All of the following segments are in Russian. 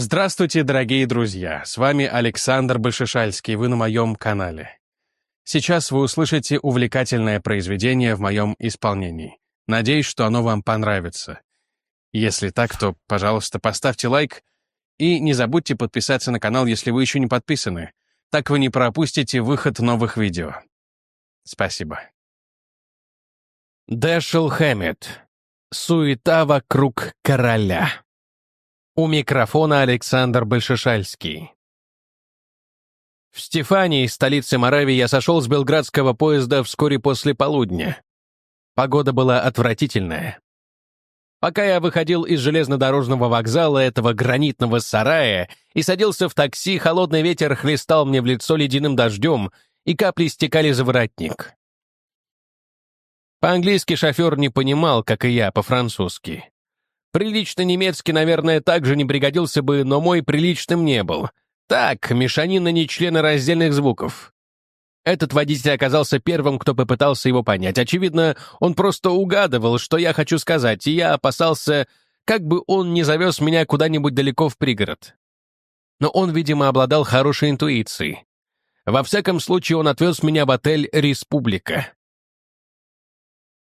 Здравствуйте, дорогие друзья! С вами Александр Большешальский, вы на моем канале. Сейчас вы услышите увлекательное произведение в моем исполнении. Надеюсь, что оно вам понравится. Если так, то, пожалуйста, поставьте лайк и не забудьте подписаться на канал, если вы еще не подписаны. Так вы не пропустите выход новых видео. Спасибо. Дэшел Хэммет. Суета вокруг короля. У микрофона Александр Большешальский. В Стефании, столице Моравии, я сошел с белградского поезда вскоре после полудня. Погода была отвратительная. Пока я выходил из железнодорожного вокзала этого гранитного сарая и садился в такси, холодный ветер хлестал мне в лицо ледяным дождем, и капли стекали за воротник. По-английски шофер не понимал, как и я, по-французски. Прилично немецкий, наверное, также не пригодился бы, но мой приличным не был. Так, мешанина не члена раздельных звуков. Этот водитель оказался первым, кто попытался его понять. Очевидно, он просто угадывал, что я хочу сказать, и я опасался, как бы он не завез меня куда-нибудь далеко в пригород. Но он, видимо, обладал хорошей интуицией. Во всяком случае, он отвез меня в отель «Республика».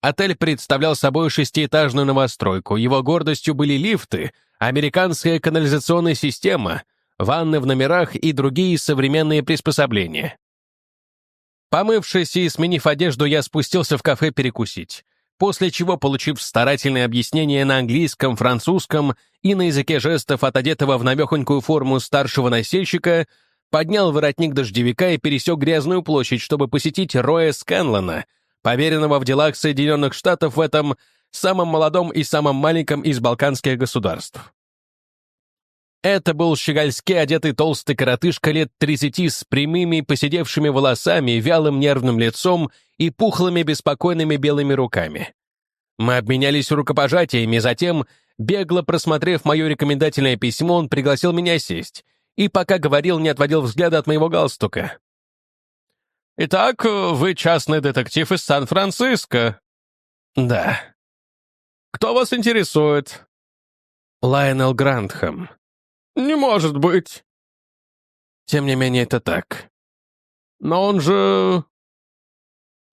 Отель представлял собой шестиэтажную новостройку. Его гордостью были лифты, американская канализационная система, ванны в номерах и другие современные приспособления. Помывшись и сменив одежду, я спустился в кафе перекусить, после чего, получив старательное объяснение на английском, французском и на языке жестов от одетого в навехонькую форму старшего носильщика, поднял воротник дождевика и пересек грязную площадь, чтобы посетить Роя Сканлона, поверенного в делах Соединенных Штатов в этом самом молодом и самом маленьком из балканских государств. Это был щегольски одетый толстый коротышка лет 30 с прямыми посидевшими волосами, вялым нервным лицом и пухлыми беспокойными белыми руками. Мы обменялись рукопожатиями, затем, бегло просмотрев мое рекомендательное письмо, он пригласил меня сесть и, пока говорил, не отводил взгляда от моего галстука. «Итак, вы частный детектив из Сан-Франциско?» «Да». «Кто вас интересует?» «Лайонел Грантхэм». «Не может быть». «Тем не менее, это так». «Но он же...»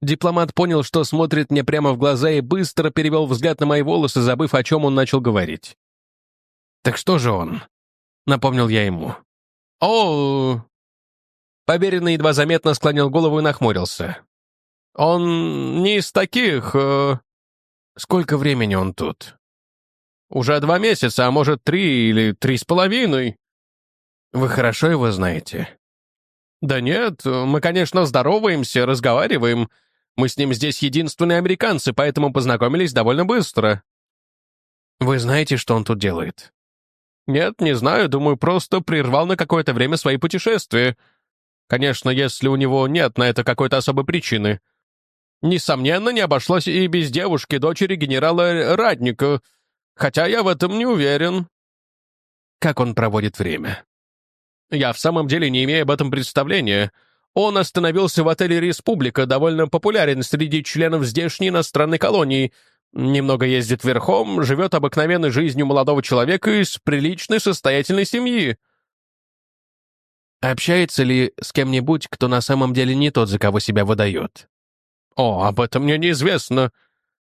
Дипломат понял, что смотрит мне прямо в глаза и быстро перевел взгляд на мои волосы, забыв, о чем он начал говорить. «Так что же он?» — напомнил я ему. «О, Поверенный едва заметно склонил голову и нахмурился. «Он не из таких...» э... «Сколько времени он тут?» «Уже два месяца, а может, три или три с половиной». «Вы хорошо его знаете?» «Да нет, мы, конечно, здороваемся, разговариваем. Мы с ним здесь единственные американцы, поэтому познакомились довольно быстро». «Вы знаете, что он тут делает?» «Нет, не знаю, думаю, просто прервал на какое-то время свои путешествия. Конечно, если у него нет на это какой-то особой причины. Несомненно, не обошлось и без девушки, дочери генерала Радника, хотя я в этом не уверен. Как он проводит время? Я в самом деле не имею об этом представления. Он остановился в отеле «Республика», довольно популярен среди членов здешней иностранной колонии. Немного ездит верхом, живет обыкновенной жизнью молодого человека из приличной состоятельной семьи. Общается ли с кем-нибудь, кто на самом деле не тот, за кого себя выдает? О, об этом мне неизвестно.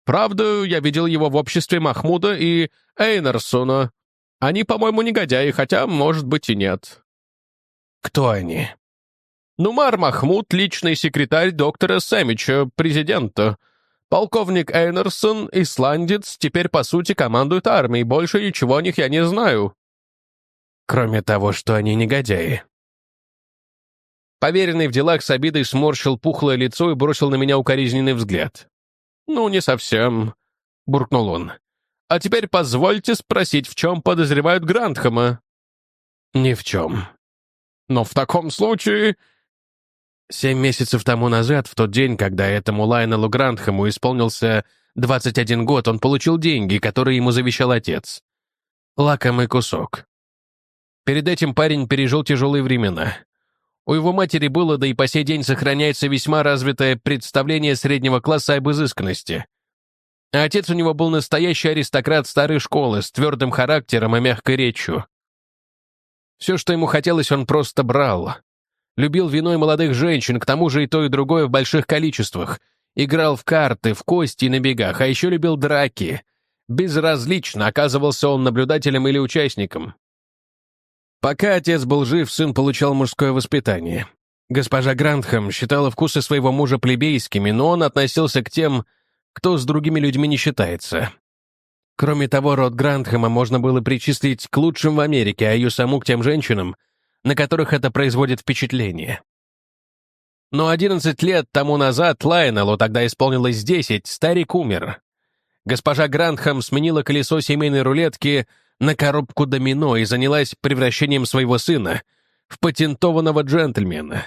Правда, я видел его в обществе Махмуда и Эйнерсона. Они, по-моему, негодяи, хотя, может быть, и нет. Кто они? Нумар Махмуд — личный секретарь доктора Сэмича, президента. Полковник Эйнерсон, исландец, теперь, по сути, командует армией. Больше ничего о них я не знаю. Кроме того, что они негодяи. Поверенный в делах с обидой сморщил пухлое лицо и бросил на меня укоризненный взгляд. «Ну, не совсем», — буркнул он. «А теперь позвольте спросить, в чем подозревают Грандхэма?» «Ни в чем». «Но в таком случае...» Семь месяцев тому назад, в тот день, когда этому Лайнелу Грандхэму исполнился 21 год, он получил деньги, которые ему завещал отец. Лакомый кусок. Перед этим парень пережил тяжелые времена. У его матери было, да и по сей день сохраняется весьма развитое представление среднего класса об изысканности. А отец у него был настоящий аристократ старой школы с твердым характером и мягкой речью. Все, что ему хотелось, он просто брал. Любил вино и молодых женщин, к тому же и то, и другое в больших количествах. Играл в карты, в кости и на бегах, а еще любил драки. Безразлично, оказывался он наблюдателем или участником. Пока отец был жив, сын получал мужское воспитание. Госпожа Грантхэм считала вкусы своего мужа плебейскими, но он относился к тем, кто с другими людьми не считается. Кроме того, род Грантхэма можно было причислить к лучшим в Америке, а ее саму к тем женщинам, на которых это производит впечатление. Но 11 лет тому назад Лайнеллу тогда исполнилось 10, старик умер. Госпожа Грантхэм сменила колесо семейной рулетки на коробку домино и занялась превращением своего сына в патентованного джентльмена.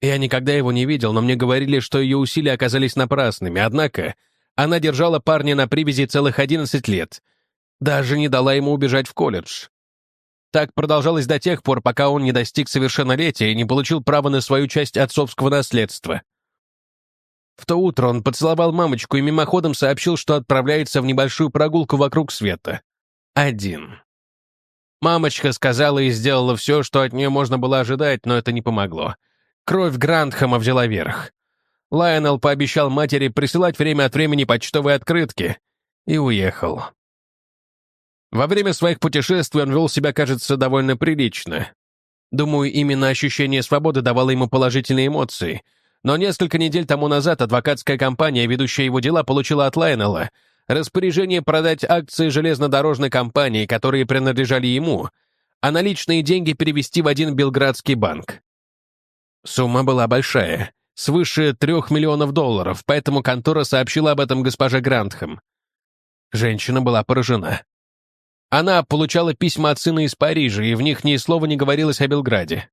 Я никогда его не видел, но мне говорили, что ее усилия оказались напрасными, однако она держала парня на привязи целых 11 лет, даже не дала ему убежать в колледж. Так продолжалось до тех пор, пока он не достиг совершеннолетия и не получил права на свою часть отцовского наследства. В то утро он поцеловал мамочку и мимоходом сообщил, что отправляется в небольшую прогулку вокруг света. Один. Мамочка сказала и сделала все, что от нее можно было ожидать, но это не помогло. Кровь Грандхэма взяла верх. Лайонел пообещал матери присылать время от времени почтовые открытки и уехал. Во время своих путешествий он вел себя, кажется, довольно прилично. Думаю, именно ощущение свободы давало ему положительные эмоции. Но несколько недель тому назад адвокатская компания, ведущая его дела, получила от Лайонелла распоряжение продать акции железнодорожной компании, которые принадлежали ему, а наличные деньги перевести в один белградский банк. Сумма была большая, свыше трех миллионов долларов, поэтому контора сообщила об этом госпоже Грантхэм. Женщина была поражена. Она получала письма от сына из Парижа, и в них ни слова не говорилось о Белграде.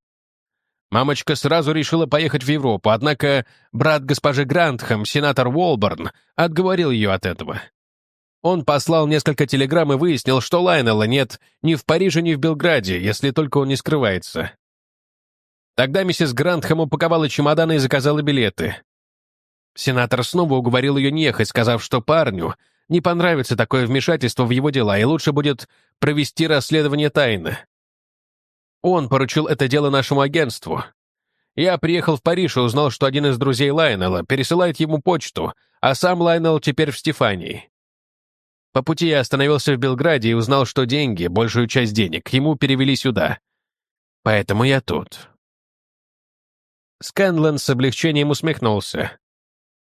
Мамочка сразу решила поехать в Европу, однако брат госпожи Грантхэм, сенатор Уолборн, отговорил ее от этого. Он послал несколько телеграмм и выяснил, что Лайнелла нет ни в Париже, ни в Белграде, если только он не скрывается. Тогда миссис Грантхэм упаковала чемоданы и заказала билеты. Сенатор снова уговорил ее не ехать, сказав, что парню не понравится такое вмешательство в его дела, и лучше будет провести расследование тайно. Он поручил это дело нашему агентству. Я приехал в Париж и узнал, что один из друзей Лайнелла пересылает ему почту, а сам Лайнелл теперь в Стефании. По пути я остановился в Белграде и узнал, что деньги, большую часть денег, ему перевели сюда. Поэтому я тут. Скэнлон с облегчением усмехнулся.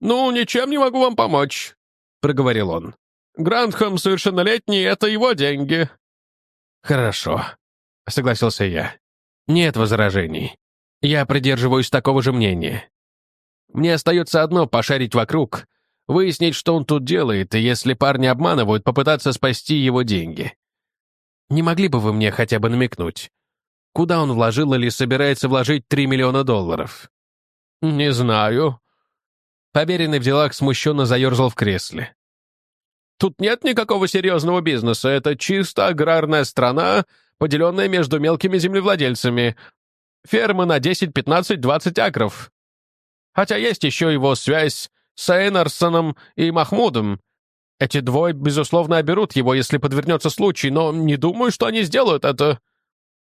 «Ну, ничем не могу вам помочь», — проговорил он. «Грандхэм совершеннолетний — это его деньги». «Хорошо», — согласился я. «Нет возражений. Я придерживаюсь такого же мнения. Мне остается одно — пошарить вокруг, выяснить, что он тут делает, и если парни обманывают, попытаться спасти его деньги. Не могли бы вы мне хотя бы намекнуть, Куда он вложил или собирается вложить 3 миллиона долларов? Не знаю. Поверенный в делах смущенно заерзал в кресле. Тут нет никакого серьезного бизнеса. Это чисто аграрная страна, поделенная между мелкими землевладельцами. Фермы на 10, 15, 20 акров. Хотя есть еще его связь с Эйнарсоном и Махмудом. Эти двое, безусловно, оберут его, если подвернется случай, но не думаю, что они сделают это.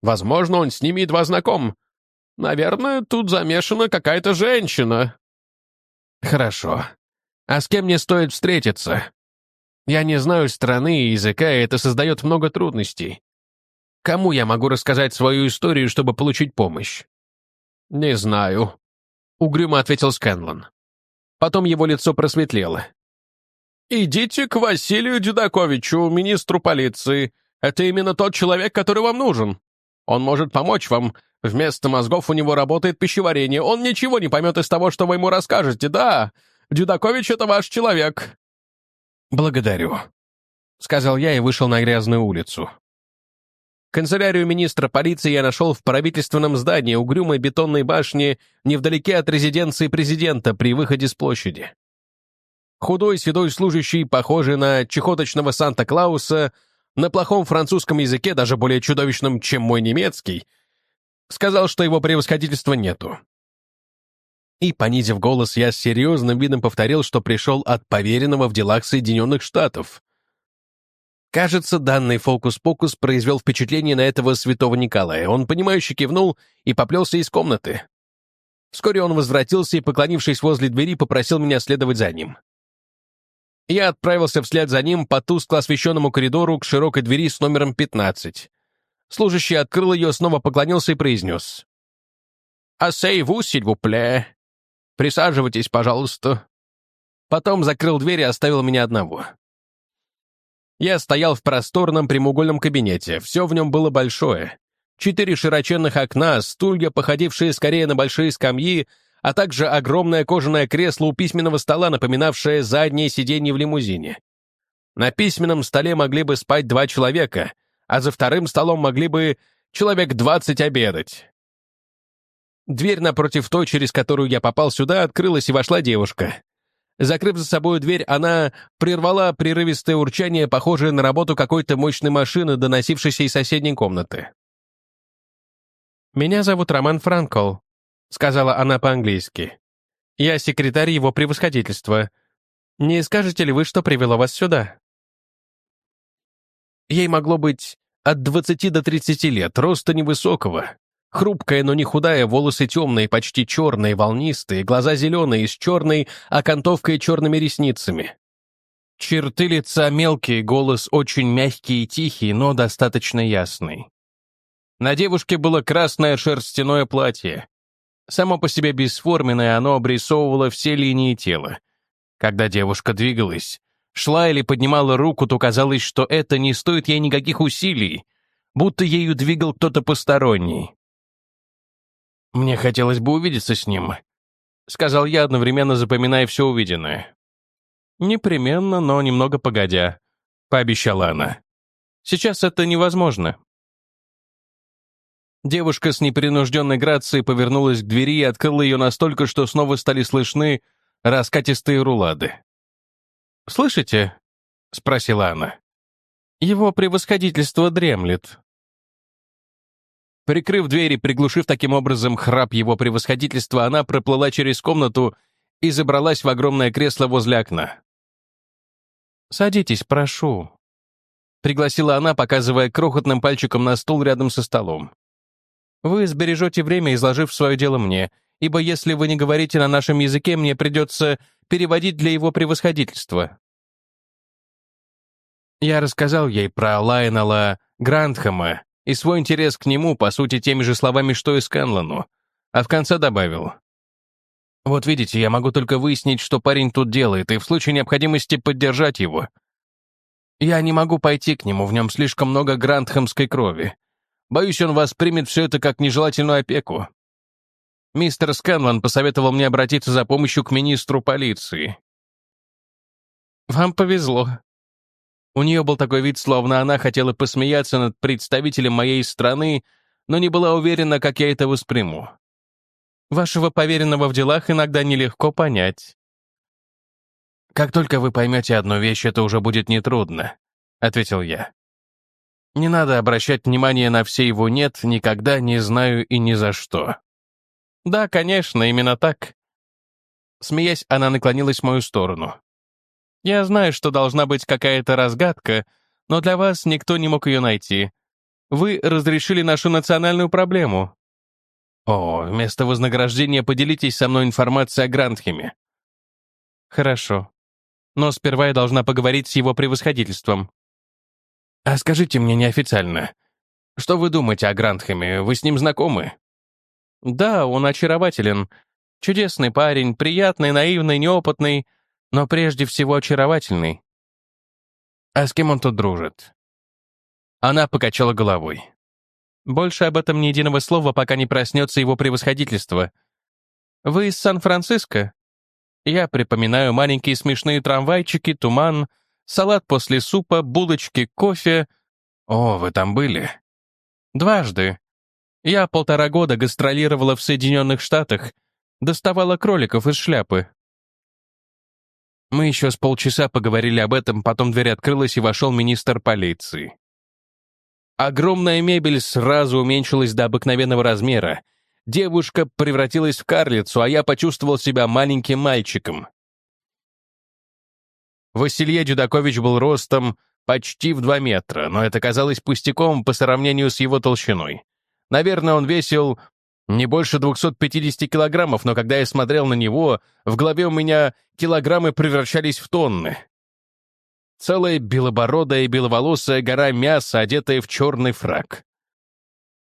Возможно, он с ними едва знаком. Наверное, тут замешана какая-то женщина». «Хорошо. А с кем мне стоит встретиться? Я не знаю страны и языка, и это создает много трудностей. Кому я могу рассказать свою историю, чтобы получить помощь?» «Не знаю», — угрюмо ответил Скэнлон. Потом его лицо просветлело. «Идите к Василию Дюдаковичу, министру полиции. Это именно тот человек, который вам нужен. Он может помочь вам. Вместо мозгов у него работает пищеварение. Он ничего не поймет из того, что вы ему расскажете. Да, Дюдакович — это ваш человек». «Благодарю», — сказал я и вышел на грязную улицу. Канцелярию министра полиции я нашел в правительственном здании угрюмой бетонной башни невдалеке от резиденции президента при выходе с площади. Худой седой служащий, похожий на чехоточного Санта-Клауса, на плохом французском языке, даже более чудовищном, чем мой немецкий, сказал, что его превосходительства нету. И, понизив голос, я с серьезным видом повторил, что пришел от поверенного в делах Соединенных Штатов. Кажется, данный фокус-покус произвел впечатление на этого святого Николая. Он, понимающе кивнул и поплелся из комнаты. Вскоре он возвратился и, поклонившись возле двери, попросил меня следовать за ним. Я отправился вслед за ним по тускло освещенному коридору к широкой двери с номером 15. Служащий открыл ее, снова поклонился и произнес. «Ассейву, сильвупле. Присаживайтесь, пожалуйста». Потом закрыл дверь и оставил меня одного. Я стоял в просторном прямоугольном кабинете, все в нем было большое. Четыре широченных окна, стулья, походившие скорее на большие скамьи, а также огромное кожаное кресло у письменного стола, напоминавшее заднее сиденье в лимузине. На письменном столе могли бы спать два человека, а за вторым столом могли бы человек двадцать обедать. Дверь напротив той, через которую я попал сюда, открылась и вошла девушка. Закрыв за собой дверь, она прервала прерывистое урчание, похожее на работу какой-то мощной машины, доносившейся из соседней комнаты. «Меня зовут Роман Франкл», — сказала она по-английски. «Я секретарь его превосходительства. Не скажете ли вы, что привело вас сюда?» Ей могло быть от 20 до 30 лет, роста невысокого, Хрупкая, но не худая, волосы темные, почти черные, волнистые, глаза зеленые, с черной окантовкой и черными ресницами. Черты лица мелкие, голос очень мягкий и тихий, но достаточно ясный. На девушке было красное шерстяное платье. Само по себе бесформенное, оно обрисовывало все линии тела. Когда девушка двигалась, шла или поднимала руку, то казалось, что это не стоит ей никаких усилий, будто ею двигал кто-то посторонний. «Мне хотелось бы увидеться с ним», — сказал я, одновременно запоминая все увиденное. «Непременно, но немного погодя», — пообещала она. «Сейчас это невозможно». Девушка с непринужденной грацией повернулась к двери и открыла ее настолько, что снова стали слышны раскатистые рулады. «Слышите?» — спросила она. «Его превосходительство дремлет. Прикрыв дверь и приглушив таким образом храп его превосходительства, она проплыла через комнату и забралась в огромное кресло возле окна. «Садитесь, прошу», — пригласила она, показывая крохотным пальчиком на стул рядом со столом. «Вы сбережете время, изложив свое дело мне, ибо если вы не говорите на нашем языке, мне придется переводить для его превосходительства». Я рассказал ей про Лайнела Грандхэма, и свой интерес к нему, по сути, теми же словами, что и Сканлану, а в конце добавил. «Вот видите, я могу только выяснить, что парень тут делает, и в случае необходимости поддержать его. Я не могу пойти к нему, в нем слишком много грандхэмской крови. Боюсь, он воспримет все это как нежелательную опеку. Мистер Сканлан посоветовал мне обратиться за помощью к министру полиции. «Вам повезло», у нее был такой вид, словно она хотела посмеяться над представителем моей страны, но не была уверена, как я это восприму. Вашего поверенного в делах иногда нелегко понять. «Как только вы поймете одну вещь, это уже будет нетрудно», — ответил я. «Не надо обращать внимание на все его «нет», никогда, не знаю и ни за что». «Да, конечно, именно так». Смеясь, она наклонилась в мою сторону. Я знаю, что должна быть какая-то разгадка, но для вас никто не мог ее найти. Вы разрешили нашу национальную проблему. О, вместо вознаграждения поделитесь со мной информацией о Грандхеме. Хорошо. Но сперва я должна поговорить с его превосходительством. А скажите мне неофициально, что вы думаете о Грандхеме? Вы с ним знакомы? Да, он очарователен. Чудесный парень, приятный, наивный, неопытный, но прежде всего очаровательный. А с кем он тут дружит? Она покачала головой. Больше об этом ни единого слова, пока не проснется его превосходительство. Вы из Сан-Франциско? Я припоминаю маленькие смешные трамвайчики, туман, салат после супа, булочки, кофе. О, вы там были? Дважды. Я полтора года гастролировала в Соединенных Штатах, доставала кроликов из шляпы. Мы еще с полчаса поговорили об этом, потом дверь открылась, и вошел министр полиции. Огромная мебель сразу уменьшилась до обыкновенного размера. Девушка превратилась в карлицу, а я почувствовал себя маленьким мальчиком. Василье Дюдакович был ростом почти в два метра, но это казалось пустяком по сравнению с его толщиной. Наверное, он весил не больше 250 килограммов, но когда я смотрел на него, в голове у меня килограммы превращались в тонны. Целая белобородая и беловолосая гора мяса, одетая в черный фраг.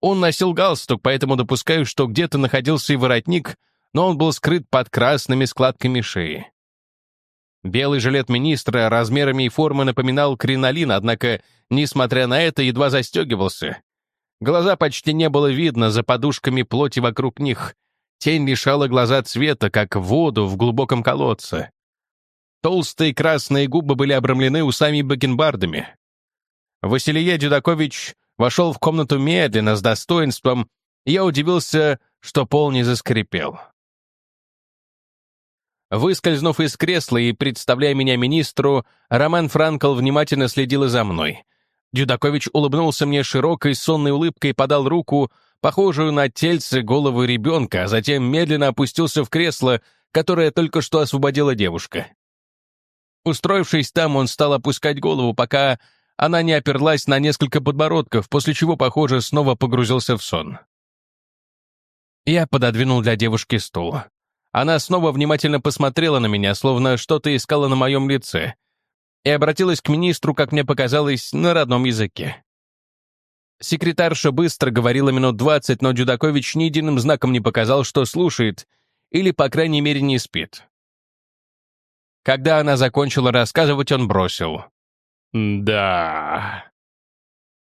Он носил галстук, поэтому допускаю, что где-то находился и воротник, но он был скрыт под красными складками шеи. Белый жилет министра размерами и формы напоминал кринолин, однако, несмотря на это, едва застегивался. Глаза почти не было видно за подушками плоти вокруг них. Тень лишала глаза цвета, как воду в глубоком колодце. Толстые красные губы были обрамлены усами и бакенбардами. Василия Дюдакович вошел в комнату медленно, с достоинством, и я удивился, что пол не заскрипел. Выскользнув из кресла и представляя меня министру, Роман Франкл внимательно следил за мной — Дюдакович улыбнулся мне широкой сонной улыбкой и подал руку, похожую на тельце головы ребенка, а затем медленно опустился в кресло, которое только что освободила девушка. Устроившись там, он стал опускать голову, пока она не оперлась на несколько подбородков, после чего, похоже, снова погрузился в сон. Я пододвинул для девушки стул. Она снова внимательно посмотрела на меня, словно что-то искала на моем лице, и обратилась к министру, как мне показалось, на родном языке. Секретарша быстро говорила минут двадцать, но Дюдакович ни единым знаком не показал, что слушает, или, по крайней мере, не спит. Когда она закончила рассказывать, он бросил. «Да...»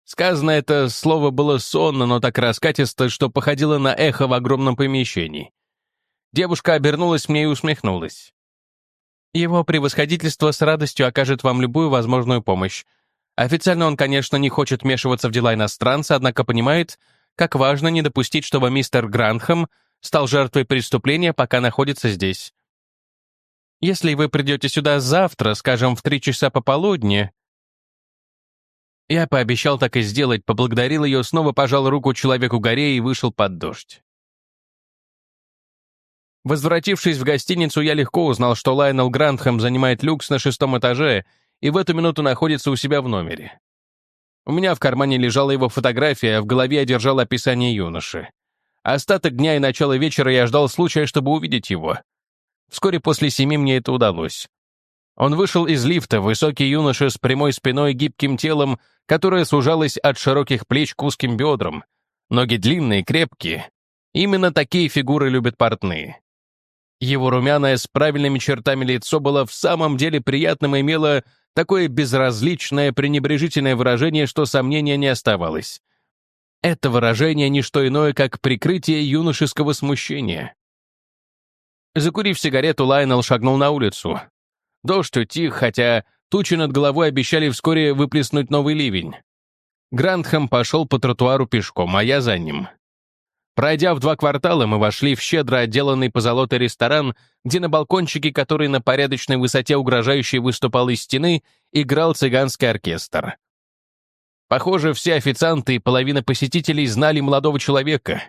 Сказано это слово было сонно, но так раскатисто, что походило на эхо в огромном помещении. Девушка обернулась мне и усмехнулась. Его превосходительство с радостью окажет вам любую возможную помощь. Официально он, конечно, не хочет вмешиваться в дела иностранца, однако понимает, как важно не допустить, чтобы мистер Гранхэм стал жертвой преступления, пока находится здесь. Если вы придете сюда завтра, скажем, в три часа пополудни...» Я пообещал так и сделать, поблагодарил ее, снова пожал руку человеку горе и вышел под дождь. Возвратившись в гостиницу, я легко узнал, что Лайнел Грантхэм занимает люкс на шестом этаже и в эту минуту находится у себя в номере. У меня в кармане лежала его фотография, а в голове я держал описание юноши. Остаток дня и начало вечера я ждал случая, чтобы увидеть его. Вскоре после семи мне это удалось. Он вышел из лифта, высокий юноша с прямой спиной и гибким телом, которое сужалось от широких плеч к узким бедрам. Ноги длинные, крепкие. Именно такие фигуры любят портные. Его румяное с правильными чертами лицо было в самом деле приятным и имело такое безразличное, пренебрежительное выражение, что сомнения не оставалось. Это выражение — не что иное, как прикрытие юношеского смущения. Закурив сигарету, Лайнел шагнул на улицу. Дождь утих, хотя тучи над головой обещали вскоре выплеснуть новый ливень. Грандхэм пошел по тротуару пешком, а я за ним. Пройдя в два квартала, мы вошли в щедро отделанный позолотой ресторан, где на балкончике, который на порядочной высоте угрожающей выступал из стены, играл цыганский оркестр. Похоже, все официанты и половина посетителей знали молодого человека.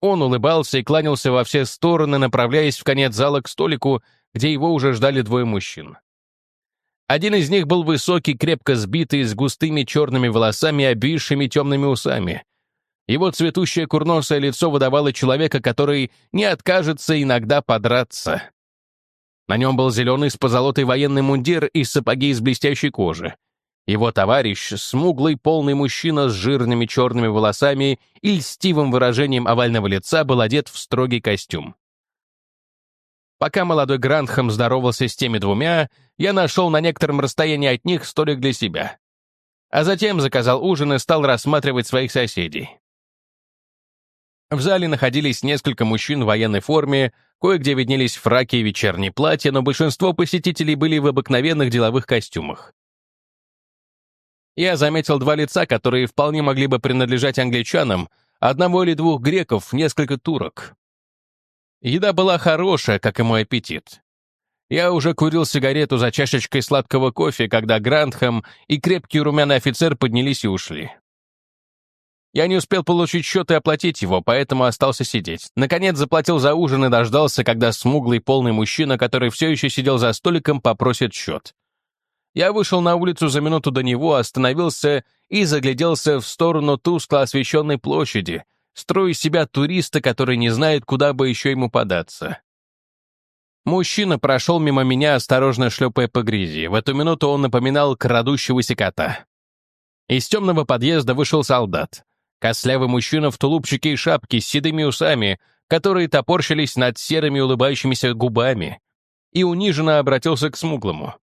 Он улыбался и кланялся во все стороны, направляясь в конец зала к столику, где его уже ждали двое мужчин. Один из них был высокий, крепко сбитый, с густыми черными волосами и обвисшими темными усами. Его цветущее курносое лицо выдавало человека, который не откажется иногда подраться. На нем был зеленый с позолотой военный мундир и сапоги из блестящей кожи. Его товарищ, смуглый полный мужчина с жирными черными волосами и льстивым выражением овального лица, был одет в строгий костюм. Пока молодой Грандхэм здоровался с теми двумя, я нашел на некотором расстоянии от них столик для себя. А затем заказал ужин и стал рассматривать своих соседей. В зале находились несколько мужчин в военной форме, кое-где виднелись фраки и вечерние платья, но большинство посетителей были в обыкновенных деловых костюмах. Я заметил два лица, которые вполне могли бы принадлежать англичанам, одного или двух греков, несколько турок. Еда была хорошая, как и мой аппетит. Я уже курил сигарету за чашечкой сладкого кофе, когда Грандхэм и крепкий румяный офицер поднялись и ушли. Я не успел получить счет и оплатить его, поэтому остался сидеть. Наконец заплатил за ужин и дождался, когда смуглый полный мужчина, который все еще сидел за столиком, попросит счет. Я вышел на улицу за минуту до него, остановился и загляделся в сторону тускло освещенной площади, строя себя туриста, который не знает, куда бы еще ему податься. Мужчина прошел мимо меня, осторожно шлепая по грязи. В эту минуту он напоминал крадущегося кота. Из темного подъезда вышел солдат. Кослявый мужчина в тулупчике и шапке с седыми усами, которые топорщились над серыми улыбающимися губами, и униженно обратился к смуглому.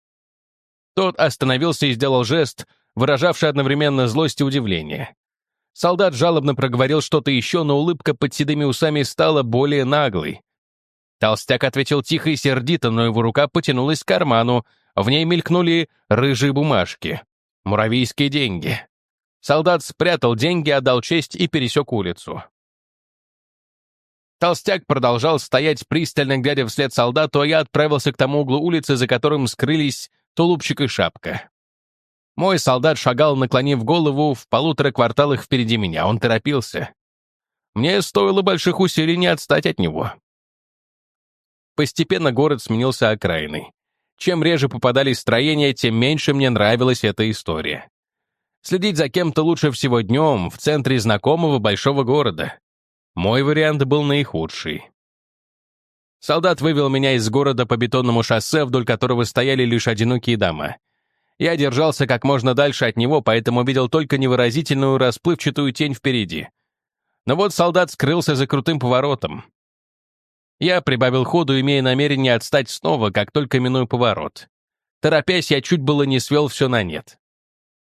Тот остановился и сделал жест, выражавший одновременно злость и удивление. Солдат жалобно проговорил что-то еще, но улыбка под седыми усами стала более наглой. Толстяк ответил тихо и сердито, но его рука потянулась к карману, в ней мелькнули рыжие бумажки. Муравейские деньги. Солдат спрятал деньги, отдал честь и пересек улицу. Толстяк продолжал стоять, пристально глядя вслед солдату, а я отправился к тому углу улицы, за которым скрылись тулупчик и шапка. Мой солдат шагал, наклонив голову, в полутора кварталах впереди меня. Он торопился. Мне стоило больших усилий не отстать от него. Постепенно город сменился окраиной. Чем реже попадались строения, тем меньше мне нравилась эта история. Следить за кем-то лучше всего днем, в центре знакомого большого города. Мой вариант был наихудший. Солдат вывел меня из города по бетонному шоссе, вдоль которого стояли лишь одинокие дома. Я держался как можно дальше от него, поэтому видел только невыразительную расплывчатую тень впереди. Но вот солдат скрылся за крутым поворотом. Я прибавил ходу, имея намерение отстать снова, как только миную поворот. Торопясь, я чуть было не свел все на нет.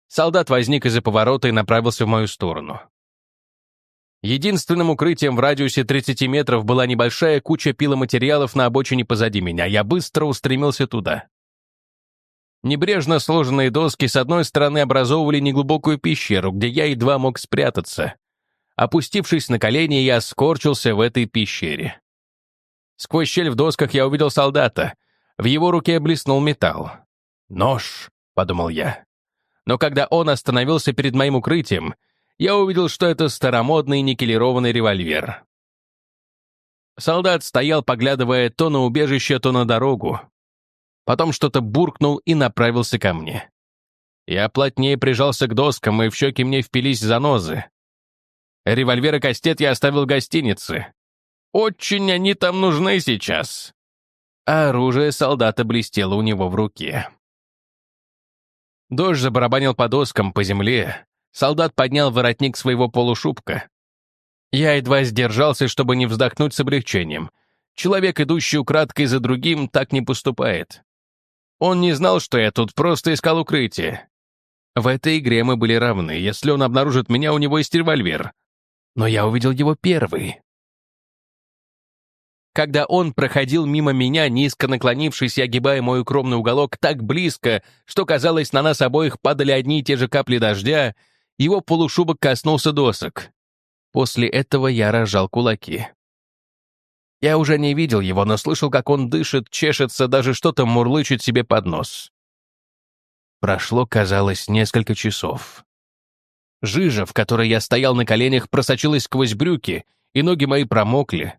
Солдат возник из-за поворота и направился в мою сторону. Единственным укрытием в радиусе 30 метров была небольшая куча пиломатериалов на обочине позади меня. Я быстро устремился туда. Небрежно сложенные доски с одной стороны образовывали неглубокую пещеру, где я едва мог спрятаться. Опустившись на колени, я скорчился в этой пещере. Сквозь щель в досках я увидел солдата. В его руке блеснул металл. «Нож», — подумал я. Но когда он остановился перед моим укрытием, я увидел, что это старомодный никелированный револьвер. Солдат стоял, поглядывая то на убежище, то на дорогу. Потом что-то буркнул и направился ко мне. Я плотнее прижался к доскам, и в щеки мне впились занозы. Револьвер и кастет я оставил в гостинице. Очень они там нужны сейчас. А оружие солдата блестело у него в руке. Дождь забарабанил по доскам, по земле. Солдат поднял воротник своего полушубка. Я едва сдержался, чтобы не вздохнуть с облегчением. Человек, идущий украдкой за другим, так не поступает. Он не знал, что я тут просто искал укрытие. В этой игре мы были равны. Если он обнаружит меня, у него есть револьвер. Но я увидел его первый. Когда он проходил мимо меня, низко наклонившись и огибая мой укромный уголок так близко, что, казалось, на нас обоих падали одни и те же капли дождя, его полушубок коснулся досок. После этого я разжал кулаки. Я уже не видел его, но слышал, как он дышит, чешется, даже что-то мурлычет себе под нос. Прошло, казалось, несколько часов. Жижа, в которой я стоял на коленях, просочилась сквозь брюки, и ноги мои промокли,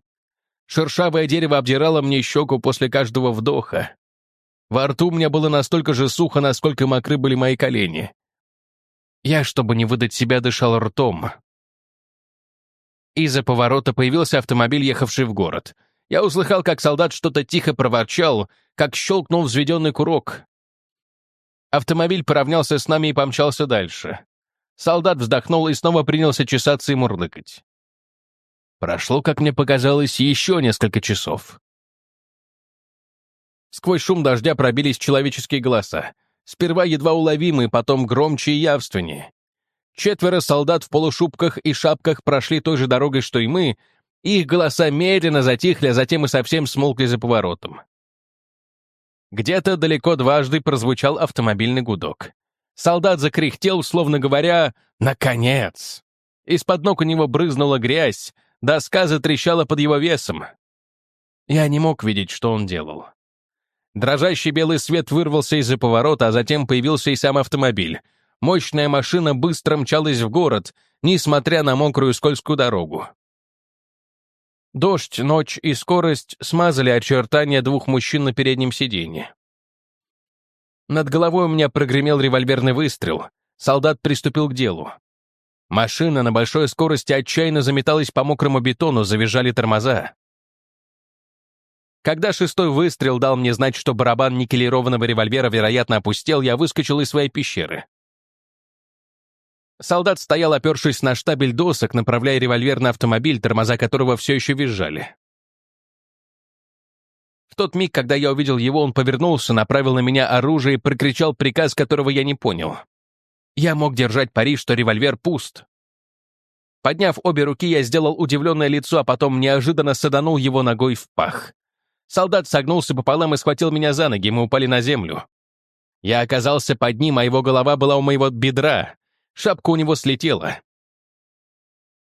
Шершавое дерево обдирало мне щеку после каждого вдоха. Во рту у меня было настолько же сухо, насколько мокры были мои колени. Я, чтобы не выдать себя, дышал ртом. Из-за поворота появился автомобиль, ехавший в город. Я услыхал, как солдат что-то тихо проворчал, как щелкнул взведенный курок. Автомобиль поравнялся с нами и помчался дальше. Солдат вздохнул и снова принялся чесаться и мурлыкать. Прошло, как мне показалось, еще несколько часов. Сквозь шум дождя пробились человеческие голоса. Сперва едва уловимые, потом громче и явственнее. Четверо солдат в полушубках и шапках прошли той же дорогой, что и мы, и их голоса медленно затихли, а затем и совсем смолкли за поворотом. Где-то далеко дважды прозвучал автомобильный гудок. Солдат закряхтел, словно говоря «Наконец!». Из-под ног у него брызнула грязь, Доска затрещала под его весом. Я не мог видеть, что он делал. Дрожащий белый свет вырвался из-за поворота, а затем появился и сам автомобиль. Мощная машина быстро мчалась в город, несмотря на мокрую скользкую дорогу. Дождь, ночь и скорость смазали очертания двух мужчин на переднем сиденье. Над головой у меня прогремел револьверный выстрел. Солдат приступил к делу. Машина на большой скорости отчаянно заметалась по мокрому бетону, завизжали тормоза. Когда шестой выстрел дал мне знать, что барабан никелированного револьвера, вероятно, опустел, я выскочил из своей пещеры. Солдат стоял, опершись на штабель досок, направляя револьвер на автомобиль, тормоза которого все еще визжали. В тот миг, когда я увидел его, он повернулся, направил на меня оружие и прокричал приказ, которого я не понял. Я мог держать пари, что револьвер пуст. Подняв обе руки, я сделал удивленное лицо, а потом неожиданно саданул его ногой в пах. Солдат согнулся пополам и схватил меня за ноги, мы упали на землю. Я оказался под ним, а его голова была у моего бедра. Шапка у него слетела.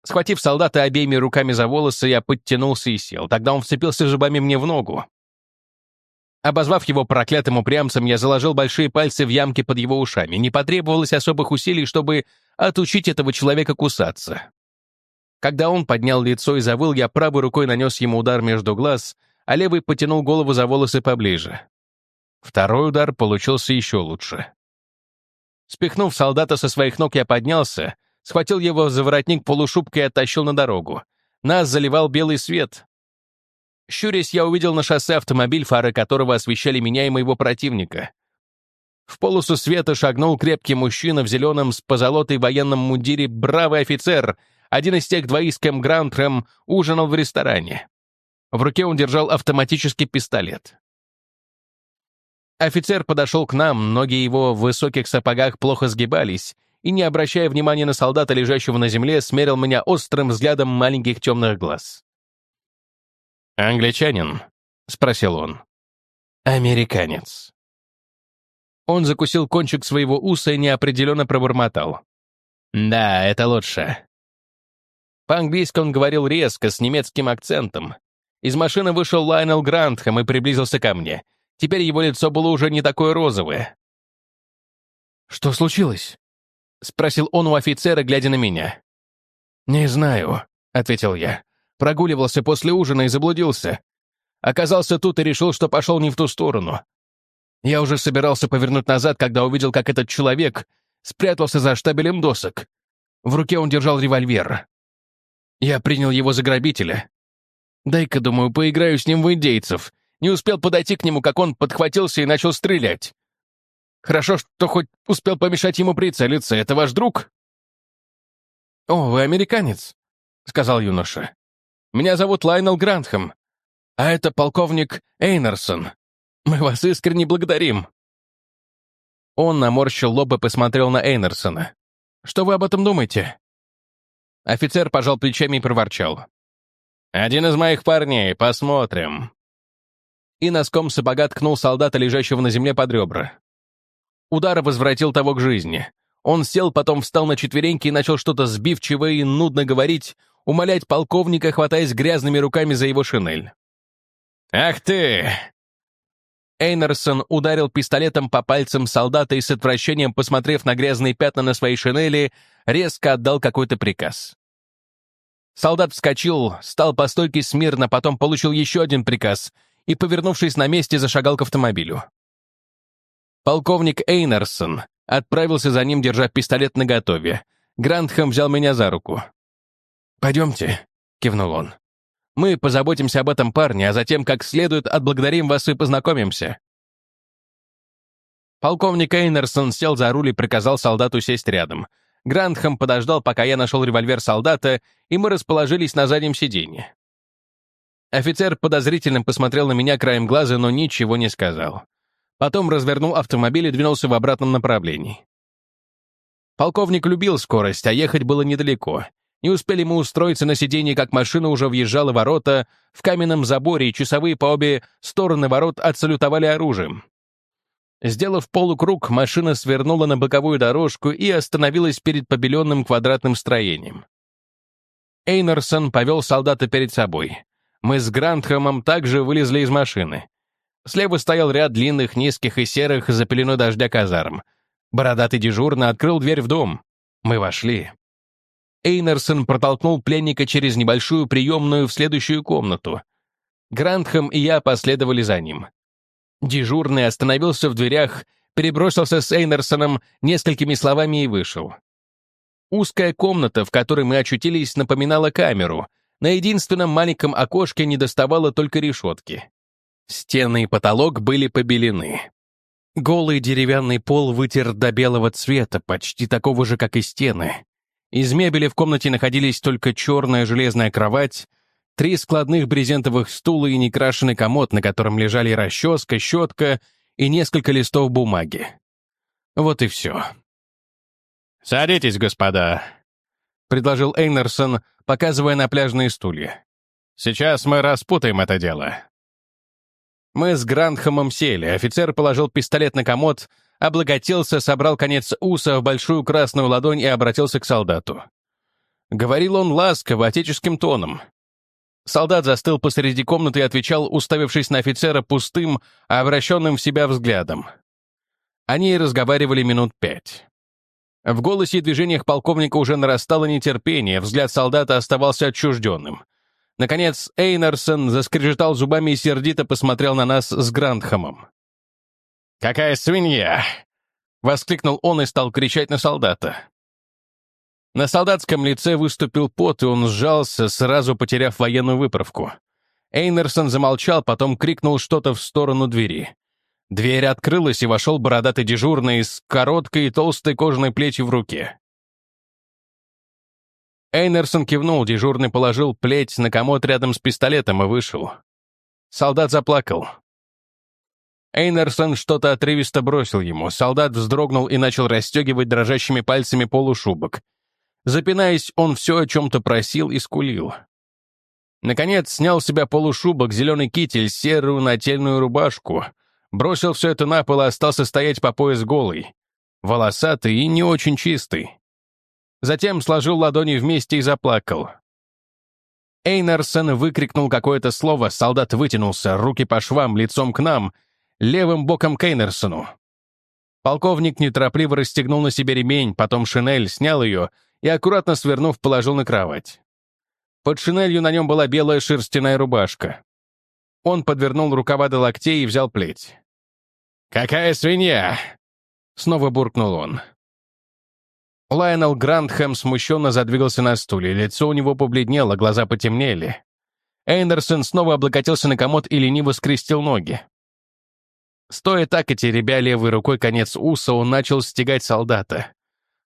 Схватив солдата обеими руками за волосы, я подтянулся и сел. Тогда он вцепился зубами мне в ногу. Обозвав его проклятым упрямцем, я заложил большие пальцы в ямки под его ушами. Не потребовалось особых усилий, чтобы отучить этого человека кусаться. Когда он поднял лицо и завыл, я правой рукой нанес ему удар между глаз, а левый потянул голову за волосы поближе. Второй удар получился еще лучше. Спихнув солдата со своих ног, я поднялся, схватил его за воротник полушубкой и оттащил на дорогу. Нас заливал белый свет. Щурясь, я увидел на шоссе автомобиль, фары которого освещали меня и моего противника. В полосу света шагнул крепкий мужчина в зеленом с позолотой военном мундире бравый офицер, один из тех двоих, с кем Грантхэм ужинал в ресторане. В руке он держал автоматический пистолет. Офицер подошел к нам, ноги его в высоких сапогах плохо сгибались, и, не обращая внимания на солдата, лежащего на земле, смерил меня острым взглядом маленьких темных глаз. «Англичанин?» — спросил он. «Американец». Он закусил кончик своего уса и неопределенно пробормотал. «Да, это лучше». По-английски он говорил резко, с немецким акцентом. Из машины вышел Лайнел Грантхэм и приблизился ко мне. Теперь его лицо было уже не такое розовое. «Что случилось?» — спросил он у офицера, глядя на меня. «Не знаю», — ответил я. Прогуливался после ужина и заблудился. Оказался тут и решил, что пошел не в ту сторону. Я уже собирался повернуть назад, когда увидел, как этот человек спрятался за штабелем досок. В руке он держал револьвер. Я принял его за грабителя. Дай-ка, думаю, поиграю с ним в индейцев. Не успел подойти к нему, как он подхватился и начал стрелять. Хорошо, что хоть успел помешать ему прицелиться. Это ваш друг? «О, вы американец», — сказал юноша. Меня зовут Лайнел Грантхэм, а это полковник Эйнерсон. Мы вас искренне благодарим». Он наморщил лоб и посмотрел на Эйнерсона. «Что вы об этом думаете?» Офицер пожал плечами и проворчал. «Один из моих парней, посмотрим». И носком сапога ткнул солдата, лежащего на земле под ребра. Удар возвратил того к жизни. Он сел, потом встал на четвереньки и начал что-то сбивчиво и нудно говорить, умолять полковника, хватаясь грязными руками за его шинель. «Ах ты!» Эйнерсон ударил пистолетом по пальцам солдата и с отвращением, посмотрев на грязные пятна на своей шинели, резко отдал какой-то приказ. Солдат вскочил, стал по стойке смирно, потом получил еще один приказ и, повернувшись на месте, зашагал к автомобилю. Полковник Эйнерсон отправился за ним, держа пистолет наготове. Грантхэм взял меня за руку. «Пойдемте», — кивнул он. «Мы позаботимся об этом парне, а затем как следует отблагодарим вас и познакомимся». Полковник Эйнерсон сел за руль и приказал солдату сесть рядом. Грантхэм подождал, пока я нашел револьвер солдата, и мы расположились на заднем сиденье. Офицер подозрительно посмотрел на меня краем глаза, но ничего не сказал. Потом развернул автомобиль и двинулся в обратном направлении. Полковник любил скорость, а ехать было недалеко. Не успели мы устроиться на сиденье, как машина уже въезжала в ворота в каменном заборе, и часовые по обе стороны ворот отсалютовали оружием. Сделав полукруг, машина свернула на боковую дорожку и остановилась перед побеленным квадратным строением. Эйнерсон повел солдата перед собой. Мы с Грантхэмом также вылезли из машины. Слева стоял ряд длинных, низких и серых за пеленой дождя казарм. Бородатый дежурно открыл дверь в дом. Мы вошли. Эйнерсон протолкнул пленника через небольшую приемную в следующую комнату. Грантхэм и я последовали за ним. Дежурный остановился в дверях, перебросился с Эйнерсоном несколькими словами и вышел. Узкая комната, в которой мы очутились, напоминала камеру. На единственном маленьком окошке не доставало только решетки. Стены и потолок были побелены. Голый деревянный пол вытер до белого цвета, почти такого же, как и стены. Из мебели в комнате находились только черная железная кровать, три складных брезентовых стула и некрашенный комод, на котором лежали расческа, щетка и несколько листов бумаги. Вот и все. «Садитесь, господа», — предложил Эйнерсон, показывая на пляжные стулья. «Сейчас мы распутаем это дело». Мы с Гранхамом сели, офицер положил пистолет на комод, облаготился, собрал конец уса в большую красную ладонь и обратился к солдату. Говорил он ласково, отеческим тоном. Солдат застыл посреди комнаты и отвечал, уставившись на офицера пустым, обращенным в себя взглядом. Они разговаривали минут пять. В голосе и движениях полковника уже нарастало нетерпение, взгляд солдата оставался отчужденным. Наконец, Эйнарсон заскрежетал зубами и сердито посмотрел на нас с Грандхамом. «Какая свинья!» — воскликнул он и стал кричать на солдата. На солдатском лице выступил пот, и он сжался, сразу потеряв военную выправку. Эйнерсон замолчал, потом крикнул что-то в сторону двери. Дверь открылась, и вошел бородатый дежурный с короткой и толстой кожаной плетью в руке. Эйнерсон кивнул, дежурный положил плеть на комод рядом с пистолетом и вышел. Солдат заплакал. Эйнерсон что-то отрывисто бросил ему. Солдат вздрогнул и начал расстегивать дрожащими пальцами полушубок. Запинаясь, он все о чем-то просил и скулил. Наконец, снял с себя полушубок, зеленый китель, серую нательную рубашку. Бросил все это на пол и остался стоять по пояс голый. Волосатый и не очень чистый. Затем сложил ладони вместе и заплакал. Эйнарсон выкрикнул какое-то слово, солдат вытянулся, руки по швам, лицом к нам, левым боком к Эйнерсону. Полковник неторопливо расстегнул на себе ремень, потом шинель, снял ее и, аккуратно свернув, положил на кровать. Под шинелью на нем была белая шерстяная рубашка. Он подвернул рукава до локтей и взял плеть. «Какая свинья!» — снова буркнул он. Лайонел Грандхэм смущенно задвигался на стуле, лицо у него побледнело, глаза потемнели. Эйнерсон снова облокотился на комод и лениво скрестил ноги. Стоя так и теребя левой рукой конец уса, он начал стегать солдата.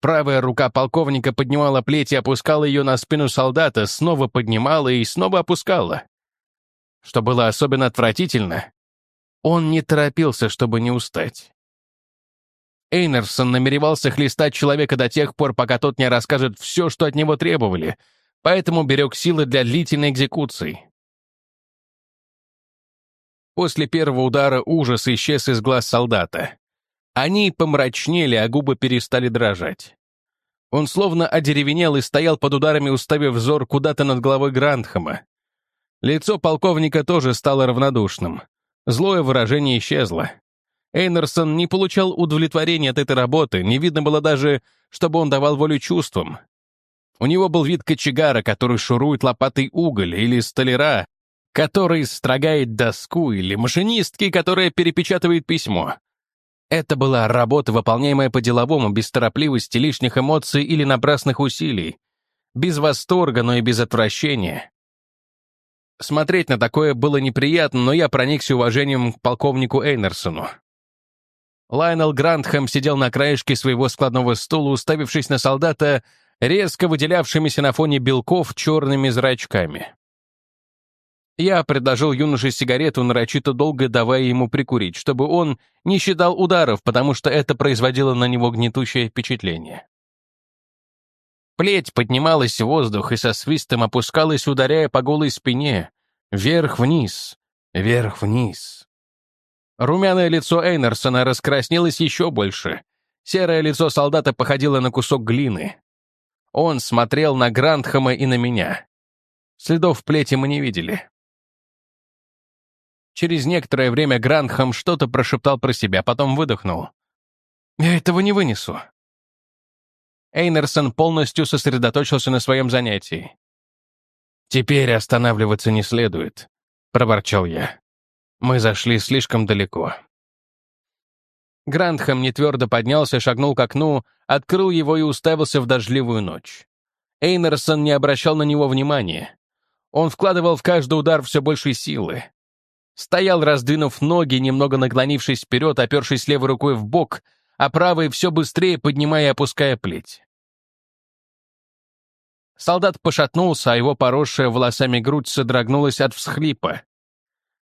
Правая рука полковника поднимала плеть и опускала ее на спину солдата, снова поднимала и снова опускала. Что было особенно отвратительно, он не торопился, чтобы не устать. Эйнерсон намеревался хлестать человека до тех пор, пока тот не расскажет все, что от него требовали, поэтому берег силы для длительной экзекуции. После первого удара ужас исчез из глаз солдата. Они помрачнели, а губы перестали дрожать. Он словно одеревенел и стоял под ударами, уставив взор куда-то над головой Грандхэма. Лицо полковника тоже стало равнодушным. Злое выражение исчезло. Эйнерсон не получал удовлетворения от этой работы, не видно было даже, чтобы он давал волю чувствам. У него был вид кочегара, который шурует лопатой уголь, или столяра, который строгает доску, или машинистки, которая перепечатывает письмо. Это была работа, выполняемая по-деловому, без торопливости, лишних эмоций или напрасных усилий. Без восторга, но и без отвращения. Смотреть на такое было неприятно, но я проникся уважением к полковнику Эйнерсону. Лайнел Грантхэм сидел на краешке своего складного стула, уставившись на солдата, резко выделявшимися на фоне белков черными зрачками. Я предложил юноше сигарету, нарочито долго давая ему прикурить, чтобы он не считал ударов, потому что это производило на него гнетущее впечатление. Плеть поднималась в воздух и со свистом опускалась, ударяя по голой спине, вверх-вниз, вверх-вниз. Румяное лицо Эйнерсона раскраснелось еще больше. Серое лицо солдата походило на кусок глины. Он смотрел на Грандхэма и на меня. Следов плети мы не видели. Через некоторое время Грандхэм что-то прошептал про себя, потом выдохнул. «Я этого не вынесу». Эйнерсон полностью сосредоточился на своем занятии. «Теперь останавливаться не следует», — проворчал я. Мы зашли слишком далеко. Грандхэм нетвердо поднялся, шагнул к окну, открыл его и уставился в дождливую ночь. Эйнерсон не обращал на него внимания. Он вкладывал в каждый удар все больше силы. Стоял, раздвинув ноги, немного наклонившись вперед, опершись левой рукой в бок, а правой все быстрее поднимая и опуская плеть. Солдат пошатнулся, а его поросшая волосами грудь содрогнулась от всхлипа.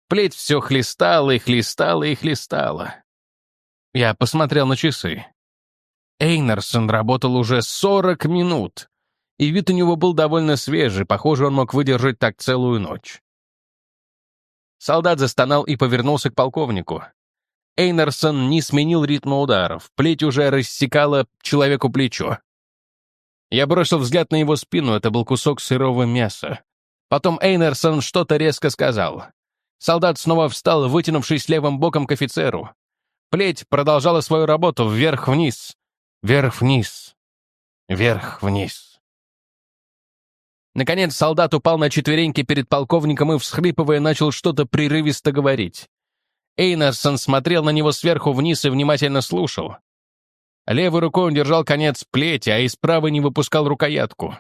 Плеть все хлестала и хлестала и хлестала. Я посмотрел на часы. Эйнерсон работал уже 40 минут, и вид у него был довольно свежий, похоже, он мог выдержать так целую ночь. Солдат застонал и повернулся к полковнику. Эйнерсон не сменил ритма ударов, плеть уже рассекала человеку плечо. Я бросил взгляд на его спину, это был кусок сырого мяса. Потом Эйнерсон что-то резко сказал. Солдат снова встал, вытянувшись левым боком к офицеру. Плеть продолжала свою работу вверх-вниз, вверх-вниз, вверх-вниз. Наконец солдат упал на четвереньки перед полковником и, всхлипывая, начал что-то прерывисто говорить. Эйнерсон смотрел на него сверху вниз и внимательно слушал. Левой рукой он держал конец плети, а из правой не выпускал рукоятку.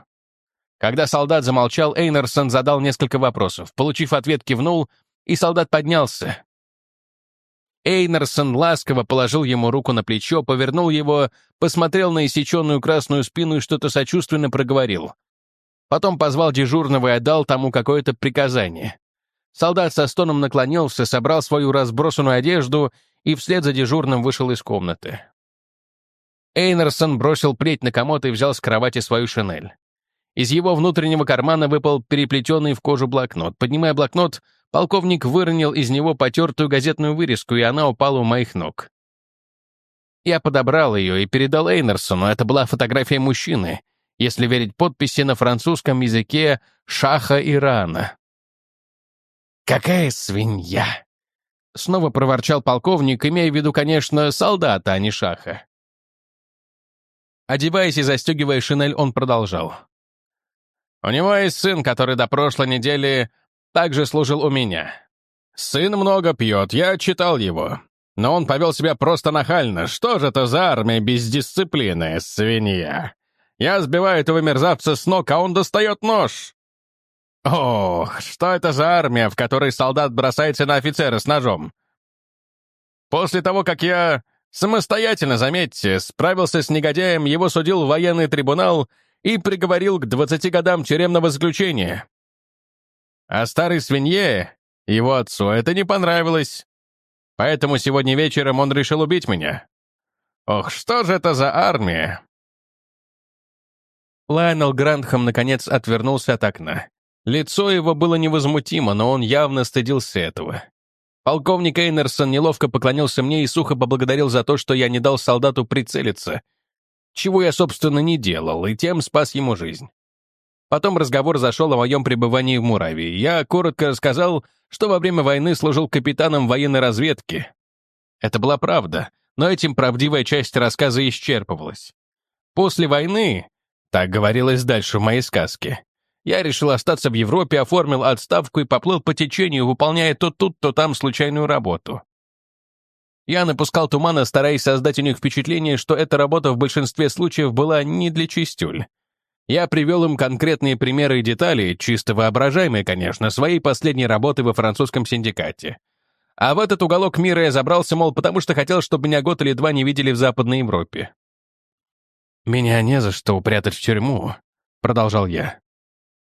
Когда солдат замолчал, Эйнерсон задал несколько вопросов. Получив ответ, кивнул, и солдат поднялся. Эйнерсон ласково положил ему руку на плечо, повернул его, посмотрел на иссеченную красную спину и что-то сочувственно проговорил. Потом позвал дежурного и отдал тому какое-то приказание. Солдат со стоном наклонился, собрал свою разбросанную одежду и вслед за дежурным вышел из комнаты. Эйнерсон бросил плеть на комод и взял с кровати свою шинель. Из его внутреннего кармана выпал переплетенный в кожу блокнот. Поднимая блокнот, Полковник выронил из него потертую газетную вырезку, и она упала у моих ног. Я подобрал ее и передал Эйнерсону. Это была фотография мужчины, если верить подписи на французском языке «Шаха Ирана». «Какая свинья!» Снова проворчал полковник, имея в виду, конечно, солдата, а не шаха. Одеваясь и застегивая шинель, он продолжал. «У него есть сын, который до прошлой недели также служил у меня. Сын много пьет, я читал его. Но он повел себя просто нахально. Что же это за армия без дисциплины, свинья? Я сбиваю этого мерзавца с ног, а он достает нож. Ох, что это за армия, в которой солдат бросается на офицера с ножом? После того, как я самостоятельно, заметьте, справился с негодяем, его судил военный трибунал и приговорил к 20 годам тюремного заключения. А старой свинье, его отцу, это не понравилось. Поэтому сегодня вечером он решил убить меня. Ох, что же это за армия? Лайнел Грандхэм наконец отвернулся от окна. Лицо его было невозмутимо, но он явно стыдился этого. Полковник Эйнерсон неловко поклонился мне и сухо поблагодарил за то, что я не дал солдату прицелиться, чего я, собственно, не делал, и тем спас ему жизнь. Потом разговор зашел о моем пребывании в Муравии. Я коротко рассказал, что во время войны служил капитаном военной разведки. Это была правда, но этим правдивая часть рассказа исчерпывалась. После войны, так говорилось дальше в моей сказке, я решил остаться в Европе, оформил отставку и поплыл по течению, выполняя то тут, то там случайную работу. Я напускал тумана, стараясь создать у них впечатление, что эта работа в большинстве случаев была не для чистюль. Я привел им конкретные примеры и детали, чисто воображаемые, конечно, своей последней работы во французском синдикате. А в этот уголок мира я забрался, мол, потому что хотел, чтобы меня год или два не видели в Западной Европе. «Меня не за что упрятать в тюрьму», — продолжал я.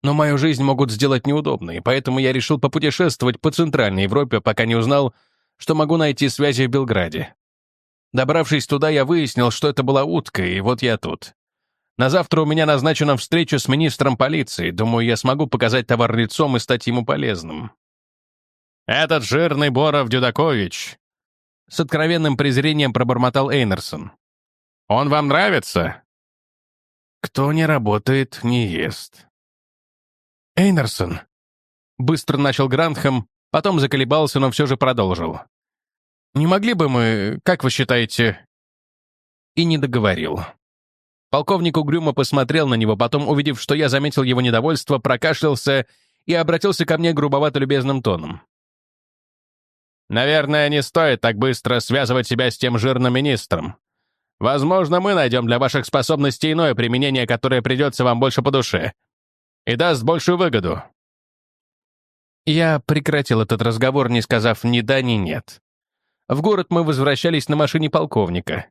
«Но мою жизнь могут сделать неудобной, поэтому я решил попутешествовать по Центральной Европе, пока не узнал, что могу найти связи в Белграде. Добравшись туда, я выяснил, что это была утка, и вот я тут. На завтра у меня назначена встреча с министром полиции. Думаю, я смогу показать товар лицом и стать ему полезным. «Этот жирный Боров Дюдакович!» С откровенным презрением пробормотал Эйнерсон. «Он вам нравится?» «Кто не работает, не ест». «Эйнерсон!» Быстро начал Грандхэм, потом заколебался, но все же продолжил. «Не могли бы мы, как вы считаете...» И не договорил. Полковник угрюмо посмотрел на него, потом, увидев, что я заметил его недовольство, прокашлялся и обратился ко мне грубовато-любезным тоном. Наверное, не стоит так быстро связывать себя с тем жирным министром. Возможно, мы найдем для ваших способностей иное применение, которое придется вам больше по душе и даст большую выгоду». Я прекратил этот разговор, не сказав ни да, ни нет. В город мы возвращались на машине полковника.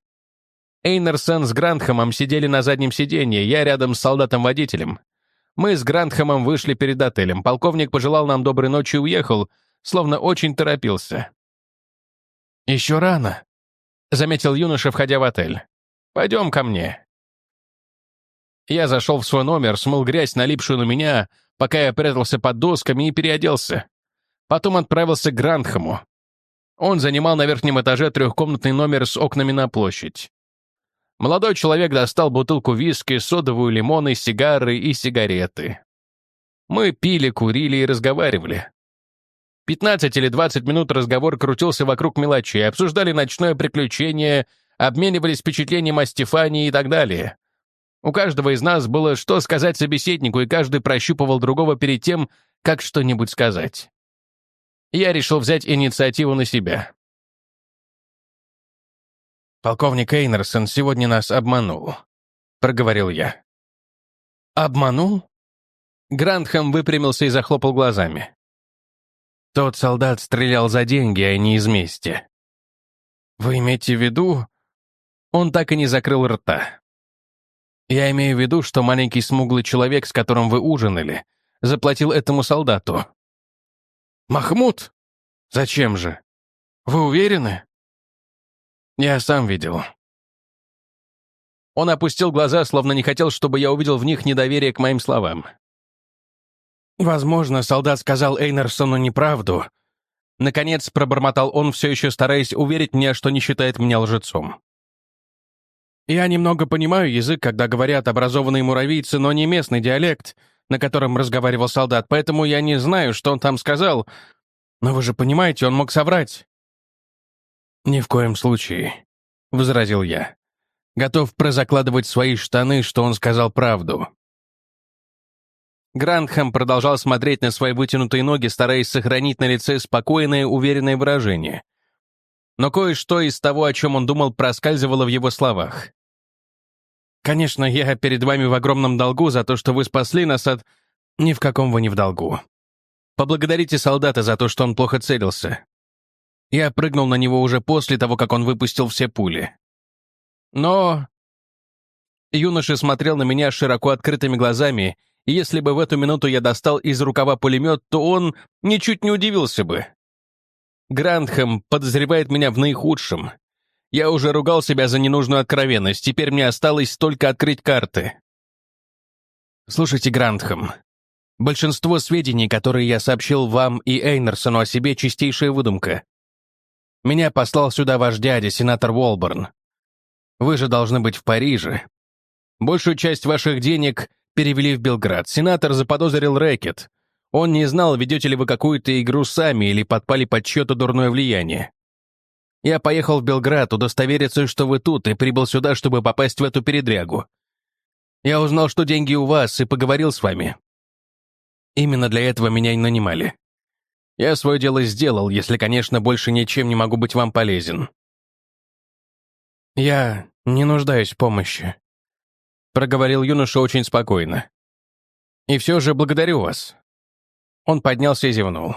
Эйнерсон с Грандхэмом сидели на заднем сиденье, я рядом с солдатом-водителем. Мы с Грандхэмом вышли перед отелем. Полковник пожелал нам доброй ночи и уехал, словно очень торопился. «Еще рано», — заметил юноша, входя в отель. «Пойдем ко мне». Я зашел в свой номер, смыл грязь, налипшую на меня, пока я прятался под досками и переоделся. Потом отправился к Грандхэму. Он занимал на верхнем этаже трехкомнатный номер с окнами на площадь. Молодой человек достал бутылку виски, содовую лимоны, сигары и сигареты. Мы пили, курили и разговаривали. 15 или 20 минут разговор крутился вокруг мелочей, обсуждали ночное приключение, обменивались впечатлениями о Стефании и так далее. У каждого из нас было что сказать собеседнику, и каждый прощупывал другого перед тем, как что-нибудь сказать. Я решил взять инициативу на себя. «Полковник Эйнерсон сегодня нас обманул», — проговорил я. «Обманул?» Грандхэм выпрямился и захлопал глазами. Тот солдат стрелял за деньги, а не из мести. «Вы имеете в виду...» Он так и не закрыл рта. «Я имею в виду, что маленький смуглый человек, с которым вы ужинали, заплатил этому солдату». «Махмуд? Зачем же? Вы уверены?» Я сам видел. Он опустил глаза, словно не хотел, чтобы я увидел в них недоверие к моим словам. Возможно, солдат сказал Эйнерсону неправду. Наконец, пробормотал он, все еще стараясь уверить меня, что не считает меня лжецом. Я немного понимаю язык, когда говорят образованные муравийцы, но не местный диалект, на котором разговаривал солдат, поэтому я не знаю, что он там сказал. Но вы же понимаете, он мог соврать. «Ни в коем случае», — возразил я. «Готов прозакладывать свои штаны, что он сказал правду». Грандхэм продолжал смотреть на свои вытянутые ноги, стараясь сохранить на лице спокойное, уверенное выражение. Но кое-что из того, о чем он думал, проскальзывало в его словах. «Конечно, я перед вами в огромном долгу за то, что вы спасли нас от... Ни в каком вы не в долгу. Поблагодарите солдата за то, что он плохо целился. Я прыгнул на него уже после того, как он выпустил все пули. Но... Юноша смотрел на меня широко открытыми глазами, и если бы в эту минуту я достал из рукава пулемет, то он ничуть не удивился бы. Грандхэм подозревает меня в наихудшем. Я уже ругал себя за ненужную откровенность, теперь мне осталось только открыть карты. Слушайте, Грандхэм, большинство сведений, которые я сообщил вам и Эйнерсону о себе, чистейшая выдумка. Меня послал сюда ваш дядя, сенатор Уолборн. Вы же должны быть в Париже. Большую часть ваших денег перевели в Белград. Сенатор заподозрил рэкет. Он не знал, ведете ли вы какую-то игру сами или подпали под чье-то дурное влияние. Я поехал в Белград удостовериться, что вы тут, и прибыл сюда, чтобы попасть в эту передрягу. Я узнал, что деньги у вас, и поговорил с вами. Именно для этого меня и нанимали. Я свое дело сделал, если, конечно, больше ничем не могу быть вам полезен. Я не нуждаюсь в помощи, проговорил юноша очень спокойно. И все же благодарю вас. Он поднялся и зевнул.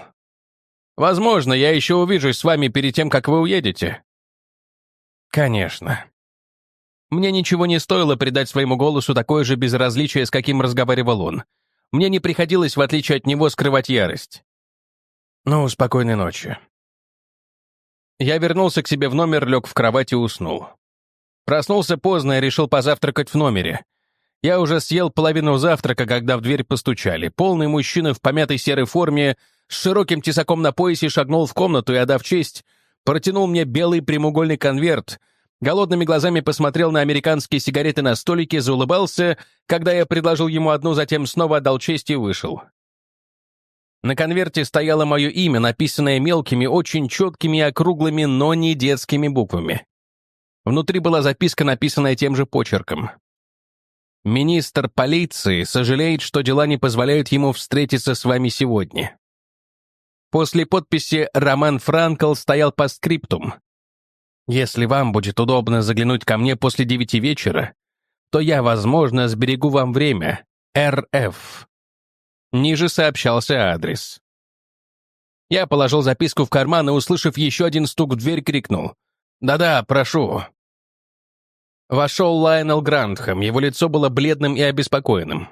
Возможно, я еще увижусь с вами перед тем, как вы уедете. Конечно. Мне ничего не стоило придать своему голосу такое же безразличие, с каким разговаривал он. Мне не приходилось, в отличие от него, скрывать ярость. «Ну, спокойной ночи». Я вернулся к себе в номер, лег в кровать и уснул. Проснулся поздно и решил позавтракать в номере. Я уже съел половину завтрака, когда в дверь постучали. Полный мужчина в помятой серой форме с широким тесаком на поясе шагнул в комнату и, отдав честь, протянул мне белый прямоугольный конверт, голодными глазами посмотрел на американские сигареты на столике, заулыбался, когда я предложил ему одну, затем снова отдал честь и вышел. На конверте стояло мое имя, написанное мелкими, очень четкими и округлыми, но не детскими буквами. Внутри была записка, написанная тем же почерком. «Министр полиции сожалеет, что дела не позволяют ему встретиться с вами сегодня. После подписи Роман Франкл стоял по скриптум. «Если вам будет удобно заглянуть ко мне после девяти вечера, то я, возможно, сберегу вам время. РФ». Ниже сообщался адрес. Я положил записку в карман и, услышав еще один стук в дверь, крикнул. «Да-да, прошу». Вошел Лайонел Грандхэм, его лицо было бледным и обеспокоенным.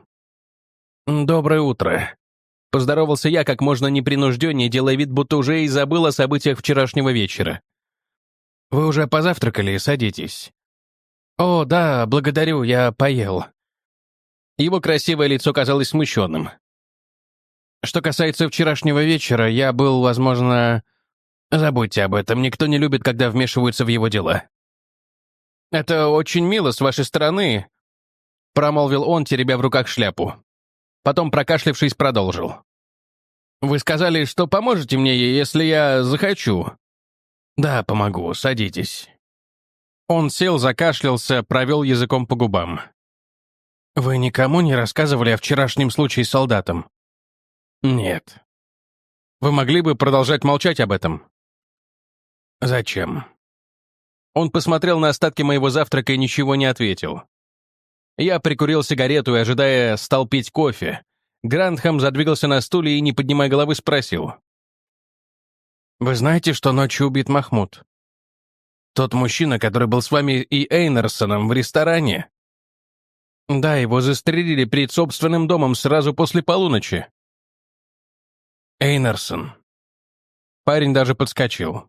«Доброе утро», Поздоровался я как можно непринужденнее, делая вид, будто уже и забыл о событиях вчерашнего вечера. «Вы уже позавтракали? Садитесь». «О, да, благодарю, я поел». Его красивое лицо казалось смущенным. Что касается вчерашнего вечера, я был, возможно... Забудьте об этом, никто не любит, когда вмешиваются в его дела. «Это очень мило с вашей стороны», — промолвил он, теребя в руках шляпу. Потом, прокашлявшись, продолжил. «Вы сказали, что поможете мне, если я захочу». «Да, помогу, садитесь». Он сел, закашлялся, провел языком по губам. «Вы никому не рассказывали о вчерашнем случае с солдатом?» «Нет». «Вы могли бы продолжать молчать об этом?» «Зачем?» Он посмотрел на остатки моего завтрака и ничего не ответил. Я прикурил сигарету и, ожидая, стал пить кофе. Грандхэм задвигался на стуле и, не поднимая головы, спросил. «Вы знаете, что ночью убит Махмуд? Тот мужчина, который был с вами и Эйнерсоном в ресторане?» «Да, его застрелили перед собственным домом сразу после полуночи». «Эйнерсон». Парень даже подскочил.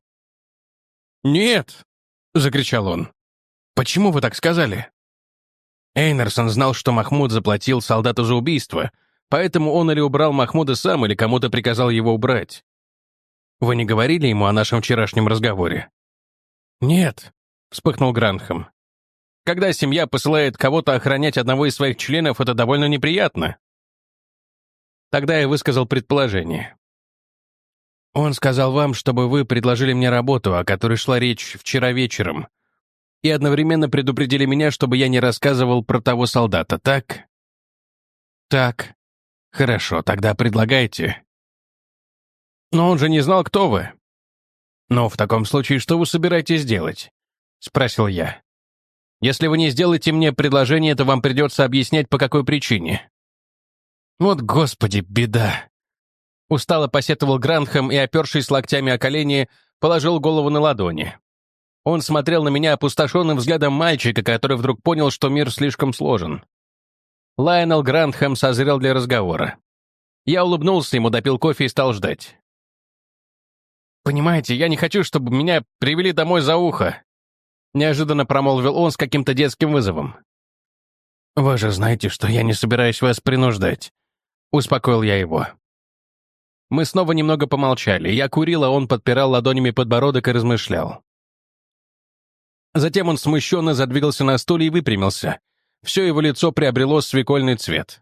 «Нет!» — закричал он. «Почему вы так сказали?» Эйнерсон знал, что Махмуд заплатил солдату за убийство, поэтому он или убрал Махмуда сам, или кому-то приказал его убрать. Вы не говорили ему о нашем вчерашнем разговоре? Нет, вспыхнул Гранхам. Когда семья посылает кого-то охранять одного из своих членов, это довольно неприятно. Тогда я высказал предположение. Он сказал вам, чтобы вы предложили мне работу, о которой шла речь вчера вечером, и одновременно предупредили меня, чтобы я не рассказывал про того солдата, так? Так. Хорошо, тогда предлагайте. Но он же не знал, кто вы. «Ну, в таком случае, что вы собираетесь делать?» — спросил я. «Если вы не сделаете мне предложение, то вам придется объяснять, по какой причине». «Вот, господи, беда!» Устало посетовал Гранхэм и, опершись локтями о колени, положил голову на ладони. Он смотрел на меня опустошенным взглядом мальчика, который вдруг понял, что мир слишком сложен. Лайонел Грандхэм созрел для разговора. Я улыбнулся ему, допил кофе и стал ждать. «Понимаете, я не хочу, чтобы меня привели домой за ухо», неожиданно промолвил он с каким-то детским вызовом. «Вы же знаете, что я не собираюсь вас принуждать», — успокоил я его. Мы снова немного помолчали. Я курил, а он подпирал ладонями подбородок и размышлял. Затем он смущенно задвигался на стуле и выпрямился. Все его лицо приобрело свекольный цвет.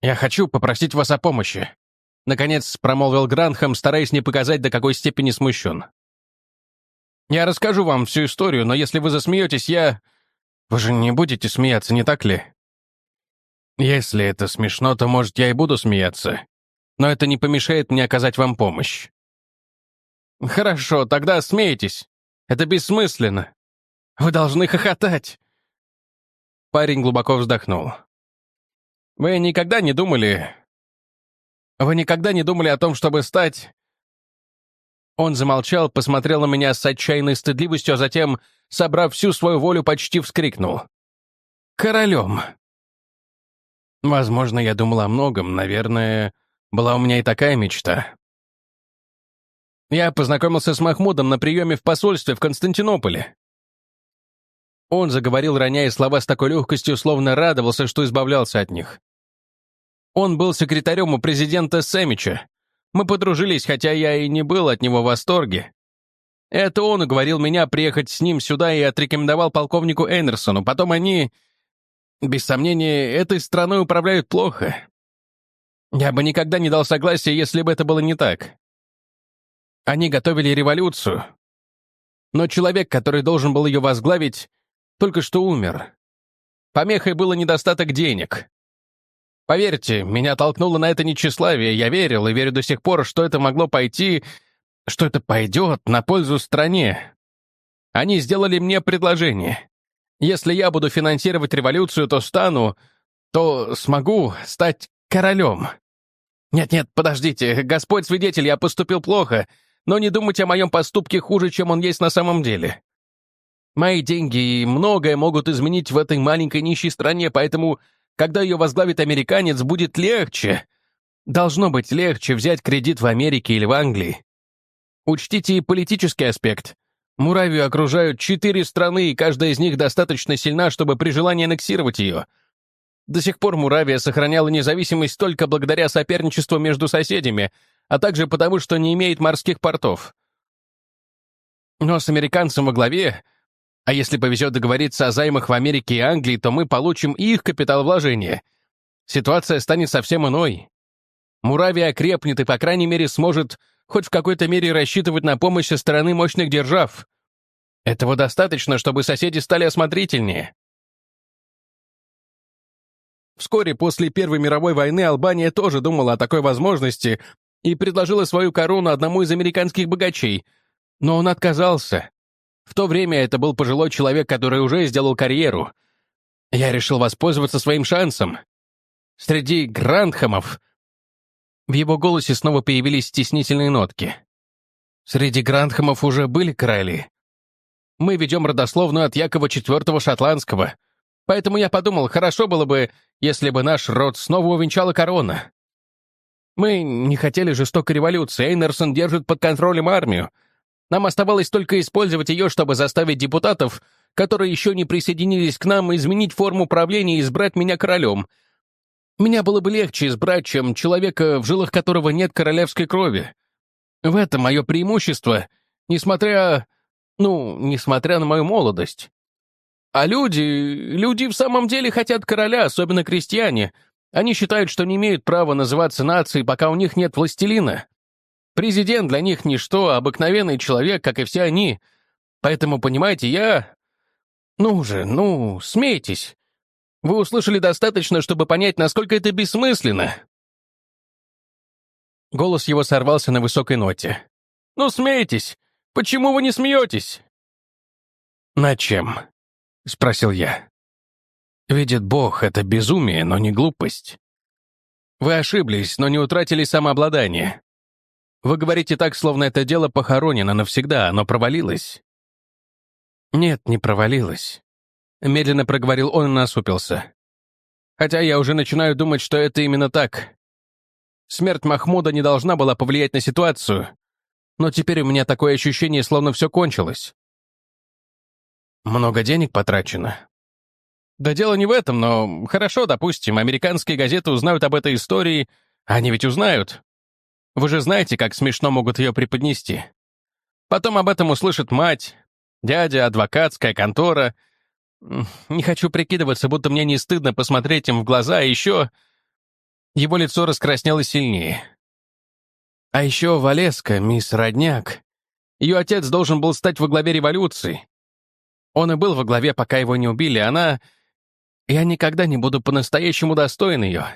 «Я хочу попросить вас о помощи», — наконец промолвил Гранхам, стараясь не показать, до какой степени смущен. «Я расскажу вам всю историю, но если вы засмеетесь, я... Вы же не будете смеяться, не так ли?» «Если это смешно, то, может, я и буду смеяться, но это не помешает мне оказать вам помощь». «Хорошо, тогда смейтесь», это бессмысленно. Вы должны хохотать. Парень глубоко вздохнул. Вы никогда не думали... Вы никогда не думали о том, чтобы стать... Он замолчал, посмотрел на меня с отчаянной стыдливостью, а затем, собрав всю свою волю, почти вскрикнул. «Королем!» Возможно, я думал о многом, наверное, была у меня и такая мечта. Я познакомился с Махмудом на приеме в посольстве в Константинополе. Он заговорил, роняя слова с такой легкостью, словно радовался, что избавлялся от них. Он был секретарем у президента Сэмича. Мы подружились, хотя я и не был от него в восторге. Это он уговорил меня приехать с ним сюда и отрекомендовал полковнику Эйнерсону. Потом они, без сомнения, этой страной управляют плохо. Я бы никогда не дал согласия, если бы это было не так. Они готовили революцию. Но человек, который должен был ее возглавить, только что умер. Помехой было недостаток денег. Поверьте, меня толкнуло на это нечеславие. Я верил и верю до сих пор, что это могло пойти, что это пойдет на пользу стране. Они сделали мне предложение. Если я буду финансировать революцию, то стану, то смогу стать королем. Нет-нет, подождите, Господь свидетель, я поступил плохо, но не думайте о моем поступке хуже, чем он есть на самом деле. Мои деньги и многое могут изменить в этой маленькой нищей стране, поэтому, когда ее возглавит американец, будет легче. Должно быть легче взять кредит в Америке или в Англии. Учтите и политический аспект. Муравию окружают четыре страны, и каждая из них достаточно сильна, чтобы при желании аннексировать ее. До сих пор Муравия сохраняла независимость только благодаря соперничеству между соседями, а также потому, что не имеет морских портов. Но с американцем во главе, а если повезет договориться о займах в Америке и Англии, то мы получим их капиталовложение. Ситуация станет совсем иной. Муравия окрепнет и, по крайней мере, сможет хоть в какой-то мере рассчитывать на помощь со стороны мощных держав. Этого достаточно, чтобы соседи стали осмотрительнее. Вскоре после Первой мировой войны Албания тоже думала о такой возможности и предложила свою корону одному из американских богачей, но он отказался. В то время это был пожилой человек, который уже сделал карьеру. Я решил воспользоваться своим шансом. Среди Грандхамов в его голосе снова появились стеснительные нотки. Среди Грандхамов уже были короли. Мы ведем родословную от Якова IV Шотландского, поэтому я подумал, хорошо было бы, если бы наш род снова увенчала корона. Мы не хотели жестокой революции, Эйнерсон держит под контролем армию. Нам оставалось только использовать ее, чтобы заставить депутатов, которые еще не присоединились к нам, изменить форму правления и избрать меня королем — меня было бы легче избрать, чем человека, в жилах которого нет королевской крови. В этом мое преимущество, несмотря... ну, несмотря на мою молодость. А люди... люди в самом деле хотят короля, особенно крестьяне. Они считают, что не имеют права называться нацией, пока у них нет властелина. Президент для них ничто, а обыкновенный человек, как и все они. Поэтому, понимаете, я... Ну же, ну, смейтесь. Вы услышали достаточно, чтобы понять, насколько это бессмысленно». Голос его сорвался на высокой ноте. «Ну, смейтесь! Почему вы не смеетесь?» «На чем?» — спросил я. «Видит Бог, это безумие, но не глупость. Вы ошиблись, но не утратили самообладание. Вы говорите так, словно это дело похоронено навсегда, оно провалилось». «Нет, не провалилось. Медленно проговорил он и насупился. Хотя я уже начинаю думать, что это именно так. Смерть Махмуда не должна была повлиять на ситуацию, но теперь у меня такое ощущение, словно все кончилось. Много денег потрачено. Да дело не в этом, но хорошо, допустим, американские газеты узнают об этой истории, они ведь узнают. Вы же знаете, как смешно могут ее преподнести. Потом об этом услышит мать, дядя, адвокатская контора — не хочу прикидываться, будто мне не стыдно посмотреть им в глаза, а еще... Его лицо раскраснелось сильнее. А еще Валеска, мисс Родняк. Ее отец должен был стать во главе революции. Он и был во главе, пока его не убили. Она... Я никогда не буду по-настоящему достоин ее.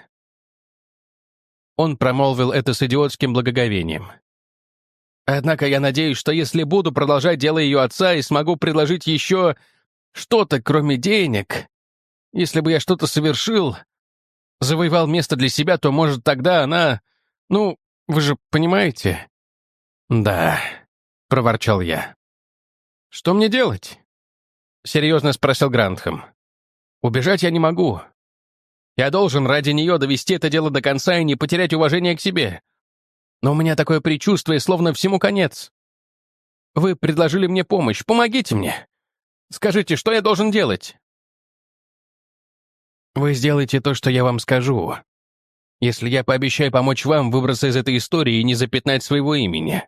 Он промолвил это с идиотским благоговением. Однако я надеюсь, что если буду продолжать дело ее отца и смогу предложить еще что-то, кроме денег. Если бы я что-то совершил, завоевал место для себя, то, может, тогда она... Ну, вы же понимаете?» «Да», — проворчал я. «Что мне делать?» — серьезно спросил Грантхэм. «Убежать я не могу. Я должен ради нее довести это дело до конца и не потерять уважение к себе. Но у меня такое предчувствие, словно всему конец. Вы предложили мне помощь, помогите мне. Скажите, что я должен делать?» «Вы сделаете то, что я вам скажу. Если я пообещаю помочь вам выбраться из этой истории и не запятнать своего имени».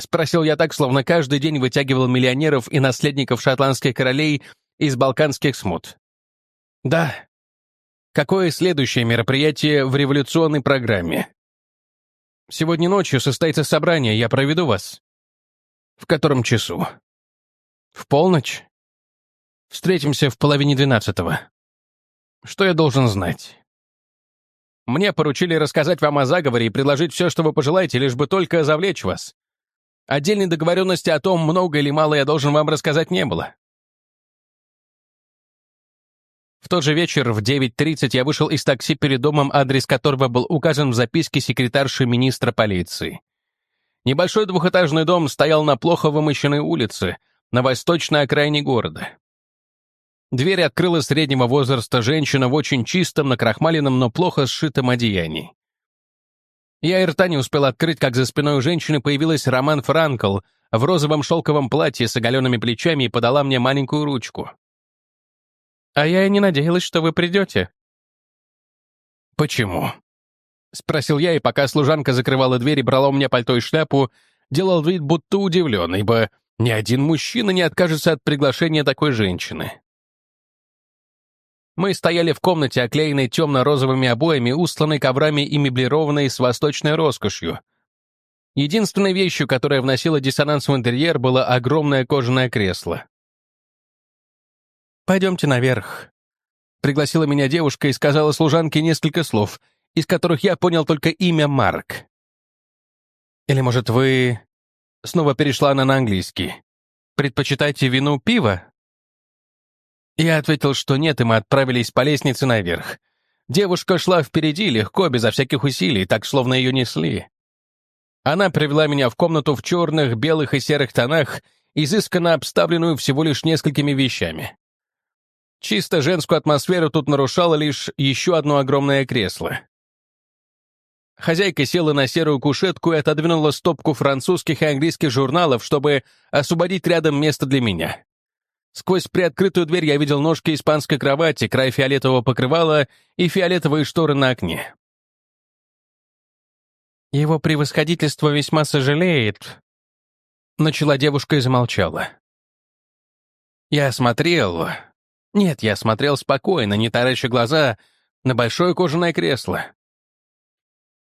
Спросил я так, словно каждый день вытягивал миллионеров и наследников шотландских королей из балканских смут. «Да. Какое следующее мероприятие в революционной программе?» «Сегодня ночью состоится собрание, я проведу вас». «В котором часу?» В полночь? Встретимся в половине двенадцатого. Что я должен знать? Мне поручили рассказать вам о заговоре и предложить все, что вы пожелаете, лишь бы только завлечь вас. Отдельной договоренности о том, много или мало я должен вам рассказать, не было. В тот же вечер в 9.30 я вышел из такси перед домом, адрес которого был указан в записке секретарши министра полиции. Небольшой двухэтажный дом стоял на плохо вымощенной улице, на восточной окраине города. Дверь открыла среднего возраста женщина в очень чистом, накрахмаленном, но плохо сшитом одеянии. Я и рта не успел открыть, как за спиной у женщины появилась Роман Франкл в розовом шелковом платье с оголенными плечами и подала мне маленькую ручку. «А я и не надеялась, что вы придете». «Почему?» — спросил я, и пока служанка закрывала дверь и брала у меня пальто и шляпу, делал вид, будто удивлен, ибо ни один мужчина не откажется от приглашения такой женщины. Мы стояли в комнате, оклеенной темно-розовыми обоями, устланной коврами и меблированной с восточной роскошью. Единственной вещью, которая вносила диссонанс в интерьер, было огромное кожаное кресло. «Пойдемте наверх», — пригласила меня девушка и сказала служанке несколько слов, из которых я понял только имя Марк. «Или, может, вы...» Снова перешла она на английский. «Предпочитаете вину пива?» Я ответил, что нет, и мы отправились по лестнице наверх. Девушка шла впереди легко, безо всяких усилий, так словно ее несли. Она привела меня в комнату в черных, белых и серых тонах, изысканно обставленную всего лишь несколькими вещами. Чисто женскую атмосферу тут нарушало лишь еще одно огромное кресло. Хозяйка села на серую кушетку и отодвинула стопку французских и английских журналов, чтобы освободить рядом место для меня. Сквозь приоткрытую дверь я видел ножки испанской кровати, край фиолетового покрывала и фиолетовые шторы на окне. «Его превосходительство весьма сожалеет», — начала девушка и замолчала. Я смотрел... Нет, я смотрел спокойно, не тараща глаза, на большое кожаное кресло.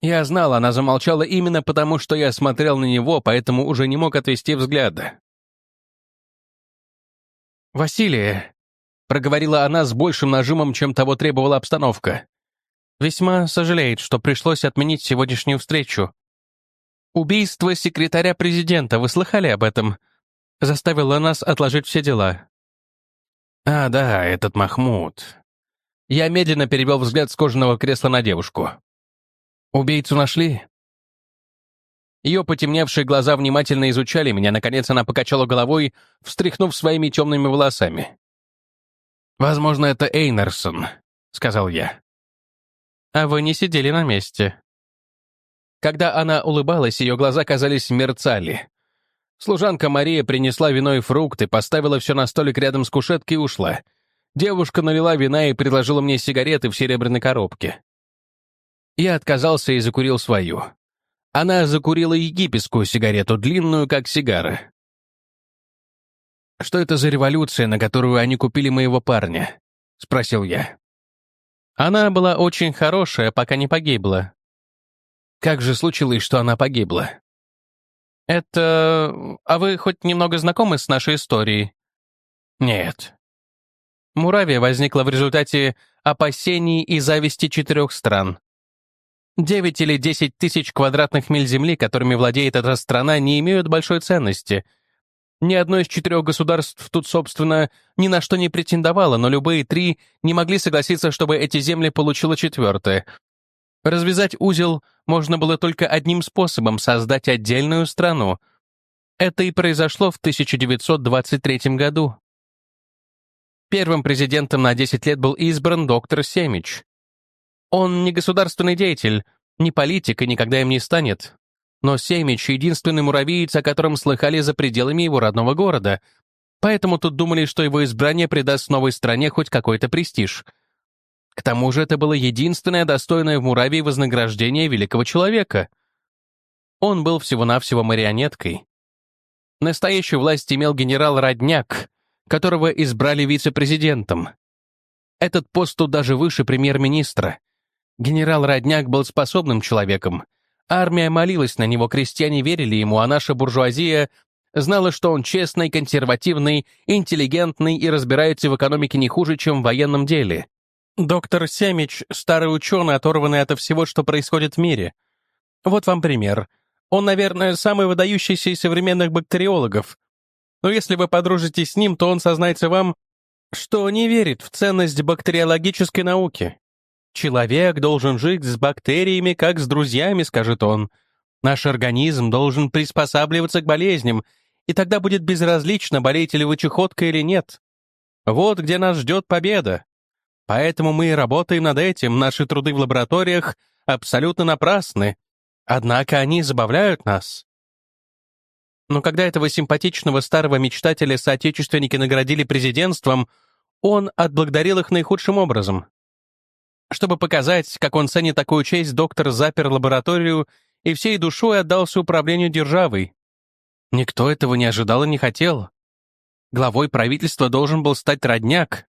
Я знал, она замолчала именно потому, что я смотрел на него, поэтому уже не мог отвести взгляда. «Василия», — проговорила она с большим нажимом, чем того требовала обстановка, «весьма сожалеет, что пришлось отменить сегодняшнюю встречу. Убийство секретаря президента, вы слыхали об этом? Заставило нас отложить все дела». «А, да, этот Махмуд». Я медленно перевел взгляд с кожаного кресла на девушку. «Убийцу нашли?» Ее потемневшие глаза внимательно изучали меня, наконец она покачала головой, встряхнув своими темными волосами. «Возможно, это Эйнерсон», — сказал я. «А вы не сидели на месте». Когда она улыбалась, ее глаза, казались, мерцали. Служанка Мария принесла вино и фрукты, поставила все на столик рядом с кушеткой и ушла. Девушка налила вина и предложила мне сигареты в серебряной коробке. Я отказался и закурил свою. Она закурила египетскую сигарету, длинную, как сигара. «Что это за революция, на которую они купили моего парня?» — спросил я. «Она была очень хорошая, пока не погибла». «Как же случилось, что она погибла?» «Это... А вы хоть немного знакомы с нашей историей?» «Нет». Муравия возникла в результате опасений и зависти четырех стран. 9 или 10 тысяч квадратных миль земли, которыми владеет эта страна, не имеют большой ценности. Ни одно из четырех государств тут, собственно, ни на что не претендовало, но любые три не могли согласиться, чтобы эти земли получило четвертое. Развязать узел можно было только одним способом — создать отдельную страну. Это и произошло в 1923 году. Первым президентом на 10 лет был избран доктор Семич. Он не государственный деятель, не политик и никогда им не станет. Но Семич — единственный муравьиец, о котором слыхали за пределами его родного города. Поэтому тут думали, что его избрание придаст новой стране хоть какой-то престиж. К тому же это было единственное достойное в Муравии вознаграждение великого человека. Он был всего-навсего марионеткой. Настоящую власть имел генерал Родняк, которого избрали вице-президентом. Этот пост тут даже выше премьер-министра. Генерал Родняк был способным человеком. Армия молилась на него, крестьяне верили ему, а наша буржуазия знала, что он честный, консервативный, интеллигентный и разбирается в экономике не хуже, чем в военном деле. Доктор Семич — старый ученый, оторванный от всего, что происходит в мире. Вот вам пример. Он, наверное, самый выдающийся из современных бактериологов. Но если вы подружитесь с ним, то он сознается вам, что не верит в ценность бактериологической науки. «Человек должен жить с бактериями, как с друзьями», — скажет он. «Наш организм должен приспосабливаться к болезням, и тогда будет безразлично, болеете ли вы чехоткой или нет. Вот где нас ждет победа. Поэтому мы и работаем над этим, наши труды в лабораториях абсолютно напрасны. Однако они забавляют нас. Но когда этого симпатичного старого мечтателя соотечественники наградили президентством, он отблагодарил их наихудшим образом. Чтобы показать, как он ценит такую честь, доктор запер лабораторию и всей душой отдался управлению державой. Никто этого не ожидал и не хотел. Главой правительства должен был стать родняк,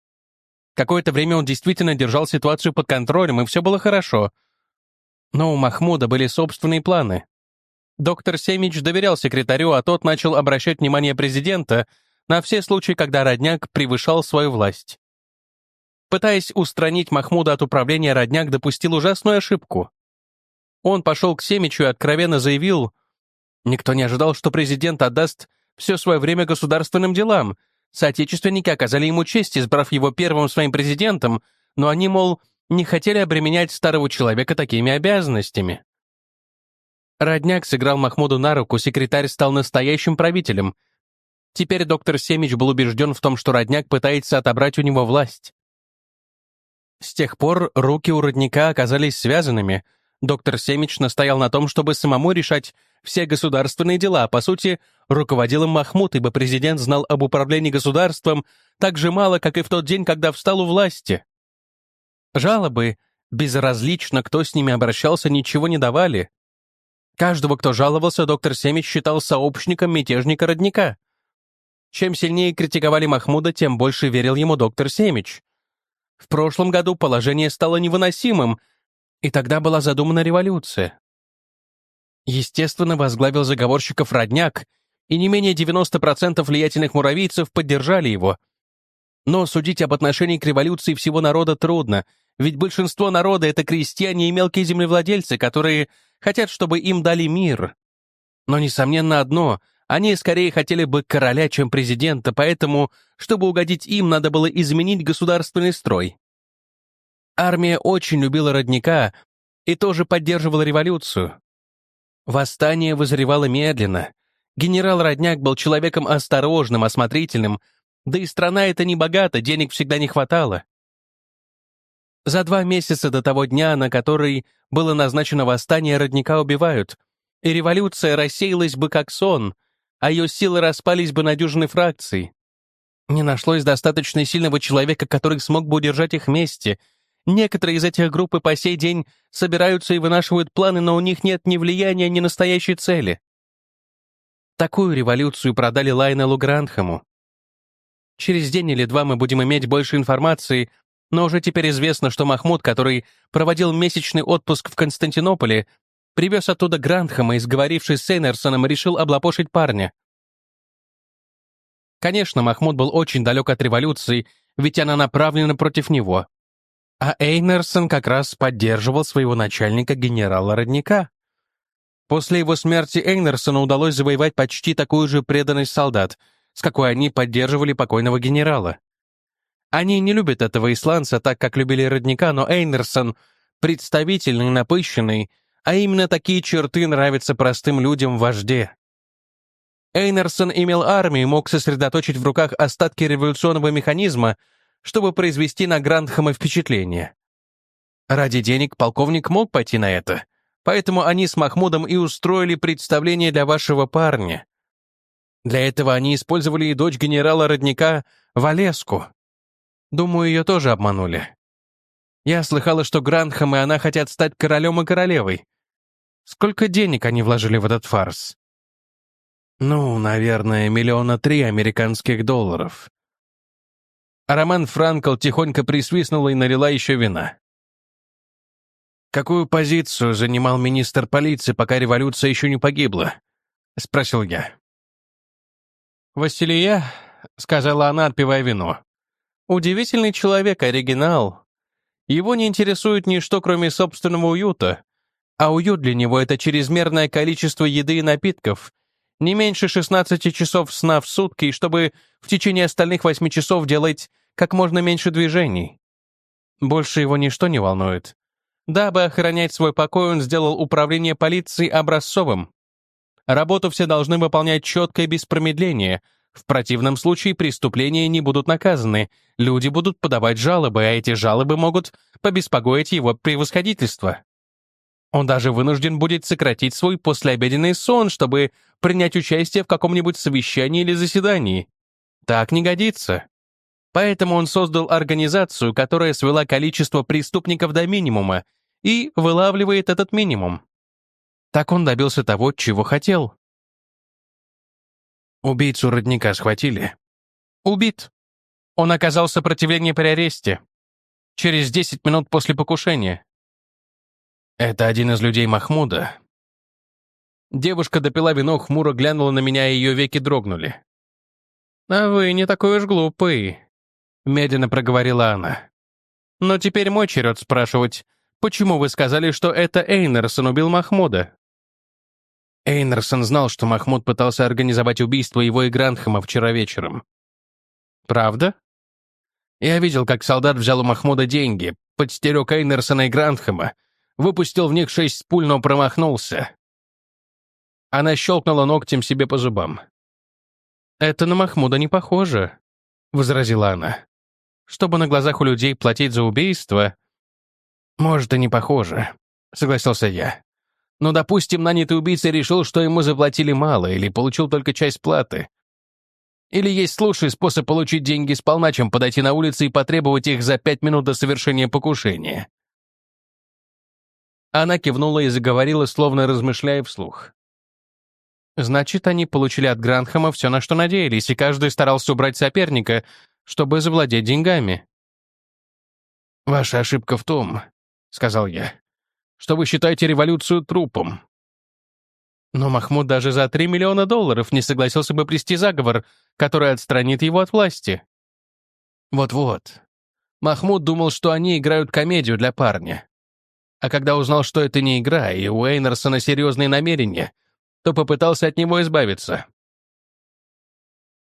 Какое-то время он действительно держал ситуацию под контролем, и все было хорошо. Но у Махмуда были собственные планы. Доктор Семич доверял секретарю, а тот начал обращать внимание президента на все случаи, когда Родняк превышал свою власть. Пытаясь устранить Махмуда от управления, Родняк допустил ужасную ошибку. Он пошел к Семичу и откровенно заявил, «Никто не ожидал, что президент отдаст все свое время государственным делам, Соотечественники оказали ему честь, избрав его первым своим президентом, но они, мол, не хотели обременять старого человека такими обязанностями. Родняк сыграл Махмуду на руку, секретарь стал настоящим правителем. Теперь доктор Семич был убежден в том, что Родняк пытается отобрать у него власть. С тех пор руки у Родника оказались связанными. Доктор Семич настоял на том, чтобы самому решать все государственные дела, по сути, руководил им Махмуд, ибо президент знал об управлении государством так же мало, как и в тот день, когда встал у власти. Жалобы, безразлично, кто с ними обращался, ничего не давали. Каждого, кто жаловался, доктор Семич считал сообщником мятежника-родника. Чем сильнее критиковали Махмуда, тем больше верил ему доктор Семич. В прошлом году положение стало невыносимым, и тогда была задумана революция. Естественно, возглавил заговорщиков родняк, и не менее 90% влиятельных муравийцев поддержали его. Но судить об отношении к революции всего народа трудно, ведь большинство народа — это крестьяне и мелкие землевладельцы, которые хотят, чтобы им дали мир. Но, несомненно, одно — они скорее хотели бы короля, чем президента, поэтому, чтобы угодить им, надо было изменить государственный строй. Армия очень любила родника и тоже поддерживала революцию. Восстание вызревало медленно. Генерал Родняк был человеком осторожным, осмотрительным, да и страна эта не богата, денег всегда не хватало. За два месяца до того дня, на который было назначено восстание, Родника убивают, и революция рассеялась бы как сон, а ее силы распались бы на дюжины фракций. Не нашлось достаточно сильного человека, который смог бы удержать их вместе — Некоторые из этих групп и по сей день собираются и вынашивают планы, но у них нет ни влияния, ни настоящей цели. Такую революцию продали Лайнелу Грандхэму. Через день или два мы будем иметь больше информации, но уже теперь известно, что Махмуд, который проводил месячный отпуск в Константинополе, привез оттуда Грандхэма и, сговорившись с Эйнерсоном, решил облапошить парня. Конечно, Махмуд был очень далек от революции, ведь она направлена против него. А Эйнерсон как раз поддерживал своего начальника генерала Родника. После его смерти Эйнерсону удалось завоевать почти такую же преданность солдат, с какой они поддерживали покойного генерала. Они не любят этого исландца так, как любили Родника, но Эйнерсон — представительный, напыщенный, а именно такие черты нравятся простым людям вожде. Эйнерсон имел армию и мог сосредоточить в руках остатки революционного механизма — чтобы произвести на Грандхэма впечатление. Ради денег полковник мог пойти на это, поэтому они с Махмудом и устроили представление для вашего парня. Для этого они использовали и дочь генерала Родника Валеску. Думаю, ее тоже обманули. Я слыхала, что Грандхэм и она хотят стать королем и королевой. Сколько денег они вложили в этот фарс? Ну, наверное, миллиона три американских долларов. А Роман Франкл тихонько присвистнула и налила еще вина. «Какую позицию занимал министр полиции, пока революция еще не погибла?» — спросил я. «Василия», — сказала она, отпивая вино, — «удивительный человек, оригинал. Его не интересует ничто, кроме собственного уюта. А уют для него — это чрезмерное количество еды и напитков, не меньше 16 часов сна в сутки, чтобы в течение остальных 8 часов делать как можно меньше движений. Больше его ничто не волнует. Дабы охранять свой покой, он сделал управление полицией образцовым. Работу все должны выполнять четко и без промедления. В противном случае преступления не будут наказаны, люди будут подавать жалобы, а эти жалобы могут побеспокоить его превосходительство. Он даже вынужден будет сократить свой послеобеденный сон, чтобы принять участие в каком-нибудь совещании или заседании. Так не годится. Поэтому он создал организацию, которая свела количество преступников до минимума и вылавливает этот минимум. Так он добился того, чего хотел. Убийцу родника схватили. Убит. Он оказал сопротивление при аресте. Через 10 минут после покушения. Это один из людей Махмуда. Девушка допила вино, хмуро глянула на меня, и ее веки дрогнули. «А вы не такой уж глупый», — медленно проговорила она. «Но теперь мой черед спрашивать, почему вы сказали, что это Эйнерсон убил Махмуда?» Эйнерсон знал, что Махмуд пытался организовать убийство его и Грандхэма вчера вечером. «Правда?» Я видел, как солдат взял у Махмуда деньги, подстерег Эйнерсона и Грандхэма, выпустил в них шесть пуль, но промахнулся. Она щелкнула ногтем себе по зубам. «Это на Махмуда не похоже», — возразила она. «Чтобы на глазах у людей платить за убийство...» «Может, и не похоже», — согласился я. «Но, допустим, нанятый убийца решил, что ему заплатили мало или получил только часть платы. Или есть лучший способ получить деньги сполна, чем подойти на улицу и потребовать их за пять минут до совершения покушения. Она кивнула и заговорила, словно размышляя вслух. Значит, они получили от Гранхама все, на что надеялись, и каждый старался убрать соперника, чтобы завладеть деньгами. «Ваша ошибка в том, — сказал я, — что вы считаете революцию трупом. Но Махмуд даже за 3 миллиона долларов не согласился бы плести заговор, который отстранит его от власти. Вот-вот. Махмуд думал, что они играют комедию для парня. А когда узнал, что это не игра, и у Эйнерсона серьезные намерения, то попытался от него избавиться.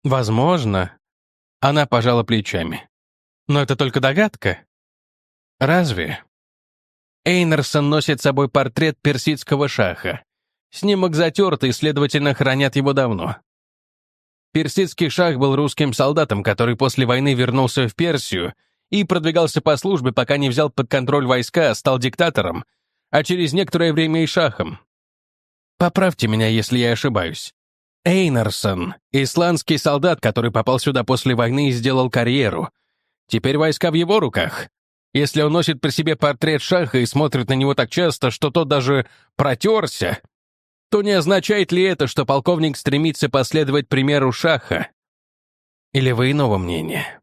Возможно. Она пожала плечами. Но это только догадка. Разве? Эйнерсон носит с собой портрет персидского шаха. Снимок затертый, следовательно, хранят его давно. Персидский шах был русским солдатом, который после войны вернулся в Персию и продвигался по службе, пока не взял под контроль войска, стал диктатором, а через некоторое время и шахом. Поправьте меня, если я ошибаюсь. Эйнерсон — исландский солдат, который попал сюда после войны и сделал карьеру. Теперь войска в его руках. Если он носит при себе портрет шаха и смотрит на него так часто, что тот даже протерся, то не означает ли это, что полковник стремится последовать примеру шаха? Или вы иного мнения?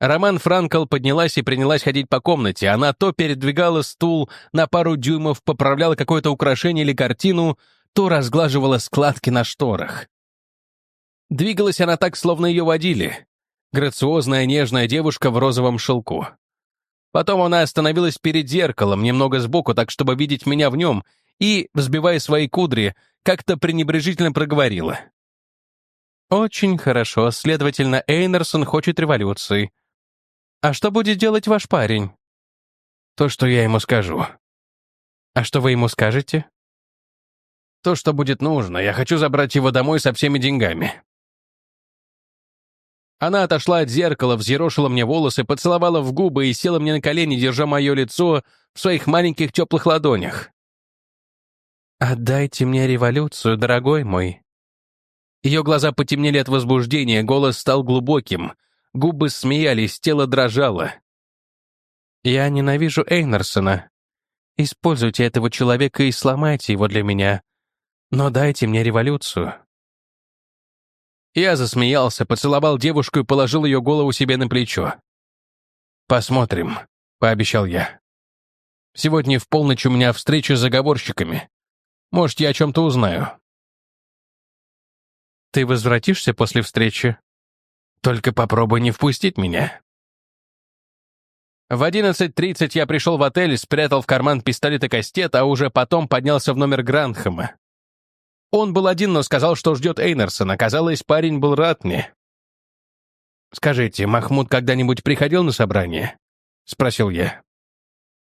Роман Франкл поднялась и принялась ходить по комнате. Она то передвигала стул на пару дюймов, поправляла какое-то украшение или картину, то разглаживала складки на шторах. Двигалась она так, словно ее водили. Грациозная нежная девушка в розовом шелку. Потом она остановилась перед зеркалом, немного сбоку, так чтобы видеть меня в нем, и, взбивая свои кудри, как-то пренебрежительно проговорила. «Очень хорошо, следовательно, Эйнерсон хочет революции. «А что будет делать ваш парень?» «То, что я ему скажу». «А что вы ему скажете?» «То, что будет нужно. Я хочу забрать его домой со всеми деньгами». Она отошла от зеркала, взъерошила мне волосы, поцеловала в губы и села мне на колени, держа мое лицо в своих маленьких теплых ладонях. «Отдайте мне революцию, дорогой мой». Ее глаза потемнели от возбуждения, голос стал глубоким — Губы смеялись, тело дрожало. «Я ненавижу Эйнерсона. Используйте этого человека и сломайте его для меня. Но дайте мне революцию». Я засмеялся, поцеловал девушку и положил ее голову себе на плечо. «Посмотрим», — пообещал я. «Сегодня в полночь у меня встреча с заговорщиками. Может, я о чем-то узнаю». «Ты возвратишься после встречи?» Только попробуй не впустить меня. В 11.30 я пришел в отель, спрятал в карман пистолет и кастет, а уже потом поднялся в номер Гранхэма. Он был один, но сказал, что ждет Эйнерсона. Оказалось, парень был рад мне. «Скажите, Махмуд когда-нибудь приходил на собрание?» — спросил я.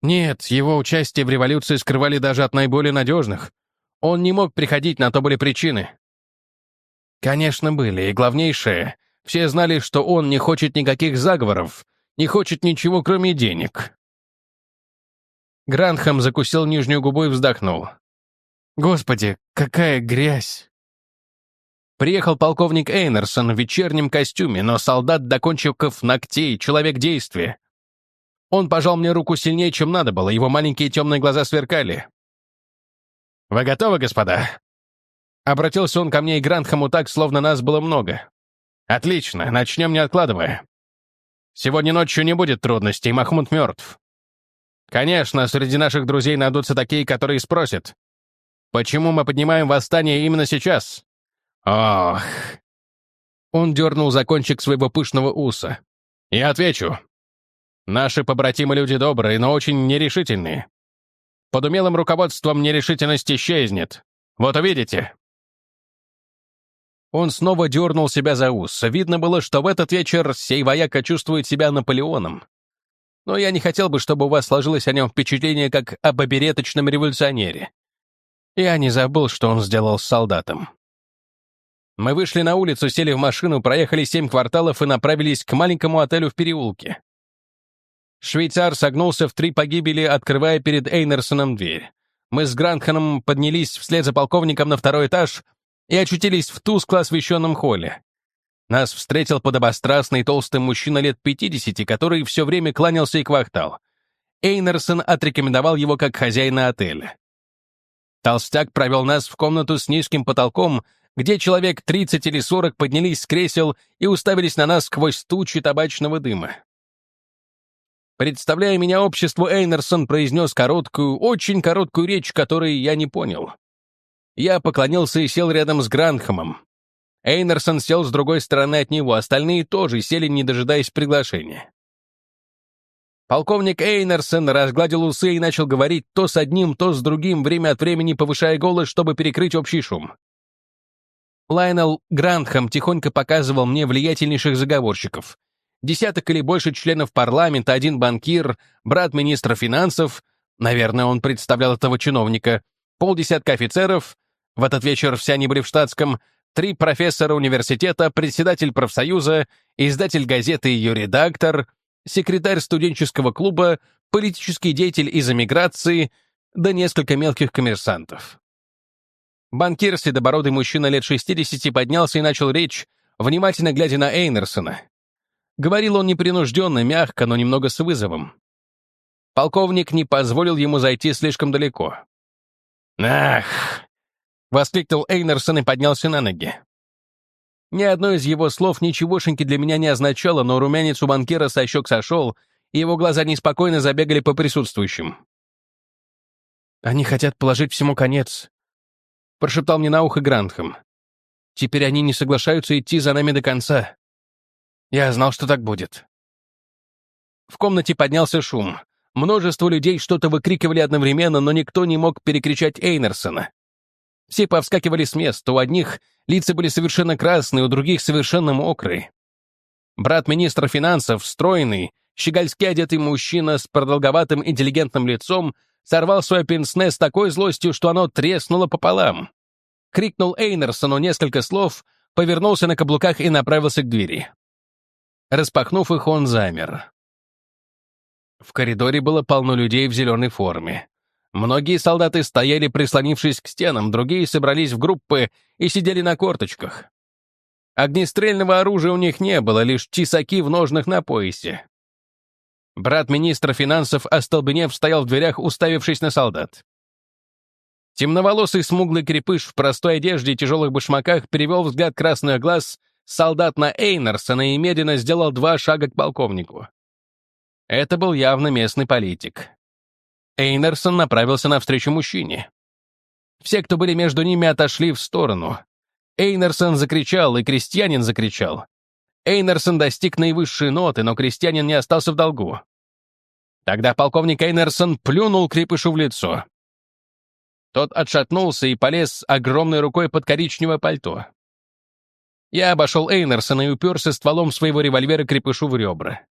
«Нет, его участие в революции скрывали даже от наиболее надежных. Он не мог приходить, на то были причины». «Конечно, были, и главнейшее, все знали, что он не хочет никаких заговоров, не хочет ничего, кроме денег. Гранхам закусил нижнюю губу и вздохнул. «Господи, какая грязь!» Приехал полковник Эйнерсон в вечернем костюме, но солдат до кончиков ногтей, человек действия. Он пожал мне руку сильнее, чем надо было, его маленькие темные глаза сверкали. «Вы готовы, господа?» Обратился он ко мне и Гранхаму так, словно нас было много. «Отлично, начнем не откладывая. Сегодня ночью не будет трудностей, Махмуд мертв. Конечно, среди наших друзей найдутся такие, которые спросят, почему мы поднимаем восстание именно сейчас? Ох. Он дернул за кончик своего пышного уса. Я отвечу. Наши побратимы люди добрые, но очень нерешительные. Под умелым руководством нерешительность исчезнет. Вот увидите. Он снова дернул себя за ус. Видно было, что в этот вечер сей вояка чувствует себя Наполеоном. Но я не хотел бы, чтобы у вас сложилось о нем впечатление как об обереточном революционере. Я не забыл, что он сделал с солдатом. Мы вышли на улицу, сели в машину, проехали семь кварталов и направились к маленькому отелю в переулке. Швейцар согнулся в три погибели, открывая перед Эйнерсоном дверь. Мы с Грантханом поднялись вслед за полковником на второй этаж, и очутились в тускло освещенном холле. Нас встретил подобострастный толстый мужчина лет 50, который все время кланялся и квахтал. Эйнерсон отрекомендовал его как хозяина отеля. Толстяк провел нас в комнату с низким потолком, где человек 30 или 40 поднялись с кресел и уставились на нас сквозь тучи табачного дыма. Представляя меня обществу, Эйнерсон произнес короткую, очень короткую речь, которой я не понял. Я поклонился и сел рядом с Гранхамом. Эйнерсон сел с другой стороны от него, остальные тоже сели, не дожидаясь приглашения. Полковник Эйнерсон разгладил усы и начал говорить то с одним, то с другим, время от времени повышая голос, чтобы перекрыть общий шум. Лайнел Грантхам тихонько показывал мне влиятельнейших заговорщиков. Десяток или больше членов парламента, один банкир, брат министра финансов, наверное, он представлял этого чиновника, полдесятка офицеров, в этот вечер все они были в штатском, три профессора университета, председатель профсоюза, издатель газеты и ее редактор, секретарь студенческого клуба, политический деятель из эмиграции, да несколько мелких коммерсантов. Банкир, седобородый мужчина лет 60, поднялся и начал речь, внимательно глядя на Эйнерсона. Говорил он непринужденно, мягко, но немного с вызовом. Полковник не позволил ему зайти слишком далеко. «Ах!» Воскликнул Эйнерсон и поднялся на ноги. Ни одно из его слов ничегошеньки для меня не означало, но румянец у банкира со щек сошел, и его глаза неспокойно забегали по присутствующим. «Они хотят положить всему конец», — прошептал мне на ухо Грантхэм. «Теперь они не соглашаются идти за нами до конца. Я знал, что так будет». В комнате поднялся шум. Множество людей что-то выкрикивали одновременно, но никто не мог перекричать Эйнерсона. Все повскакивали с мест, у одних лица были совершенно красные, у других совершенно мокрые. Брат министра финансов, стройный, щегольски одетый мужчина с продолговатым интеллигентным лицом, сорвал свое пенсне с такой злостью, что оно треснуло пополам. Крикнул Эйнерсону несколько слов, повернулся на каблуках и направился к двери. Распахнув их, он замер. В коридоре было полно людей в зеленой форме. Многие солдаты стояли, прислонившись к стенам, другие собрались в группы и сидели на корточках. Огнестрельного оружия у них не было, лишь тесаки в ножнах на поясе. Брат министра финансов, остолбенев, стоял в дверях, уставившись на солдат. Темноволосый смуглый крепыш в простой одежде и тяжелых башмаках перевел взгляд красных глаз солдат на Эйнерсона и медленно сделал два шага к полковнику. Это был явно местный политик. Эйнерсон направился навстречу мужчине. Все, кто были между ними, отошли в сторону. Эйнерсон закричал, и крестьянин закричал. Эйнерсон достиг наивысшей ноты, но крестьянин не остался в долгу. Тогда полковник Эйнерсон плюнул крепышу в лицо. Тот отшатнулся и полез огромной рукой под коричневое пальто. Я обошел Эйнерсона и уперся стволом своего револьвера крепышу в ребра.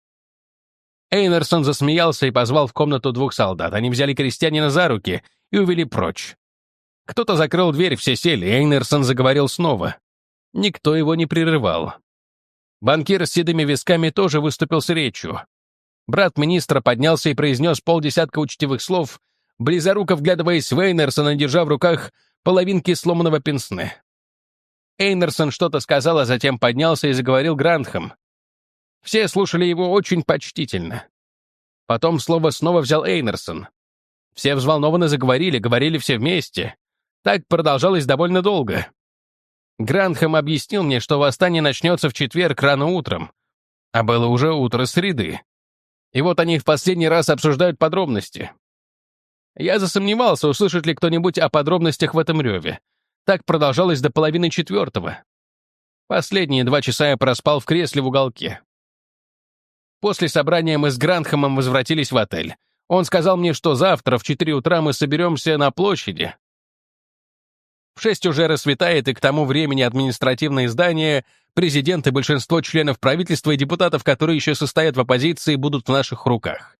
Эйнерсон засмеялся и позвал в комнату двух солдат. Они взяли крестьянина за руки и увели прочь. Кто-то закрыл дверь, все сели, Эйнерсон заговорил снова. Никто его не прерывал. Банкир с седыми висками тоже выступил с речью. Брат министра поднялся и произнес полдесятка учтивых слов, близоруко вглядываясь в Эйнерсона, держа в руках половинки сломанного пенсне. Эйнерсон что-то сказал, а затем поднялся и заговорил Грандхам. Все слушали его очень почтительно. Потом слово снова взял Эйнерсон. Все взволнованно заговорили, говорили все вместе. Так продолжалось довольно долго. Гранхэм объяснил мне, что восстание начнется в четверг рано утром, а было уже утро среды. И вот они в последний раз обсуждают подробности. Я засомневался, услышит ли кто-нибудь о подробностях в этом реве. Так продолжалось до половины четвертого. Последние два часа я проспал в кресле в уголке. После собрания мы с Гранхэмом возвратились в отель. Он сказал мне, что завтра в 4 утра мы соберемся на площади. В 6 уже рассветает, и к тому времени административные здания, президент и большинство членов правительства и депутатов, которые еще состоят в оппозиции, будут в наших руках.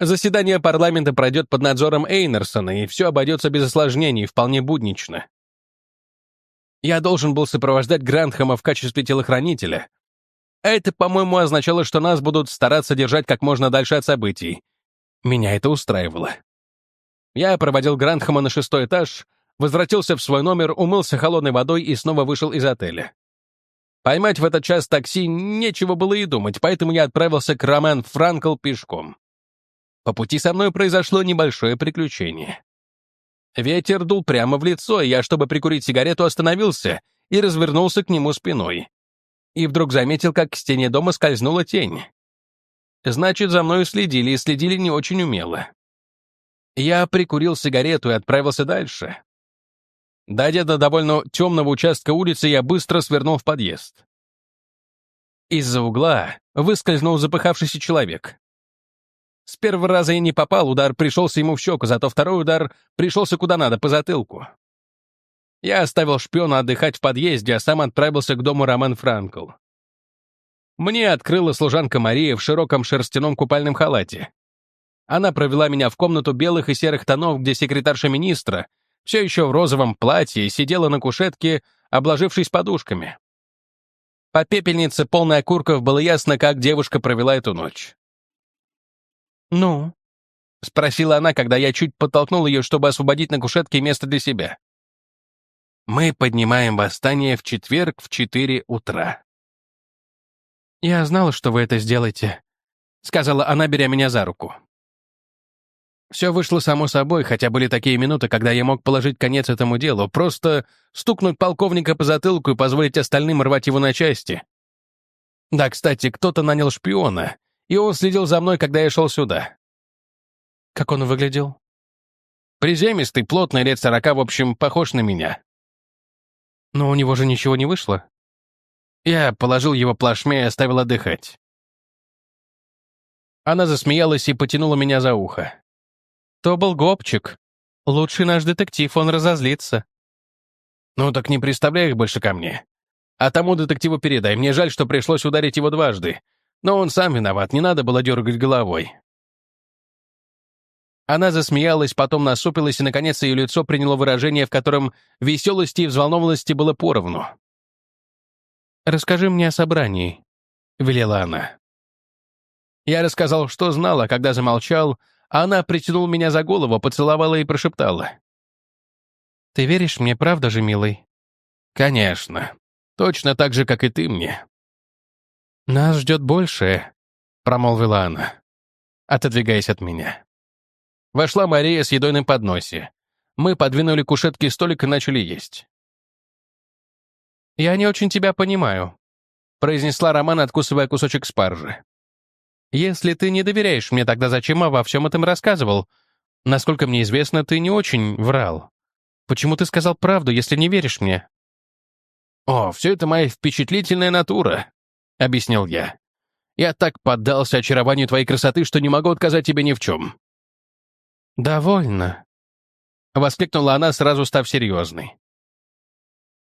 Заседание парламента пройдет под надзором Эйнерсона, и все обойдется без осложнений, вполне буднично. Я должен был сопровождать Грандхэма в качестве телохранителя, это, по-моему, означало, что нас будут стараться держать как можно дальше от событий. Меня это устраивало. Я проводил Грандхэма на шестой этаж, возвратился в свой номер, умылся холодной водой и снова вышел из отеля. Поймать в этот час такси нечего было и думать, поэтому я отправился к Ромен Франкл пешком. По пути со мной произошло небольшое приключение. Ветер дул прямо в лицо, и я, чтобы прикурить сигарету, остановился и развернулся к нему спиной и вдруг заметил, как к стене дома скользнула тень. Значит, за мною следили, и следили не очень умело. Я прикурил сигарету и отправился дальше. Дойдя до довольно темного участка улицы, я быстро свернул в подъезд. Из-за угла выскользнул запыхавшийся человек. С первого раза я не попал, удар пришелся ему в щеку, зато второй удар пришелся куда надо, по затылку. Я оставил шпиона отдыхать в подъезде, а сам отправился к дому Роман Франкл. Мне открыла служанка Мария в широком шерстяном купальном халате. Она провела меня в комнату белых и серых тонов, где секретарша министра, все еще в розовом платье, сидела на кушетке, обложившись подушками. По пепельнице, полной окурков, было ясно, как девушка провела эту ночь. «Ну?» — спросила она, когда я чуть подтолкнул ее, чтобы освободить на кушетке место для себя. Мы поднимаем восстание в четверг в 4 утра. «Я знала, что вы это сделаете», — сказала она, беря меня за руку. Все вышло само собой, хотя были такие минуты, когда я мог положить конец этому делу, просто стукнуть полковника по затылку и позволить остальным рвать его на части. Да, кстати, кто-то нанял шпиона, и он следил за мной, когда я шел сюда. Как он выглядел? Приземистый, плотный, лет сорока, в общем, похож на меня. Но у него же ничего не вышло. Я положил его плашмя и оставил отдыхать. Она засмеялась и потянула меня за ухо. «То был Гопчик. Лучший наш детектив, он разозлится». «Ну так не приставляй их больше ко мне. А тому детективу передай. Мне жаль, что пришлось ударить его дважды. Но он сам виноват, не надо было дергать головой». Она засмеялась, потом насупилась, и, наконец, ее лицо приняло выражение, в котором веселости и взволнованности было поровну. «Расскажи мне о собрании», — велела она. Я рассказал, что знала, когда замолчал, а она притянула меня за голову, поцеловала и прошептала. «Ты веришь мне, правда же, милый?» «Конечно. Точно так же, как и ты мне». «Нас ждет большее», — промолвила она, отодвигаясь от меня. Вошла Мария с едой на подносе. Мы подвинули кушетки столик и начали есть. «Я не очень тебя понимаю», — произнесла Роман, откусывая кусочек спаржи. «Если ты не доверяешь мне, тогда зачем обо всем этом рассказывал? Насколько мне известно, ты не очень врал. Почему ты сказал правду, если не веришь мне?» «О, все это моя впечатлительная натура», — объяснил я. Я так поддался очарованию твоей красоты, что не могу отказать тебе ни в чем». «Довольно», — воскликнула она, сразу став серьезной.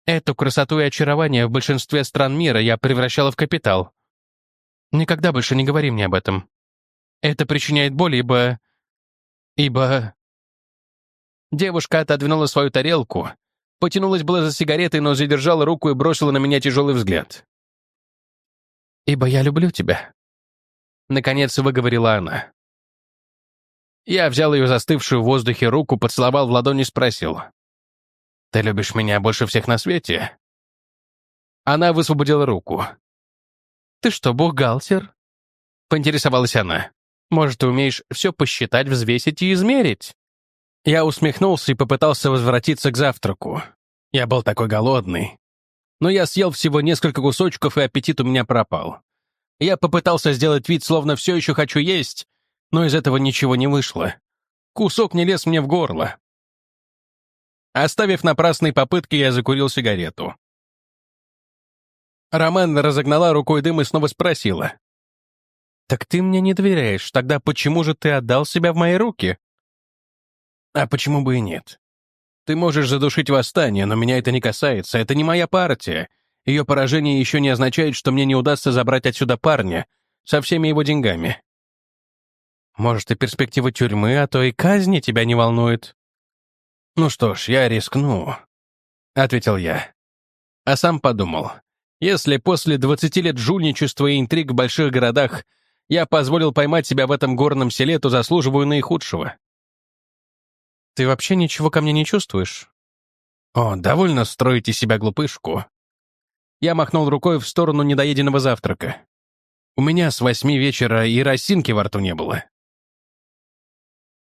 «Эту красоту и очарование в большинстве стран мира я превращала в капитал. Никогда больше не говори мне об этом. Это причиняет боль, ибо... ибо...» Девушка отодвинула свою тарелку, потянулась было за сигаретой, но задержала руку и бросила на меня тяжелый взгляд. «Ибо я люблю тебя», — наконец выговорила она. Я взял ее застывшую в воздухе руку, поцеловал в ладони и спросил. «Ты любишь меня больше всех на свете?» Она высвободила руку. «Ты что, бухгалтер?» — поинтересовалась она. «Может, ты умеешь все посчитать, взвесить и измерить?» Я усмехнулся и попытался возвратиться к завтраку. Я был такой голодный. Но я съел всего несколько кусочков, и аппетит у меня пропал. Я попытался сделать вид, словно все еще хочу есть, но из этого ничего не вышло. Кусок не лез мне в горло. Оставив напрасные попытки, я закурил сигарету. Роман разогнала рукой дым и снова спросила. «Так ты мне не доверяешь, тогда почему же ты отдал себя в мои руки?» А почему бы и нет? Ты можешь задушить восстание, но меня это не касается. Это не моя партия. Ее поражение еще не означает, что мне не удастся забрать отсюда парня со всеми его деньгами. Может, и перспектива тюрьмы, а то и казни тебя не волнует? Ну что ж, я рискну, — ответил я. А сам подумал, если после 20 лет жульничества и интриг в больших городах я позволил поймать себя в этом горном селе, то заслуживаю наихудшего. Ты вообще ничего ко мне не чувствуешь? О, довольно строите себя глупышку. Я махнул рукой в сторону недоеденного завтрака. У меня с восьми вечера и росинки во рту не было.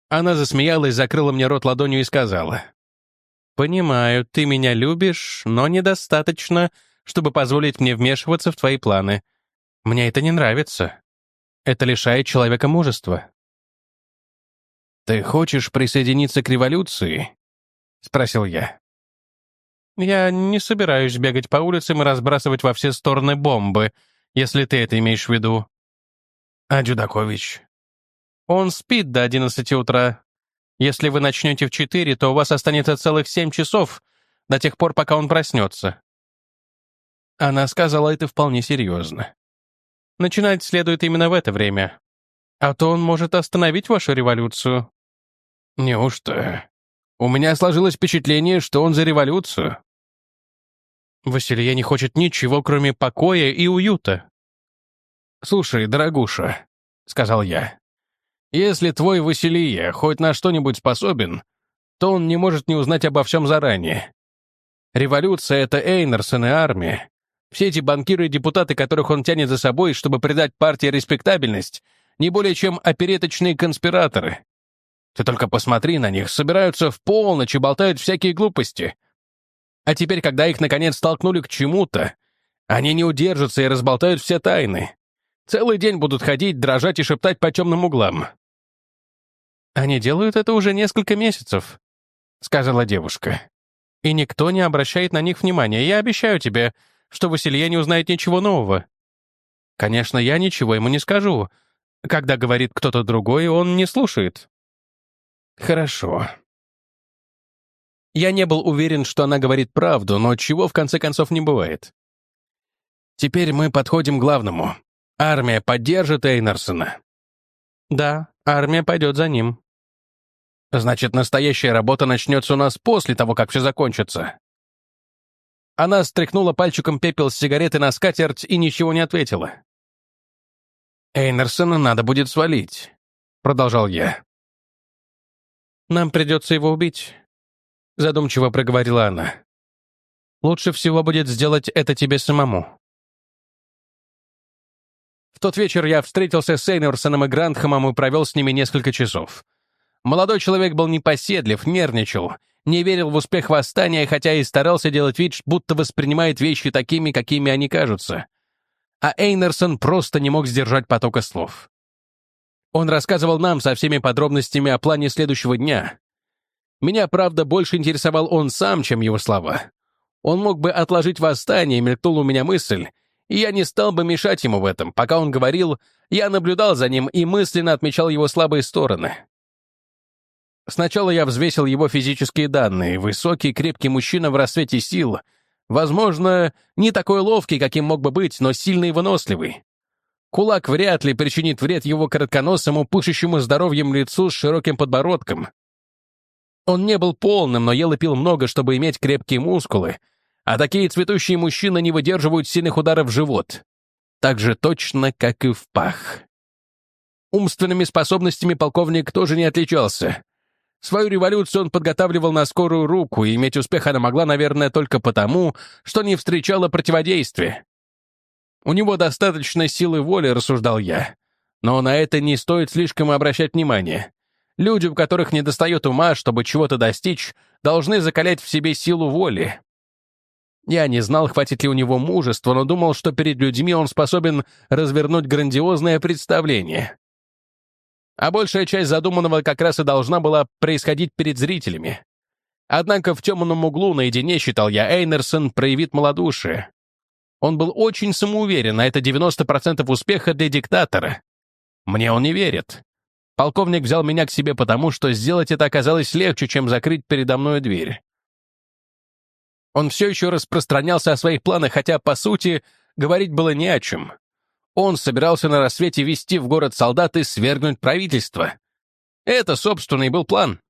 Она засмеялась, закрыла мне рот ладонью и сказала. «Понимаю, ты меня любишь, но недостаточно, чтобы позволить мне вмешиваться в твои планы. Мне это не нравится. Это лишает человека мужества». «Ты хочешь присоединиться к революции?» — спросил я. «Я не собираюсь бегать по улицам и разбрасывать во все стороны бомбы, если ты это имеешь в виду». «А Дюдакович?» «Он спит до одиннадцати утра. Если вы начнете в четыре, то у вас останется целых семь часов, до тех пор, пока он проснется». Она сказала это вполне серьезно. Начинать следует именно в это время. А то он может остановить вашу революцию. Неужто? У меня сложилось впечатление, что он за революцию. Василия не хочет ничего, кроме покоя и уюта. «Слушай, дорогуша», — сказал я, — «если твой Василия хоть на что-нибудь способен, то он не может не узнать обо всем заранее. Революция — это Эйнерсон и армия. Все эти банкиры и депутаты, которых он тянет за собой, чтобы придать партии респектабельность, не более чем опереточные конспираторы. Ты только посмотри на них, собираются в полночь и болтают всякие глупости. А теперь, когда их, наконец, столкнули к чему-то, они не удержатся и разболтают все тайны. Целый день будут ходить, дрожать и шептать по темным углам. «Они делают это уже несколько месяцев», — сказала девушка. «И никто не обращает на них внимания. Я обещаю тебе, что Василье не узнает ничего нового. Конечно, я ничего ему не скажу. Когда говорит кто-то другой, он не слушает. Хорошо. Я не был уверен, что она говорит правду, но чего в конце концов не бывает. Теперь мы подходим к главному. Армия поддержит Эйнарсона. Да, армия пойдет за ним. Значит, настоящая работа начнется у нас после того, как все закончится. Она стряхнула пальчиком пепел с сигареты на скатерть и ничего не ответила. «Эйнерсона надо будет свалить», — продолжал я. «Нам придется его убить», — задумчиво проговорила она. «Лучше всего будет сделать это тебе самому». В тот вечер я встретился с Эйнерсоном и Грандхэмом и провел с ними несколько часов. Молодой человек был непоседлив, нервничал, не верил в успех восстания, хотя и старался делать вид, будто воспринимает вещи такими, какими они кажутся. А Эйнерсон просто не мог сдержать потока слов. Он рассказывал нам со всеми подробностями о плане следующего дня. Меня, правда, больше интересовал он сам, чем его слова. Он мог бы отложить восстание, мелькнула у меня мысль, И я не стал бы мешать ему в этом. Пока он говорил, я наблюдал за ним и мысленно отмечал его слабые стороны. Сначала я взвесил его физические данные. Высокий, крепкий мужчина в рассвете сил. Возможно, не такой ловкий, каким мог бы быть, но сильный и выносливый. Кулак вряд ли причинит вред его коротконосому, пышущему здоровьем лицу с широким подбородком. Он не был полным, но ел и пил много, чтобы иметь крепкие мускулы, а такие цветущие мужчины не выдерживают сильных ударов в живот. Так же точно, как и в пах. Умственными способностями полковник тоже не отличался. Свою революцию он подготавливал на скорую руку, и иметь успех она могла, наверное, только потому, что не встречала противодействия. У него достаточно силы воли, рассуждал я. Но на это не стоит слишком обращать внимание. Люди, у которых недостает ума, чтобы чего-то достичь, должны закалять в себе силу воли. Я не знал, хватит ли у него мужества, но думал, что перед людьми он способен развернуть грандиозное представление а большая часть задуманного как раз и должна была происходить перед зрителями. Однако в темном углу наедине, считал я, Эйнерсон проявит малодушие. Он был очень самоуверен, а это 90% успеха для диктатора. Мне он не верит. Полковник взял меня к себе потому, что сделать это оказалось легче, чем закрыть передо мной дверь. Он все еще распространялся о своих планах, хотя, по сути, говорить было не о чем. Он собирался на рассвете вести в город солдат и свергнуть правительство. Это, собственно, и был план.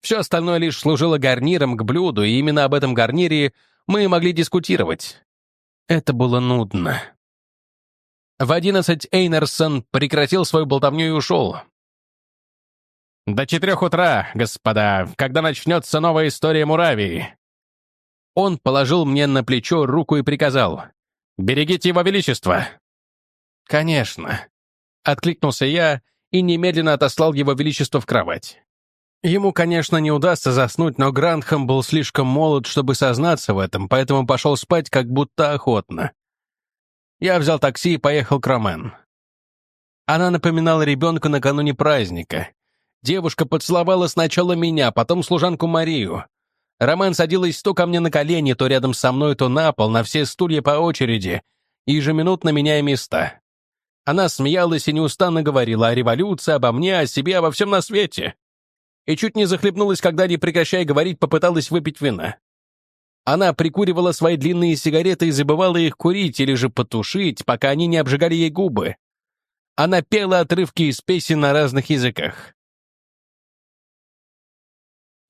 Все остальное лишь служило гарниром к блюду, и именно об этом гарнире мы могли дискутировать. Это было нудно. В одиннадцать Эйнерсон прекратил свою болтовню и ушел. «До четырех утра, господа, когда начнется новая история Муравии». Он положил мне на плечо руку и приказал. «Берегите его величество!» «Конечно», — откликнулся я и немедленно отослал его величество в кровать. Ему, конечно, не удастся заснуть, но Грандхэм был слишком молод, чтобы сознаться в этом, поэтому пошел спать как будто охотно. Я взял такси и поехал к Ромен. Она напоминала ребенка накануне праздника. Девушка поцеловала сначала меня, потом служанку Марию. Ромен садилась то ко мне на колени, то рядом со мной, то на пол, на все стулья по очереди, ежеминутно меняя места. Она смеялась и неустанно говорила о революции, обо мне, о себе, обо всем на свете. И чуть не захлебнулась, когда, не прекращая говорить, попыталась выпить вина. Она прикуривала свои длинные сигареты и забывала их курить или же потушить, пока они не обжигали ей губы. Она пела отрывки из песен на разных языках.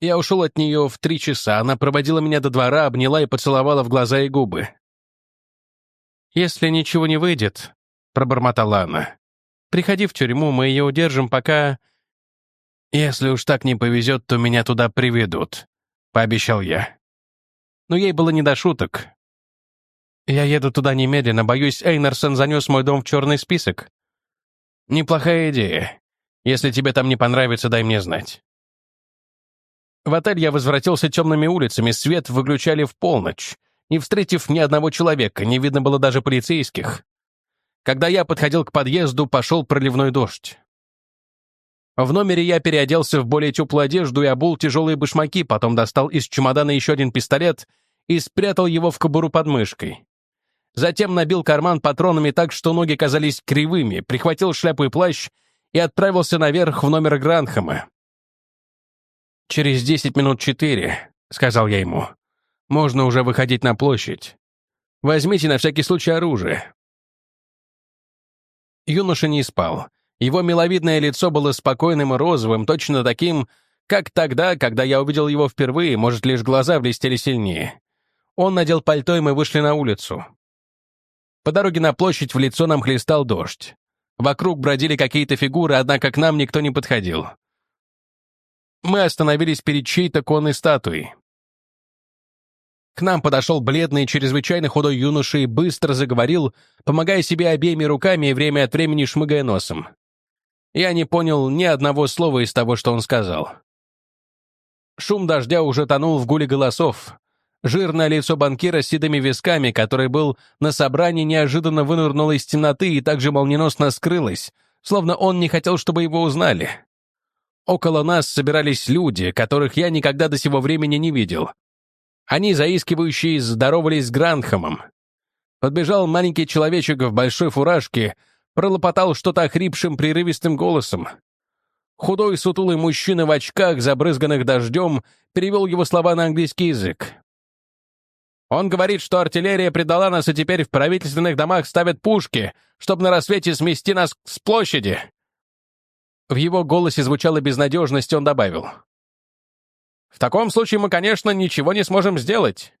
Я ушел от нее в три часа. Она проводила меня до двора, обняла и поцеловала в глаза и губы. «Если ничего не выйдет, — пробормотала она. «Приходи в тюрьму, мы ее удержим, пока...» «Если уж так не повезет, то меня туда приведут», — пообещал я. Но ей было не до шуток. «Я еду туда немедленно, боюсь, Эйнерсон занес мой дом в черный список». «Неплохая идея. Если тебе там не понравится, дай мне знать». В отель я возвратился темными улицами, свет выключали в полночь. Не встретив ни одного человека, не видно было даже полицейских. Когда я подходил к подъезду, пошел проливной дождь. В номере я переоделся в более теплую одежду и обул тяжелые башмаки, потом достал из чемодана еще один пистолет и спрятал его в кобуру под мышкой. Затем набил карман патронами так, что ноги казались кривыми, прихватил шляпу и плащ и отправился наверх в номер Гранхэма. «Через десять минут четыре», — сказал я ему, — «можно уже выходить на площадь. Возьмите на всякий случай оружие. Юноша не спал. Его миловидное лицо было спокойным и розовым, точно таким, как тогда, когда я увидел его впервые, может, лишь глаза блестели сильнее. Он надел пальто, и мы вышли на улицу. По дороге на площадь в лицо нам хлестал дождь. Вокруг бродили какие-то фигуры, однако к нам никто не подходил. Мы остановились перед чьей-то конной статуей. К нам подошел бледный, чрезвычайно худой юноша и быстро заговорил, помогая себе обеими руками и время от времени шмыгая носом. Я не понял ни одного слова из того, что он сказал. Шум дождя уже тонул в гуле голосов. Жирное лицо банкира с седыми висками, который был на собрании, неожиданно вынырнуло из темноты и также молниеносно скрылось, словно он не хотел, чтобы его узнали. Около нас собирались люди, которых я никогда до сего времени не видел. Они, заискивающие, здоровались с Гранхамом. Подбежал маленький человечек в большой фуражке, пролопотал что-то охрипшим прерывистым голосом. Худой сутулый мужчина в очках, забрызганных дождем, перевел его слова на английский язык. Он говорит, что артиллерия предала нас, и теперь в правительственных домах ставят пушки, чтобы на рассвете смести нас с площади. В его голосе звучала безнадежность, он добавил. «В таком случае мы, конечно, ничего не сможем сделать».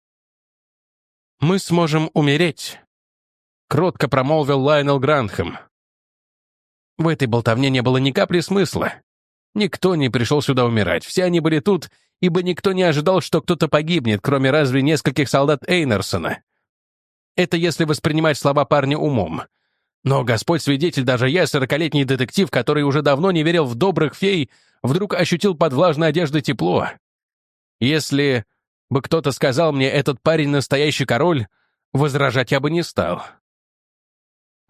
«Мы сможем умереть», — кротко промолвил Лайнел Гранхэм. В этой болтовне не было ни капли смысла. Никто не пришел сюда умирать, все они были тут, ибо никто не ожидал, что кто-то погибнет, кроме разве нескольких солдат Эйнерсона. Это если воспринимать слова парня умом. Но Господь свидетель, даже я, сорокалетний детектив, который уже давно не верил в добрых фей, вдруг ощутил под влажной одеждой тепло. Если бы кто-то сказал мне, этот парень настоящий король, возражать я бы не стал.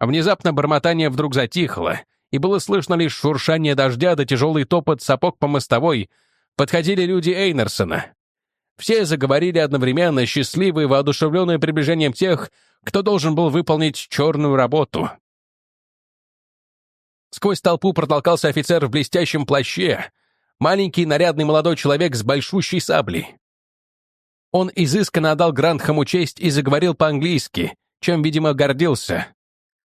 Внезапно бормотание вдруг затихло, и было слышно лишь шуршание дождя да тяжелый топот сапог по мостовой. Подходили люди Эйнерсона. Все заговорили одновременно, счастливые, воодушевленные приближением тех, кто должен был выполнить черную работу. Сквозь толпу протолкался офицер в блестящем плаще, маленький нарядный молодой человек с большущей саблей. Он изысканно отдал Грандхаму честь и заговорил по-английски, чем, видимо, гордился.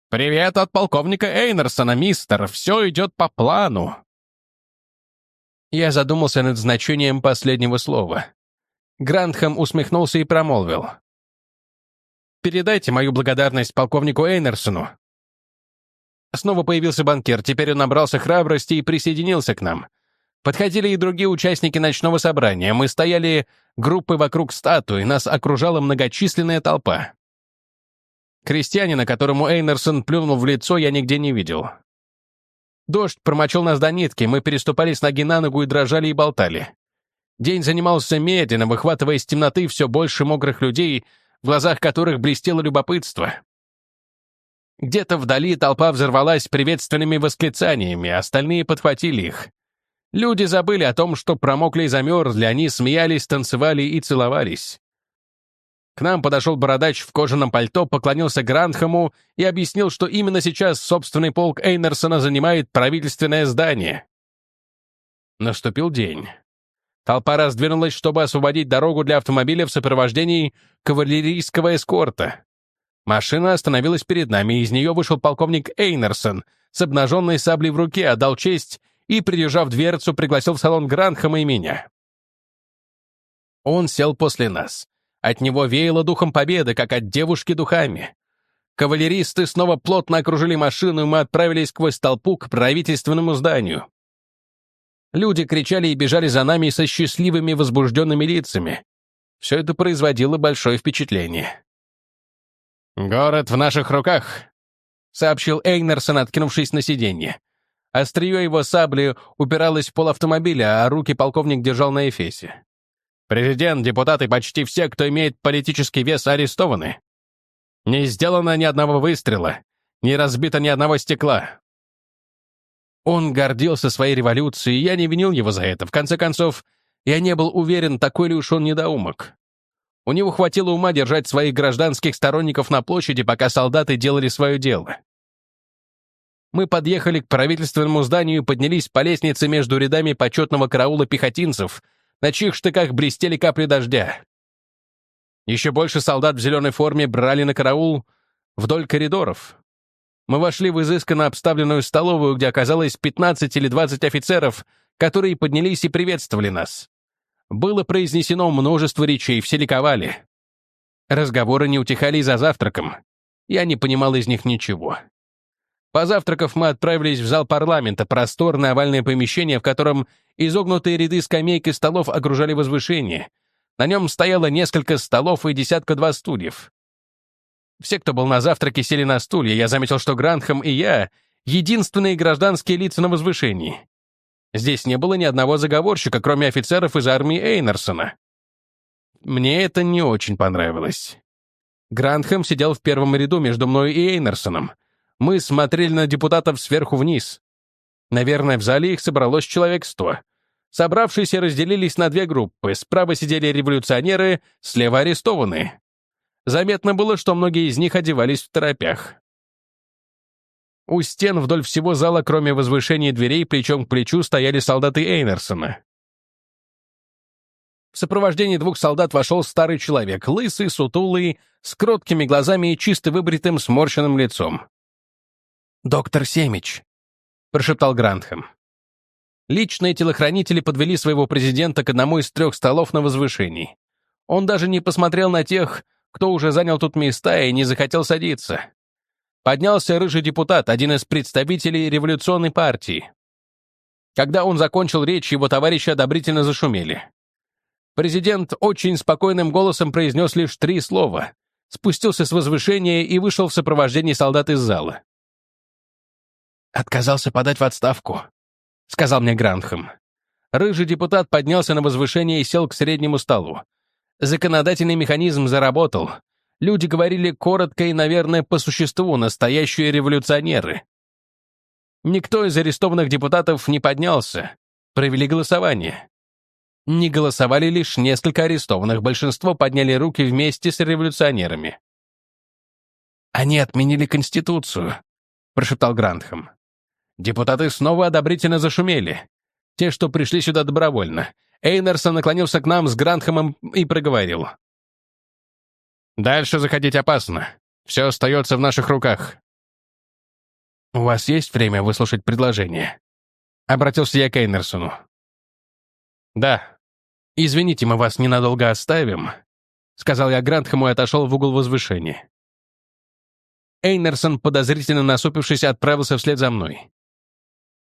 «Привет от полковника Эйнерсона, мистер, все идет по плану». Я задумался над значением последнего слова. Грандхам усмехнулся и промолвил. «Передайте мою благодарность полковнику Эйнерсону. Снова появился банкир, теперь он набрался храбрости и присоединился к нам. Подходили и другие участники ночного собрания. Мы стояли группой вокруг статуи, нас окружала многочисленная толпа. Крестьянина, которому Эйнерсон плюнул в лицо, я нигде не видел. Дождь промочил нас до нитки, мы переступали с ноги на ногу и дрожали и болтали. День занимался медленно, выхватывая из темноты все больше мокрых людей, в глазах которых блестело любопытство. Где-то вдали толпа взорвалась приветственными восклицаниями, остальные подхватили их. Люди забыли о том, что промокли и замерзли, они смеялись, танцевали и целовались. К нам подошел бородач в кожаном пальто, поклонился Гранхаму и объяснил, что именно сейчас собственный полк Эйнерсона занимает правительственное здание. Наступил день. Толпа раздвинулась, чтобы освободить дорогу для автомобиля в сопровождении кавалерийского эскорта. Машина остановилась перед нами, и из нее вышел полковник Эйнерсон с обнаженной саблей в руке, отдал честь и, придержав дверцу, пригласил в салон Гранхама и меня. Он сел после нас. От него веяло духом победы, как от девушки духами. Кавалеристы снова плотно окружили машину, и мы отправились сквозь толпу к правительственному зданию. Люди кричали и бежали за нами со счастливыми возбужденными лицами. Все это производило большое впечатление. «Город в наших руках», — сообщил Эйнерсон, откинувшись на сиденье. Острие его сабли упиралось в пол автомобиля, а руки полковник держал на эфесе. «Президент, депутаты, почти все, кто имеет политический вес, арестованы. Не сделано ни одного выстрела, не разбито ни одного стекла». Он гордился своей революцией, я не винил его за это. В конце концов, я не был уверен, такой ли уж он недоумок. У него хватило ума держать своих гражданских сторонников на площади, пока солдаты делали свое дело. Мы подъехали к правительственному зданию и поднялись по лестнице между рядами почетного караула пехотинцев, на чьих штыках блестели капли дождя. Еще больше солдат в зеленой форме брали на караул вдоль коридоров. Мы вошли в изысканно обставленную столовую, где оказалось 15 или 20 офицеров, которые поднялись и приветствовали нас. Было произнесено множество речей, все ликовали. Разговоры не утихали и за завтраком. Я не понимал из них ничего. Позавтракав, мы отправились в зал парламента, просторное овальное помещение, в котором изогнутые ряды скамейк и столов окружали возвышение. На нем стояло несколько столов и десятка-два стульев. Все, кто был на завтраке, сели на стулья. Я заметил, что Гранхам и я — единственные гражданские лица на возвышении. Здесь не было ни одного заговорщика, кроме офицеров из армии Эйнерсона. Мне это не очень понравилось. Грандхэм сидел в первом ряду между мной и Эйнерсоном. Мы смотрели на депутатов сверху вниз. Наверное, в зале их собралось человек сто. Собравшиеся разделились на две группы. Справа сидели революционеры, слева арестованные. Заметно было, что многие из них одевались в торопях. У стен вдоль всего зала, кроме возвышения дверей, плечом к плечу стояли солдаты Эйнерсона. В сопровождении двух солдат вошел старый человек, лысый, сутулый, с кроткими глазами и чисто выбритым сморщенным лицом. «Доктор Семич», — прошептал Грантхэм. Личные телохранители подвели своего президента к одному из трех столов на возвышении. Он даже не посмотрел на тех, кто уже занял тут места и не захотел садиться. Поднялся рыжий депутат, один из представителей революционной партии. Когда он закончил речь, его товарищи одобрительно зашумели. Президент очень спокойным голосом произнес лишь три слова, спустился с возвышения и вышел в сопровождении солдат из зала. «Отказался подать в отставку», — сказал мне Гранхэм. Рыжий депутат поднялся на возвышение и сел к среднему столу. Законодательный механизм заработал. Люди говорили коротко и, наверное, по существу, настоящие революционеры. Никто из арестованных депутатов не поднялся. Провели голосование. Не голосовали лишь несколько арестованных, большинство подняли руки вместе с революционерами. «Они отменили Конституцию», — прошептал Грантхэм. Депутаты снова одобрительно зашумели. Те, что пришли сюда добровольно. Эйнерсон наклонился к нам с Грантхэмом и проговорил. «Дальше заходить опасно. Все остается в наших руках». «У вас есть время выслушать предложение?» Обратился я к Эйнерсону. «Да. Извините, мы вас ненадолго оставим», — сказал я Грантхэму и отошел в угол возвышения. Эйнерсон, подозрительно насупившись, отправился вслед за мной.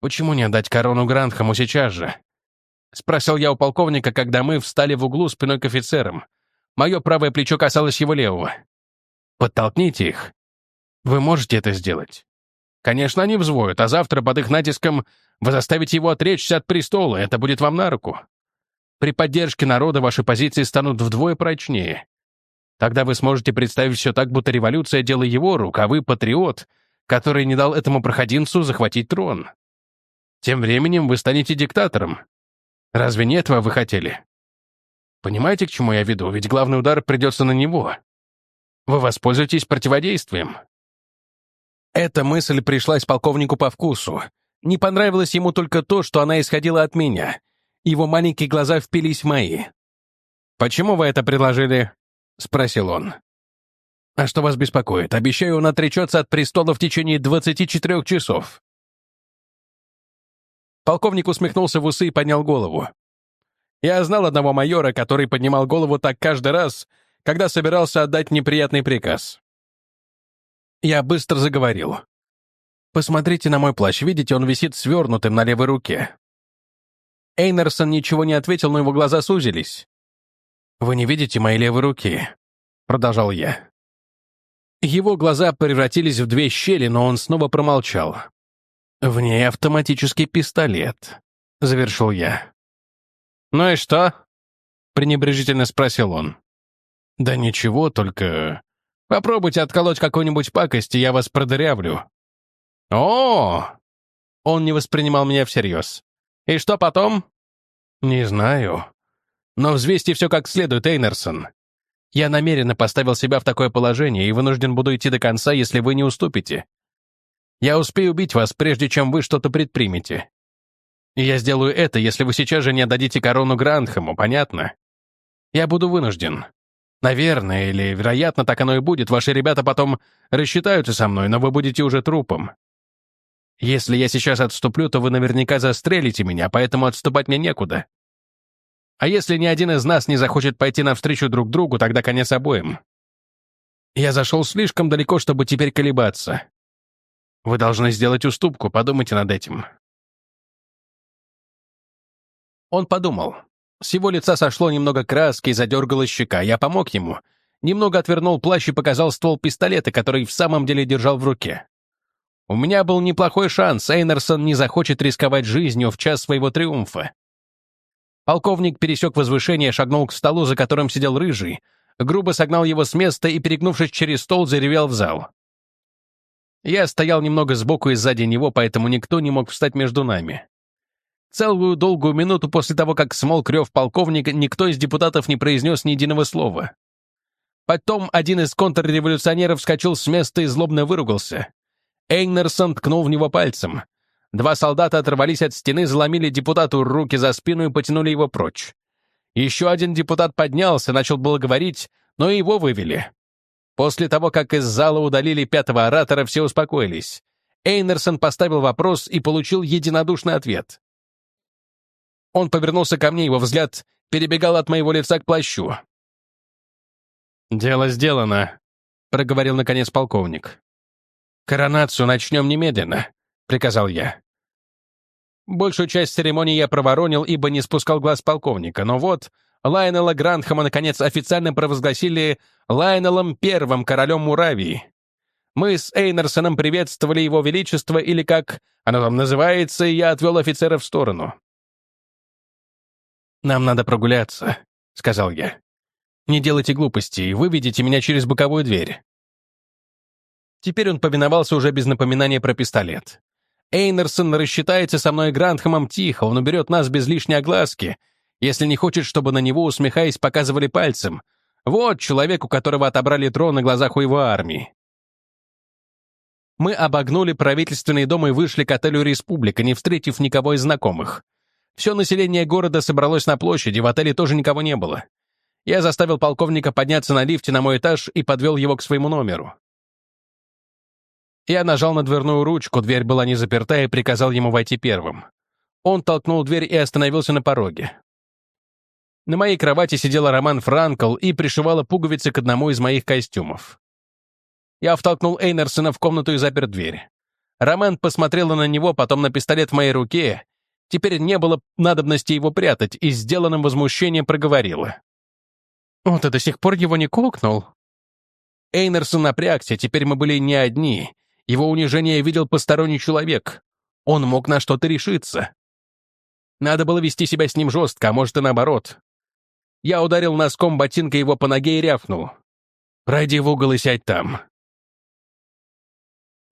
«Почему не отдать корону Грантхэму сейчас же?» — спросил я у полковника, когда мы встали в углу спиной к офицерам. Мое правое плечо касалось его левого. «Подтолкните их. Вы можете это сделать?» «Конечно, они взвоют, а завтра под их натиском вы заставите его отречься от престола, это будет вам на руку. При поддержке народа ваши позиции станут вдвое прочнее. Тогда вы сможете представить все так, будто революция — дело его рук, а вы — патриот, который не дал этому проходинцу захватить трон. Тем временем вы станете диктатором, Разве не этого вы хотели? Понимаете, к чему я веду? Ведь главный удар придется на него. Вы воспользуетесь противодействием. Эта мысль пришлась полковнику по вкусу. Не понравилось ему только то, что она исходила от меня. Его маленькие глаза впились в мои. «Почему вы это предложили?» — спросил он. «А что вас беспокоит? Обещаю, он отречется от престола в течение 24 часов. Полковник усмехнулся в усы и поднял голову. Я знал одного майора, который поднимал голову так каждый раз, когда собирался отдать неприятный приказ. Я быстро заговорил. «Посмотрите на мой плащ, видите, он висит свернутым на левой руке». Эйнерсон ничего не ответил, но его глаза сузились. «Вы не видите моей левой руки?» — продолжал я. Его глаза превратились в две щели, но он снова промолчал. «В ней автоматический пистолет», — завершил я. «Ну и что?» — пренебрежительно спросил он. «Да ничего, только... Попробуйте отколоть какую-нибудь пакость, и я вас продырявлю». «О!» Он не воспринимал меня всерьез. «И что потом?» «Не знаю. Но взвесьте все как следует, Эйнерсон. Я намеренно поставил себя в такое положение и вынужден буду идти до конца, если вы не уступите. Я успею убить вас, прежде чем вы что-то предпримете. Я сделаю это, если вы сейчас же не отдадите корону Гранхэму, понятно? Я буду вынужден. Наверное, или, вероятно, так оно и будет. Ваши ребята потом рассчитаются со мной, но вы будете уже трупом. Если я сейчас отступлю, то вы наверняка застрелите меня, поэтому отступать мне некуда. А если ни один из нас не захочет пойти навстречу друг другу, тогда конец обоим. Я зашел слишком далеко, чтобы теперь колебаться. Вы должны сделать уступку, подумайте над этим». Он подумал. С его лица сошло немного краски и задергалась щека. Я помог ему. Немного отвернул плащ и показал ствол пистолета, который в самом деле держал в руке. У меня был неплохой шанс, Эйнерсон не захочет рисковать жизнью в час своего триумфа. Полковник пересек возвышение, шагнул к столу, за которым сидел рыжий, грубо согнал его с места и, перегнувшись через стол, заревел в зал. Я стоял немного сбоку и сзади него, поэтому никто не мог встать между нами. Целую долгую минуту после того, как смолк рев полковника, никто из депутатов не произнес ни единого слова. Потом один из контрреволюционеров вскочил с места и злобно выругался. Эйнерсон ткнул в него пальцем. Два солдата оторвались от стены, заломили депутату руки за спину и потянули его прочь. Еще один депутат поднялся, начал было говорить, но его вывели. После того, как из зала удалили пятого оратора, все успокоились. Эйнерсон поставил вопрос и получил единодушный ответ. Он повернулся ко мне, его взгляд перебегал от моего лица к плащу. «Дело сделано», — проговорил наконец полковник. «Коронацию начнем немедленно», — приказал я. Большую часть церемонии я проворонил, ибо не спускал глаз полковника, но вот Лайнела Грандхама наконец официально провозгласили Лайнелом Первым королем Муравии. Мы с Эйнерсоном приветствовали его величество, или как оно там называется, и я отвел офицера в сторону. «Нам надо прогуляться», — сказал я. Не делайте глупостей, выведите меня через боковую дверь». Теперь он повиновался уже без напоминания про пистолет. Эйнерсон рассчитается со мной Грандхэмом тихо, он уберет нас без лишней огласки, если не хочет, чтобы на него, усмехаясь, показывали пальцем. Вот человек, у которого отобрали трон на глазах у его армии. Мы обогнули правительственный дом и вышли к отелю «Республика», не встретив никого из знакомых. Все население города собралось на площади, в отеле тоже никого не было. Я заставил полковника подняться на лифте на мой этаж и подвел его к своему номеру. Я нажал на дверную ручку, дверь была не заперта и приказал ему войти первым. Он толкнул дверь и остановился на пороге. На моей кровати сидела Роман Франкл и пришивала пуговицы к одному из моих костюмов. Я втолкнул Эйнерсона в комнату и запер дверь. Роман посмотрела на него, потом на пистолет в моей руке. Теперь не было надобности его прятать, и сделанным возмущением проговорила. «О, ты до сих пор его не кокнул?» Эйнерсон напрягся, теперь мы были не одни. Его унижение видел посторонний человек. Он мог на что-то решиться. Надо было вести себя с ним жестко, а может и наоборот. Я ударил носком ботинка его по ноге и рявкнул. «Пройди в угол и сядь там».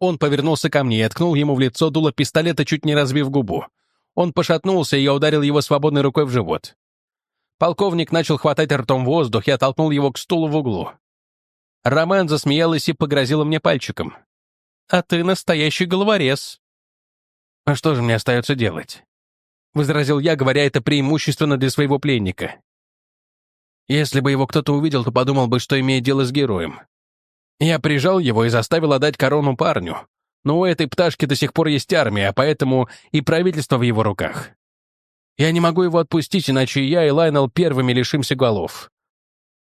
Он повернулся ко мне и ткнул ему в лицо дуло пистолета, чуть не разбив губу. Он пошатнулся, и я ударил его свободной рукой в живот. Полковник начал хватать ртом воздух, я толкнул его к стулу в углу. Роман засмеялась и погрозила мне пальчиком. «А ты настоящий головорез». «А что же мне остается делать?» Возразил я, говоря это преимущественно для своего пленника. Если бы его кто-то увидел, то подумал бы, что имеет дело с героем. Я прижал его и заставил отдать корону парню. Но у этой пташки до сих пор есть армия, а поэтому и правительство в его руках. Я не могу его отпустить, иначе я и Лайнел первыми лишимся голов.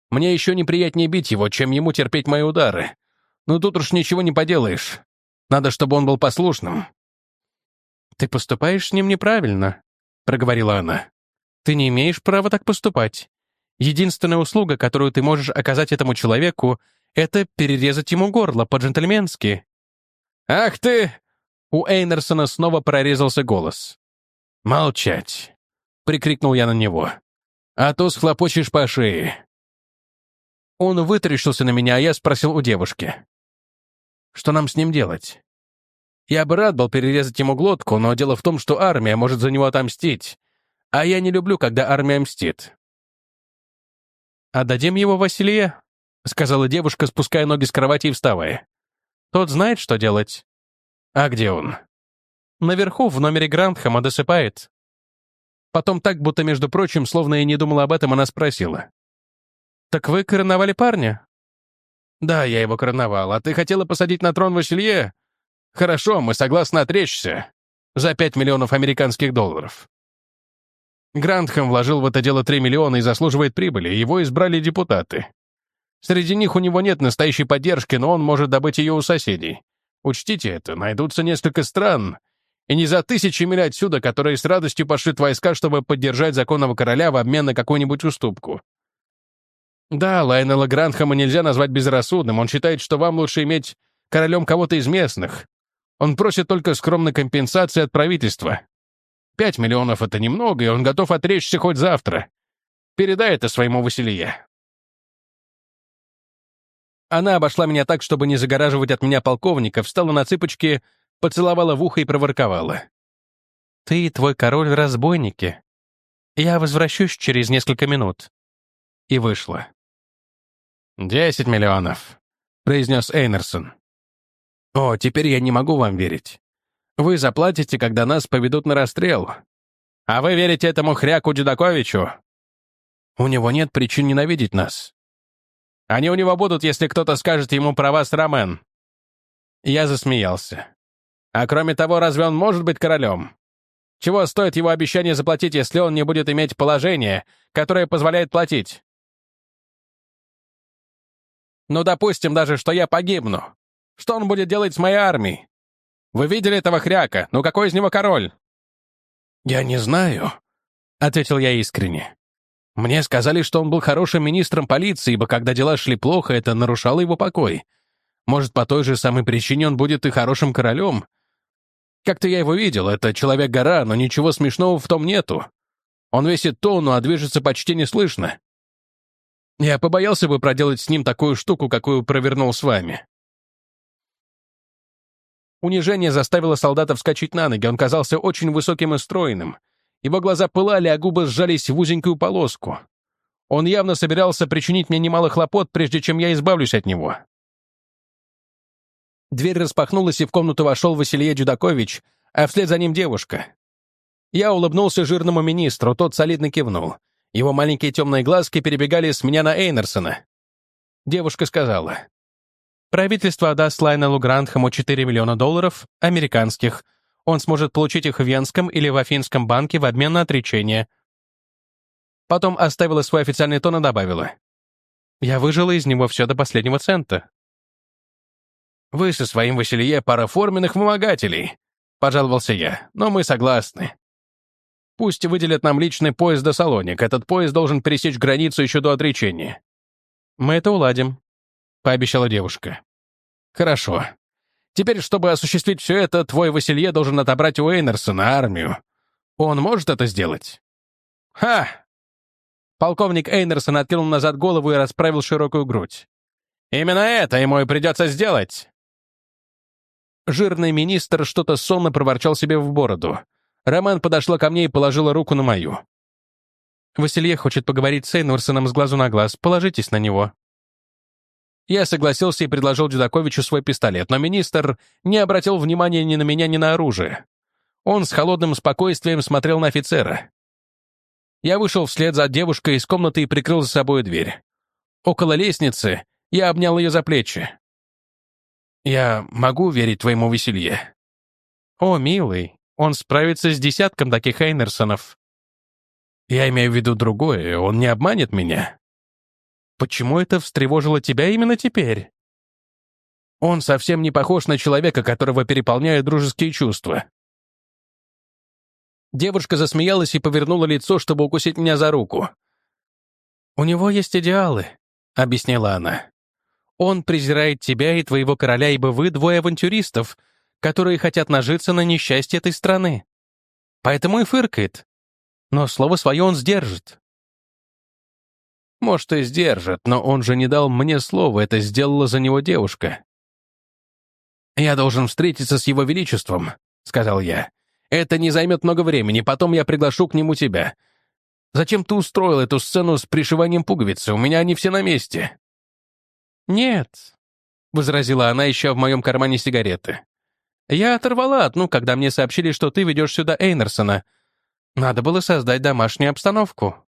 Мне еще неприятнее бить его, чем ему терпеть мои удары. Но тут уж ничего не поделаешь. Надо, чтобы он был послушным». «Ты поступаешь с ним неправильно», — проговорила она. «Ты не имеешь права так поступать. Единственная услуга, которую ты можешь оказать этому человеку, это перерезать ему горло по-джентльменски». «Ах ты!» У Эйнерсона снова прорезался голос. «Молчать. — прикрикнул я на него. «А то схлопочешь по шее». Он вытрящился на меня, а я спросил у девушки. «Что нам с ним делать?» Я бы рад был перерезать ему глотку, но дело в том, что армия может за него отомстить. А я не люблю, когда армия мстит. «Отдадим его Василия?» — сказала девушка, спуская ноги с кровати и вставая. «Тот знает, что делать». «А где он?» «Наверху, в номере Грандхама, досыпает». Потом так, будто, между прочим, словно и не думала об этом, она спросила. «Так вы короновали парня?» «Да, я его короновал. А ты хотела посадить на трон Василье?» «Хорошо, мы согласны отречься. За пять миллионов американских долларов». Грандхэм вложил в это дело 3 миллиона и заслуживает прибыли, его избрали депутаты. Среди них у него нет настоящей поддержки, но он может добыть ее у соседей. Учтите это, найдутся несколько стран, и не за тысячи миль отсюда, которые с радостью пошлют войска, чтобы поддержать законного короля в обмен на какую-нибудь уступку. Да, Лайнела Гранхама нельзя назвать безрассудным. Он считает, что вам лучше иметь королем кого-то из местных. Он просит только скромной компенсации от правительства. Пять миллионов — это немного, и он готов отречься хоть завтра. Передай это своему Василие. Она обошла меня так, чтобы не загораживать от меня полковника, встала на цыпочки — поцеловала в ухо и проворковала. «Ты и твой король — разбойники. Я возвращусь через несколько минут». И вышла. «Десять миллионов», — произнес Эйнерсон. «О, теперь я не могу вам верить. Вы заплатите, когда нас поведут на расстрел. А вы верите этому хряку Дюдаковичу? У него нет причин ненавидеть нас. Они у него будут, если кто-то скажет ему про вас, Ромен». Я засмеялся. «А кроме того, разве он может быть королем? Чего стоит его обещание заплатить, если он не будет иметь положение, которое позволяет платить? Ну, допустим даже, что я погибну. Что он будет делать с моей армией? Вы видели этого хряка? Ну, какой из него король? Я не знаю, — ответил я искренне. Мне сказали, что он был хорошим министром полиции, ибо когда дела шли плохо, это нарушало его покой. Может, по той же самой причине он будет и хорошим королем? Как-то я его видел, это человек-гора, но ничего смешного в том нету. Он весит тонну, а движется почти не слышно. Я побоялся бы проделать с ним такую штуку, какую провернул с вами. Унижение заставило солдата вскочить на ноги, он казался очень высоким и стройным. Его глаза пылали, а губы сжались в узенькую полоску. Он явно собирался причинить мне немало хлопот, прежде чем я избавлюсь от него. Дверь распахнулась, и в комнату вошел Василий Дюдакович, а вслед за ним девушка. Я улыбнулся жирному министру, тот солидно кивнул. Его маленькие темные глазки перебегали с меня на Эйнерсона. Девушка сказала. «Правительство отдаст Лайнелу Грандхаму 4 миллиона долларов, американских. Он сможет получить их в Венском или в Афинском банке в обмен на отречение». Потом оставила свой официальный тон и добавила. «Я выжила из него все до последнего цента». «Вы со своим Василье пара форменных вымогателей», — пожаловался я, «но мы согласны. Пусть выделят нам личный поезд до Салоник. Этот поезд должен пересечь границу еще до отречения. Мы это уладим, — пообещала девушка. Хорошо. Теперь, чтобы осуществить все это, твой Василье должен отобрать у Эйнерсона армию. Он может это сделать? Ха! Полковник Эйнерсон откинул назад голову и расправил широкую грудь. Именно это ему и придется сделать. Жирный министр что-то сонно проворчал себе в бороду. Роман подошла ко мне и положила руку на мою. «Василье хочет поговорить с Эйнурсоном с глазу на глаз. Положитесь на него». Я согласился и предложил Дюдаковичу свой пистолет, но министр не обратил внимания ни на меня, ни на оружие. Он с холодным спокойствием смотрел на офицера. Я вышел вслед за девушкой из комнаты и прикрыл за собой дверь. Около лестницы я обнял ее за плечи. «Я могу верить твоему веселье?» «О, милый, он справится с десятком таких Эйнерсонов. Я имею в виду другое, он не обманет меня. Почему это встревожило тебя именно теперь? Он совсем не похож на человека, которого переполняют дружеские чувства. Девушка засмеялась и повернула лицо, чтобы укусить меня за руку. «У него есть идеалы», — объяснила она. «Он презирает тебя и твоего короля, ибо вы двое авантюристов, которые хотят нажиться на несчастье этой страны. Поэтому и фыркает. Но слово свое он сдержит. Может, и сдержит, но он же не дал мне слова, это сделала за него девушка. «Я должен встретиться с его величеством», — сказал я. «Это не займет много времени, потом я приглашу к нему тебя. Зачем ты устроил эту сцену с пришиванием пуговицы? У меня они все на месте». «Нет», — возразила она, еще в моем кармане сигареты. Я оторвала одну, когда мне сообщили, что ты ведешь сюда Эйнерсона. Надо было создать домашнюю обстановку.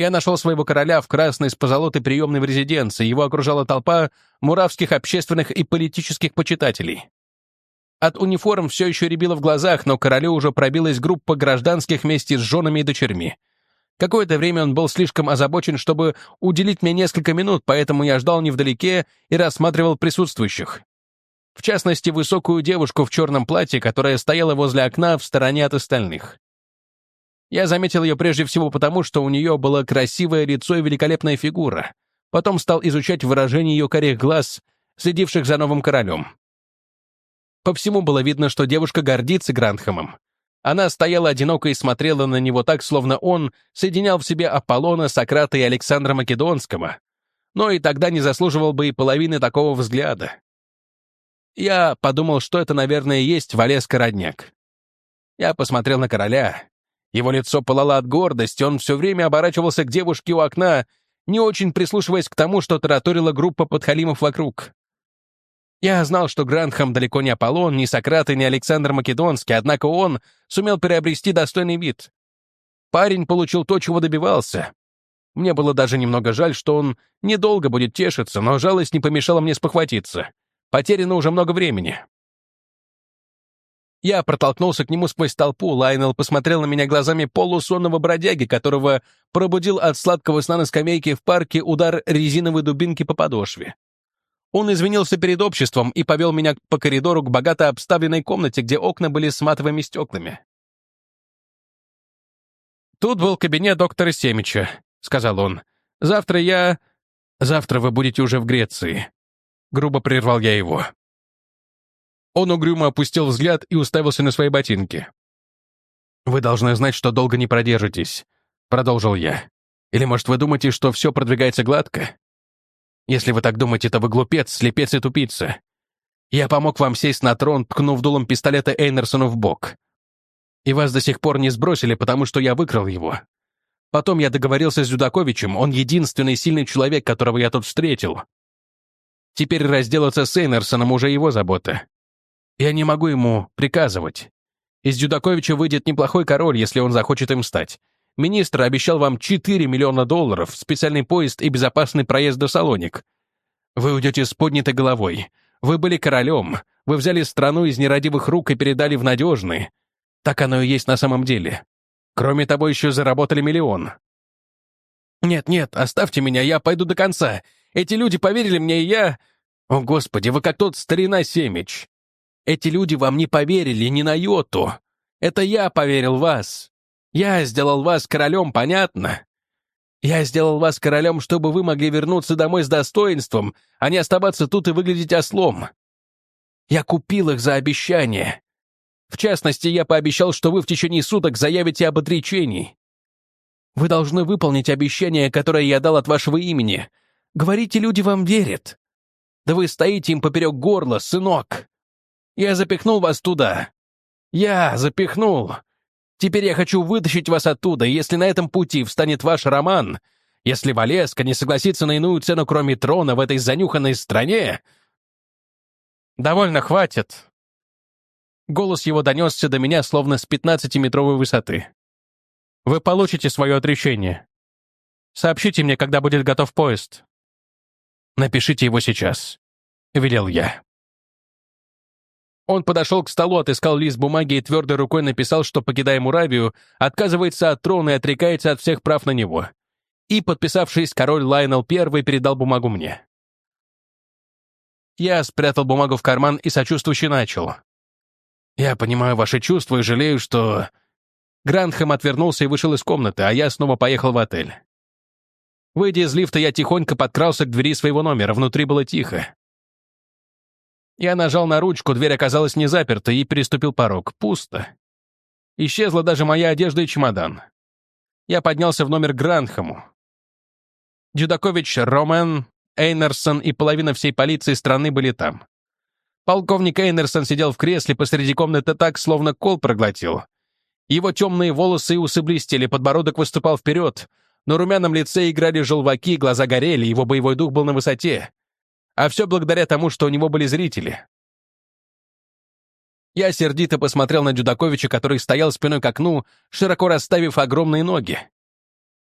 Я нашел своего короля в красной с позолотой приемной в резиденции. Его окружала толпа муравских общественных и политических почитателей. От униформ все еще рябило в глазах, но королю уже пробилась группа гражданских вместе с женами и дочерьми. Какое-то время он был слишком озабочен, чтобы уделить мне несколько минут, поэтому я ждал невдалеке и рассматривал присутствующих. В частности, высокую девушку в черном платье, которая стояла возле окна в стороне от остальных. Я заметил ее прежде всего потому, что у нее было красивое лицо и великолепная фигура. Потом стал изучать выражение ее корих глаз, следивших за новым королем. По всему было видно, что девушка гордится Грандхэмом. Она стояла одиноко и смотрела на него так, словно он соединял в себе Аполлона, Сократа и Александра Македонского. Но и тогда не заслуживал бы и половины такого взгляда. Я подумал, что это, наверное, есть Валеска родняк. Я посмотрел на короля. Его лицо пылало от гордости, он все время оборачивался к девушке у окна, не очень прислушиваясь к тому, что тараторила группа подхалимов вокруг. Я знал, что Грандхам далеко не Аполлон, не Сократ и не Александр Македонский, однако он сумел приобрести достойный вид. Парень получил то, чего добивался. Мне было даже немного жаль, что он недолго будет тешиться, но жалость не помешала мне спохватиться. Потеряно уже много времени. Я протолкнулся к нему сквозь толпу, Лайнел посмотрел на меня глазами полусонного бродяги, которого пробудил от сладкого сна на скамейке в парке удар резиновой дубинки по подошве. Он извинился перед обществом и повел меня по коридору к богато обставленной комнате, где окна были с матовыми стеклами. «Тут был кабинет доктора Семича», — сказал он. «Завтра я... Завтра вы будете уже в Греции». Грубо прервал я его. Он угрюмо опустил взгляд и уставился на свои ботинки. «Вы должны знать, что долго не продержитесь», — продолжил я. «Или, может, вы думаете, что все продвигается гладко? Если вы так думаете, то вы глупец, слепец и тупица. Я помог вам сесть на трон, ткнув дулом пистолета Эйнерсону в бок. И вас до сих пор не сбросили, потому что я выкрал его. Потом я договорился с Зюдаковичем, он единственный сильный человек, которого я тут встретил. Теперь разделаться с Эйнерсоном уже его забота. Я не могу ему приказывать. Из Дюдаковича выйдет неплохой король, если он захочет им стать. Министр обещал вам 4 миллиона долларов, специальный поезд и безопасный проезд до Салоник. Вы уйдете с поднятой головой. Вы были королем. Вы взяли страну из нерадивых рук и передали в надежные. Так оно и есть на самом деле. Кроме того, еще заработали миллион. Нет-нет, оставьте меня, я пойду до конца. Эти люди поверили мне, и я... О, Господи, вы как тот старина Семич. Эти люди вам не поверили ни на йоту. Это я поверил вас. Я сделал вас королем, понятно? Я сделал вас королем, чтобы вы могли вернуться домой с достоинством, а не оставаться тут и выглядеть ослом. Я купил их за обещание. В частности, я пообещал, что вы в течение суток заявите об отречении. Вы должны выполнить обещание, которое я дал от вашего имени. Говорите, люди вам верят. Да вы стоите им поперек горла, сынок. Я запихнул вас туда. Я запихнул. Теперь я хочу вытащить вас оттуда, если на этом пути встанет ваш роман, если Валеска не согласится на иную цену, кроме трона в этой занюханной стране... Довольно хватит. Голос его донесся до меня, словно с пятнадцатиметровой высоты. Вы получите свое отречение. Сообщите мне, когда будет готов поезд. Напишите его сейчас, — велел я. Он подошел к столу, отыскал лист бумаги и твердой рукой написал, что, покидая Муравию, отказывается от трона и отрекается от всех прав на него. И, подписавшись, король Лайнел I передал бумагу мне. Я спрятал бумагу в карман и сочувствующе начал. «Я понимаю ваши чувства и жалею, что...» Гранхэм отвернулся и вышел из комнаты, а я снова поехал в отель. Выйдя из лифта, я тихонько подкрался к двери своего номера, внутри было тихо. Я нажал на ручку, дверь оказалась не заперта и переступил порог. Пусто. Исчезла даже моя одежда и чемодан. Я поднялся в номер Гранхаму. Дюдакович, Ромен, Эйнерсон и половина всей полиции страны были там. Полковник Эйнерсон сидел в кресле посреди комнаты так, словно кол проглотил. Его темные волосы и усы блестели, подбородок выступал вперед. На румяном лице играли желваки, глаза горели, его боевой дух был на высоте. А все благодаря тому, что у него были зрители. Я сердито посмотрел на Дюдаковича, который стоял спиной к окну, широко расставив огромные ноги.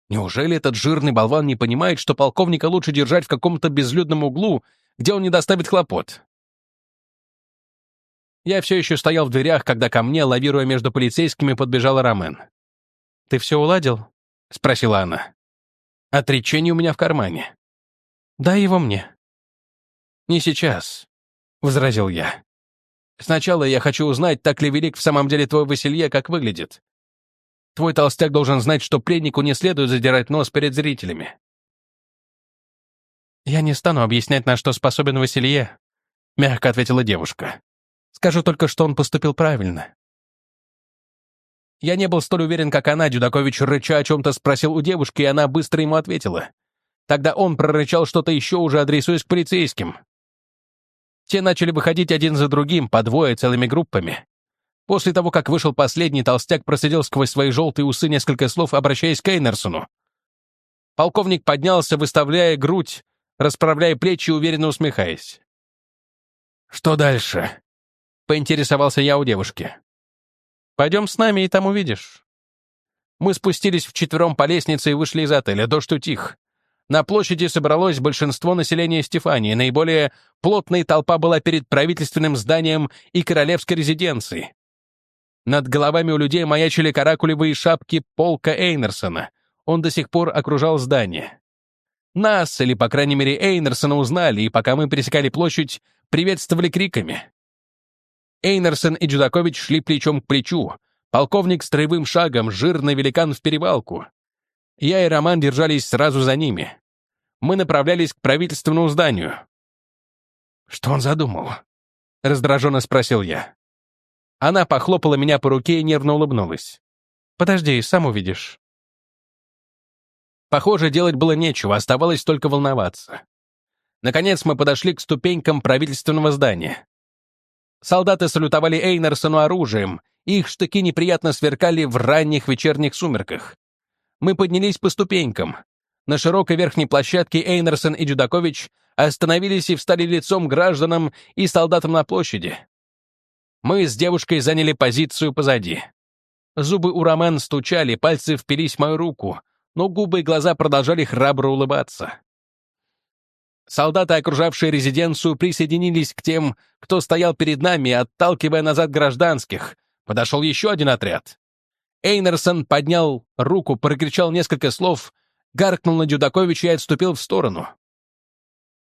Неужели этот жирный болван не понимает, что полковника лучше держать в каком-то безлюдном углу, где он не доставит хлопот? Я все еще стоял в дверях, когда ко мне, лавируя между полицейскими, подбежала Ромен. «Ты все уладил?» — спросила она. «Отречение у меня в кармане». «Дай его мне». «Не сейчас», — возразил я. «Сначала я хочу узнать, так ли велик в самом деле твой Василье, как выглядит. Твой толстяк должен знать, что пленнику не следует задирать нос перед зрителями». «Я не стану объяснять, на что способен Василье», — мягко ответила девушка. «Скажу только, что он поступил правильно». Я не был столь уверен, как она, Дюдакович рыча о чем-то спросил у девушки, и она быстро ему ответила. Тогда он прорычал что-то еще, уже адресуясь к полицейским. Те начали выходить один за другим, по двое, целыми группами. После того, как вышел последний, толстяк просидел сквозь свои желтые усы несколько слов, обращаясь к Эйнерсону. Полковник поднялся, выставляя грудь, расправляя плечи, уверенно усмехаясь. «Что дальше?» — поинтересовался я у девушки. «Пойдем с нами, и там увидишь». Мы спустились вчетвером по лестнице и вышли из отеля. Дождь утих. На площади собралось большинство населения Стефании. Наиболее плотная толпа была перед правительственным зданием и королевской резиденцией. Над головами у людей маячили каракулевые шапки полка Эйнерсона. Он до сих пор окружал здание. Нас, или, по крайней мере, Эйнерсона узнали, и пока мы пересекали площадь, приветствовали криками. Эйнерсон и Джудакович шли плечом к плечу. Полковник строевым шагом, жирный великан в перевалку. Я и Роман держались сразу за ними. Мы направлялись к правительственному зданию. «Что он задумал?» — раздраженно спросил я. Она похлопала меня по руке и нервно улыбнулась. «Подожди, сам увидишь». Похоже, делать было нечего, оставалось только волноваться. Наконец мы подошли к ступенькам правительственного здания. Солдаты салютовали Эйнерсону оружием, их штыки неприятно сверкали в ранних вечерних сумерках. Мы поднялись по ступенькам. На широкой верхней площадке Эйнерсон и Джудакович остановились и встали лицом гражданам и солдатам на площади. Мы с девушкой заняли позицию позади. Зубы у Ромен стучали, пальцы впились в мою руку — но губы и глаза продолжали храбро улыбаться. Солдаты, окружавшие резиденцию, присоединились к тем, кто стоял перед нами, отталкивая назад гражданских. Подошел еще один отряд. Эйнерсон поднял руку, прокричал несколько слов, гаркнул на Дюдаковича и отступил в сторону.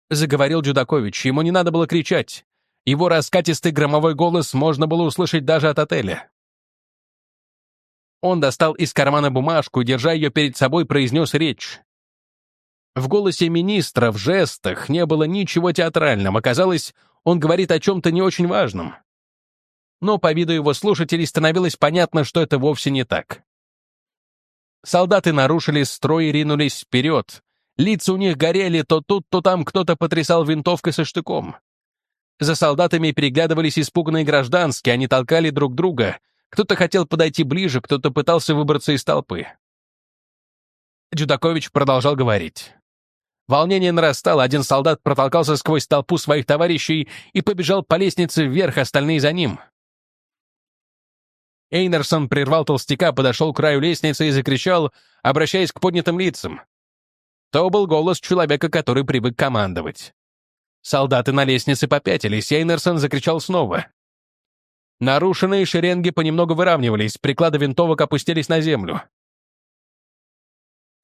Заговорил Дюдакович, ему не надо было кричать. Его раскатистый громовой голос можно было услышать даже от отеля. Он достал из кармана бумажку держа ее перед собой, произнес речь. В голосе министра, в жестах не было ничего театрального. Казалось, он говорит о чем-то не очень важном. Но по виду его слушателей становилось понятно, что это вовсе не так. Солдаты нарушили строй и ринулись вперед. Лица у них горели, то тут, то там кто-то потрясал винтовкой со штыком. За солдатами переглядывались испуганные гражданские, они толкали друг друга — кто-то хотел подойти ближе, кто-то пытался выбраться из толпы. Джудакович продолжал говорить. Волнение нарастало, один солдат протолкался сквозь толпу своих товарищей и побежал по лестнице вверх, остальные за ним. Эйнерсон прервал толстяка, подошел к краю лестницы и закричал, обращаясь к поднятым лицам. То был голос человека, который привык командовать. Солдаты на лестнице попятились, Эйнерсон закричал снова. Нарушенные шеренги понемногу выравнивались, приклады винтовок опустились на землю.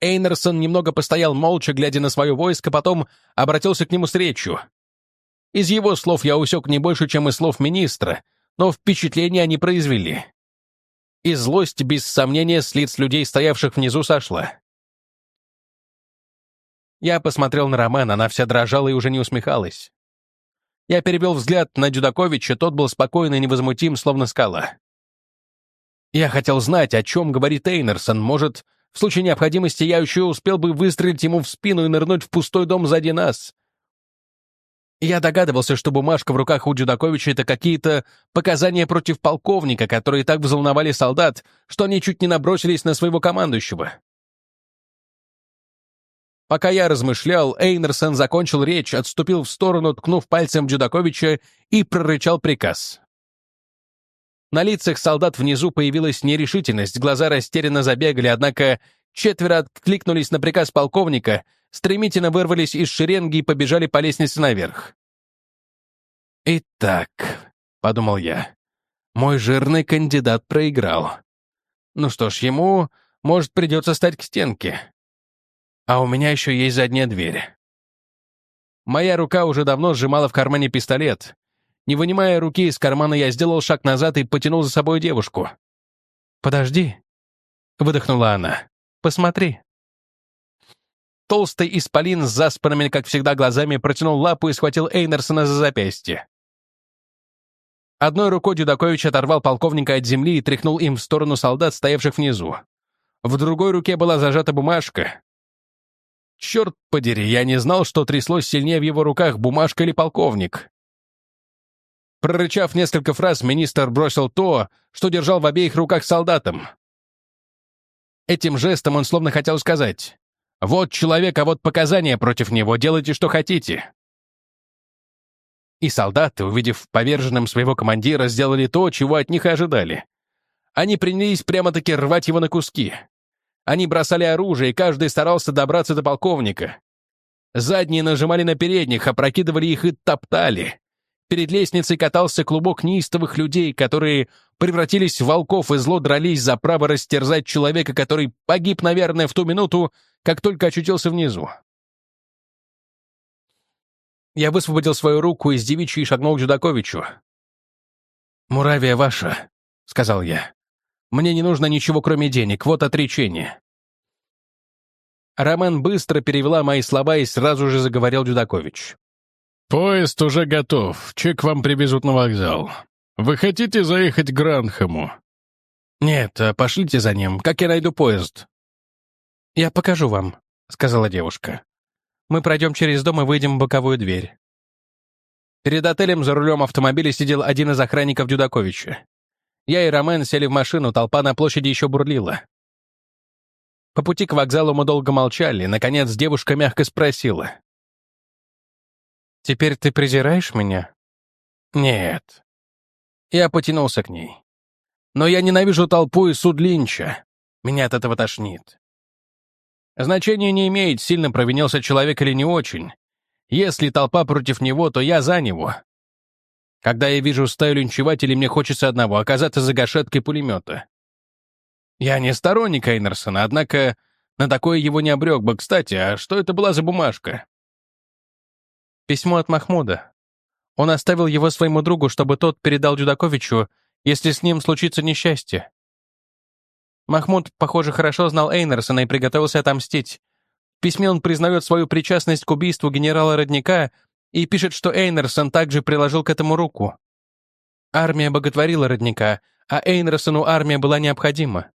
Эйнерсон немного постоял молча, глядя на свое войско, потом обратился к нему с речью. Из его слов я усек не больше, чем из слов министра, но впечатление они произвели. И злость, без сомнения, с лиц людей, стоявших внизу, сошла. Я посмотрел на Романа, она вся дрожала и уже не усмехалась. Я перевел взгляд на Дюдаковича, тот был спокойный и невозмутим, словно скала. Я хотел знать, о чем говорит Эйнерсон. Может, в случае необходимости я еще успел бы выстрелить ему в спину и нырнуть в пустой дом сзади нас. Я догадывался, что бумажка в руках у Дюдаковича — это какие-то показания против полковника, которые так взволновали солдат, что они чуть не набросились на своего командующего. Пока я размышлял, Эйнерсон закончил речь, отступил в сторону, ткнув пальцем Джудаковича и прорычал приказ. На лицах солдат внизу появилась нерешительность, глаза растерянно забегали, однако четверо откликнулись на приказ полковника, стремительно вырвались из шеренги и побежали по лестнице наверх. «Итак», — подумал я, — «мой жирный кандидат проиграл. Ну что ж, ему, может, придется стать к стенке. А у меня еще есть задняя дверь. Моя рука уже давно сжимала в кармане пистолет. Не вынимая руки из кармана, я сделал шаг назад и потянул за собой девушку. «Подожди», — выдохнула она. «Посмотри». Толстый исполин с заспанными, как всегда, глазами протянул лапу и схватил Эйнерсона за запястье. Одной рукой Дюдакович оторвал полковника от земли и тряхнул им в сторону солдат, стоявших внизу. В другой руке была зажата бумажка. Черт подери, я не знал, что тряслось сильнее в его руках, бумажка или полковник. Прорычав несколько фраз, министр бросил то, что держал в обеих руках солдатам. Этим жестом он словно хотел сказать Вот человек, а вот показания против него, делайте, что хотите. И солдаты, увидев поверженным своего командира, сделали то, чего от них и ожидали. Они принялись прямо-таки рвать его на куски. Они бросали оружие, и каждый старался добраться до полковника. Задние нажимали на передних, опрокидывали их и топтали. Перед лестницей катался клубок неистовых людей, которые превратились в волков и зло дрались за право растерзать человека, который погиб, наверное, в ту минуту, как только очутился внизу. Я высвободил свою руку из девичьей и шагнул к Жудаковичу. «Муравия ваша», — сказал я. «Мне не нужно ничего, кроме денег, вот отречение». Роман быстро перевела мои слова и сразу же заговорил Дюдакович. «Поезд уже готов. Чек вам привезут на вокзал. Вы хотите заехать к Гранхэму?» «Нет, а пошлите за ним. Как я найду поезд?» «Я покажу вам», — сказала девушка. Мы пройдем через дом и выйдем в боковую дверь. Перед отелем за рулем автомобиля сидел один из охранников Дюдаковича. Я и Ромен сели в машину, толпа на площади еще бурлила. По пути к вокзалу мы долго молчали, наконец девушка мягко спросила. «Теперь ты презираешь меня?» «Нет». Я потянулся к ней. «Но я ненавижу толпу и суд Линча. Меня от этого тошнит. Значения не имеет, сильно провинился человек или не очень. Если толпа против него, то я за него. Когда я вижу стаю линчевателей, мне хочется одного — оказаться за гашеткой пулемета. Я не сторонник Эйнерсона, однако на такое его не обрек бы. Кстати, а что это была за бумажка? Письмо от Махмуда. Он оставил его своему другу, чтобы тот передал Дюдаковичу, если с ним случится несчастье. Махмуд, похоже, хорошо знал Эйнерсона и приготовился отомстить. В письме он признает свою причастность к убийству генерала Родника и пишет, что Эйнерсон также приложил к этому руку. Армия боготворила Родника, а Эйнерсону армия была необходима.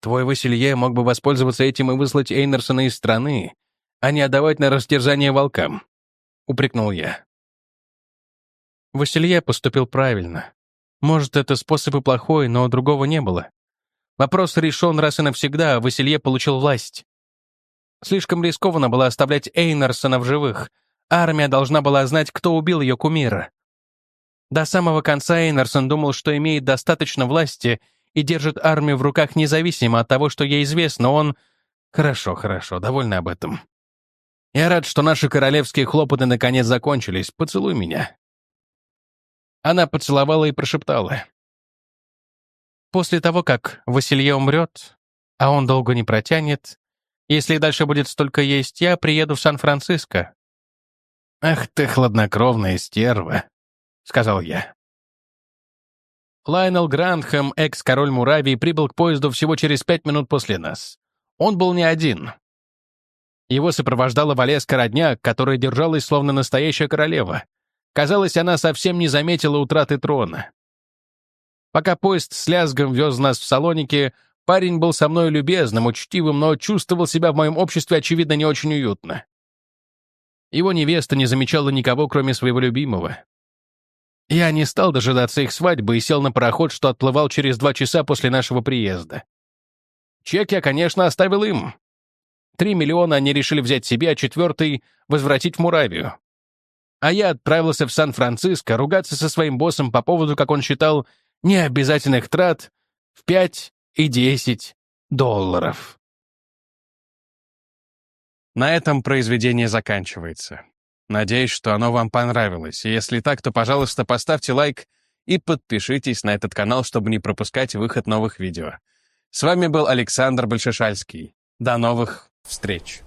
Твой Василье мог бы воспользоваться этим и выслать Эйнерсона из страны, а не отдавать на растерзание волкам», — упрекнул я. Василье поступил правильно. Может, это способ и плохой, но другого не было. Вопрос решен раз и навсегда, а Василье получил власть. Слишком рискованно было оставлять Эйнарсона в живых. Армия должна была знать, кто убил ее кумира. До самого конца Эйнарсон думал, что имеет достаточно власти и держит армию в руках независимо от того, что ей известно. Он... Хорошо, хорошо, довольна об этом. Я рад, что наши королевские хлопоты наконец закончились. Поцелуй меня. Она поцеловала и прошептала. После того, как Василье умрет, а он долго не протянет, если дальше будет столько есть, я приеду в Сан-Франциско». «Ах ты, хладнокровная стерва», — сказал я. Лайнел Грандхэм, экс-король Муравии, прибыл к поезду всего через пять минут после нас. Он был не один. Его сопровождала Валеска родня, которая держалась словно настоящая королева. Казалось, она совсем не заметила утраты трона. Пока поезд с лязгом вез нас в Салоники, парень был со мной любезным, учтивым, но чувствовал себя в моем обществе, очевидно, не очень уютно. Его невеста не замечала никого, кроме своего любимого. Я не стал дожидаться их свадьбы и сел на пароход, что отплывал через два часа после нашего приезда. Чек я, конечно, оставил им. Три миллиона они решили взять себе, а четвертый — возвратить в Муравию. А я отправился в Сан-Франциско ругаться со своим боссом по поводу, как он считал, необязательных трат в 5 и 10 долларов. На этом произведение заканчивается. Надеюсь, что оно вам понравилось, если так, то, пожалуйста, поставьте лайк и подпишитесь на этот канал, чтобы не пропускать выход новых видео. С вами был Александр Большешальский. До новых встреч!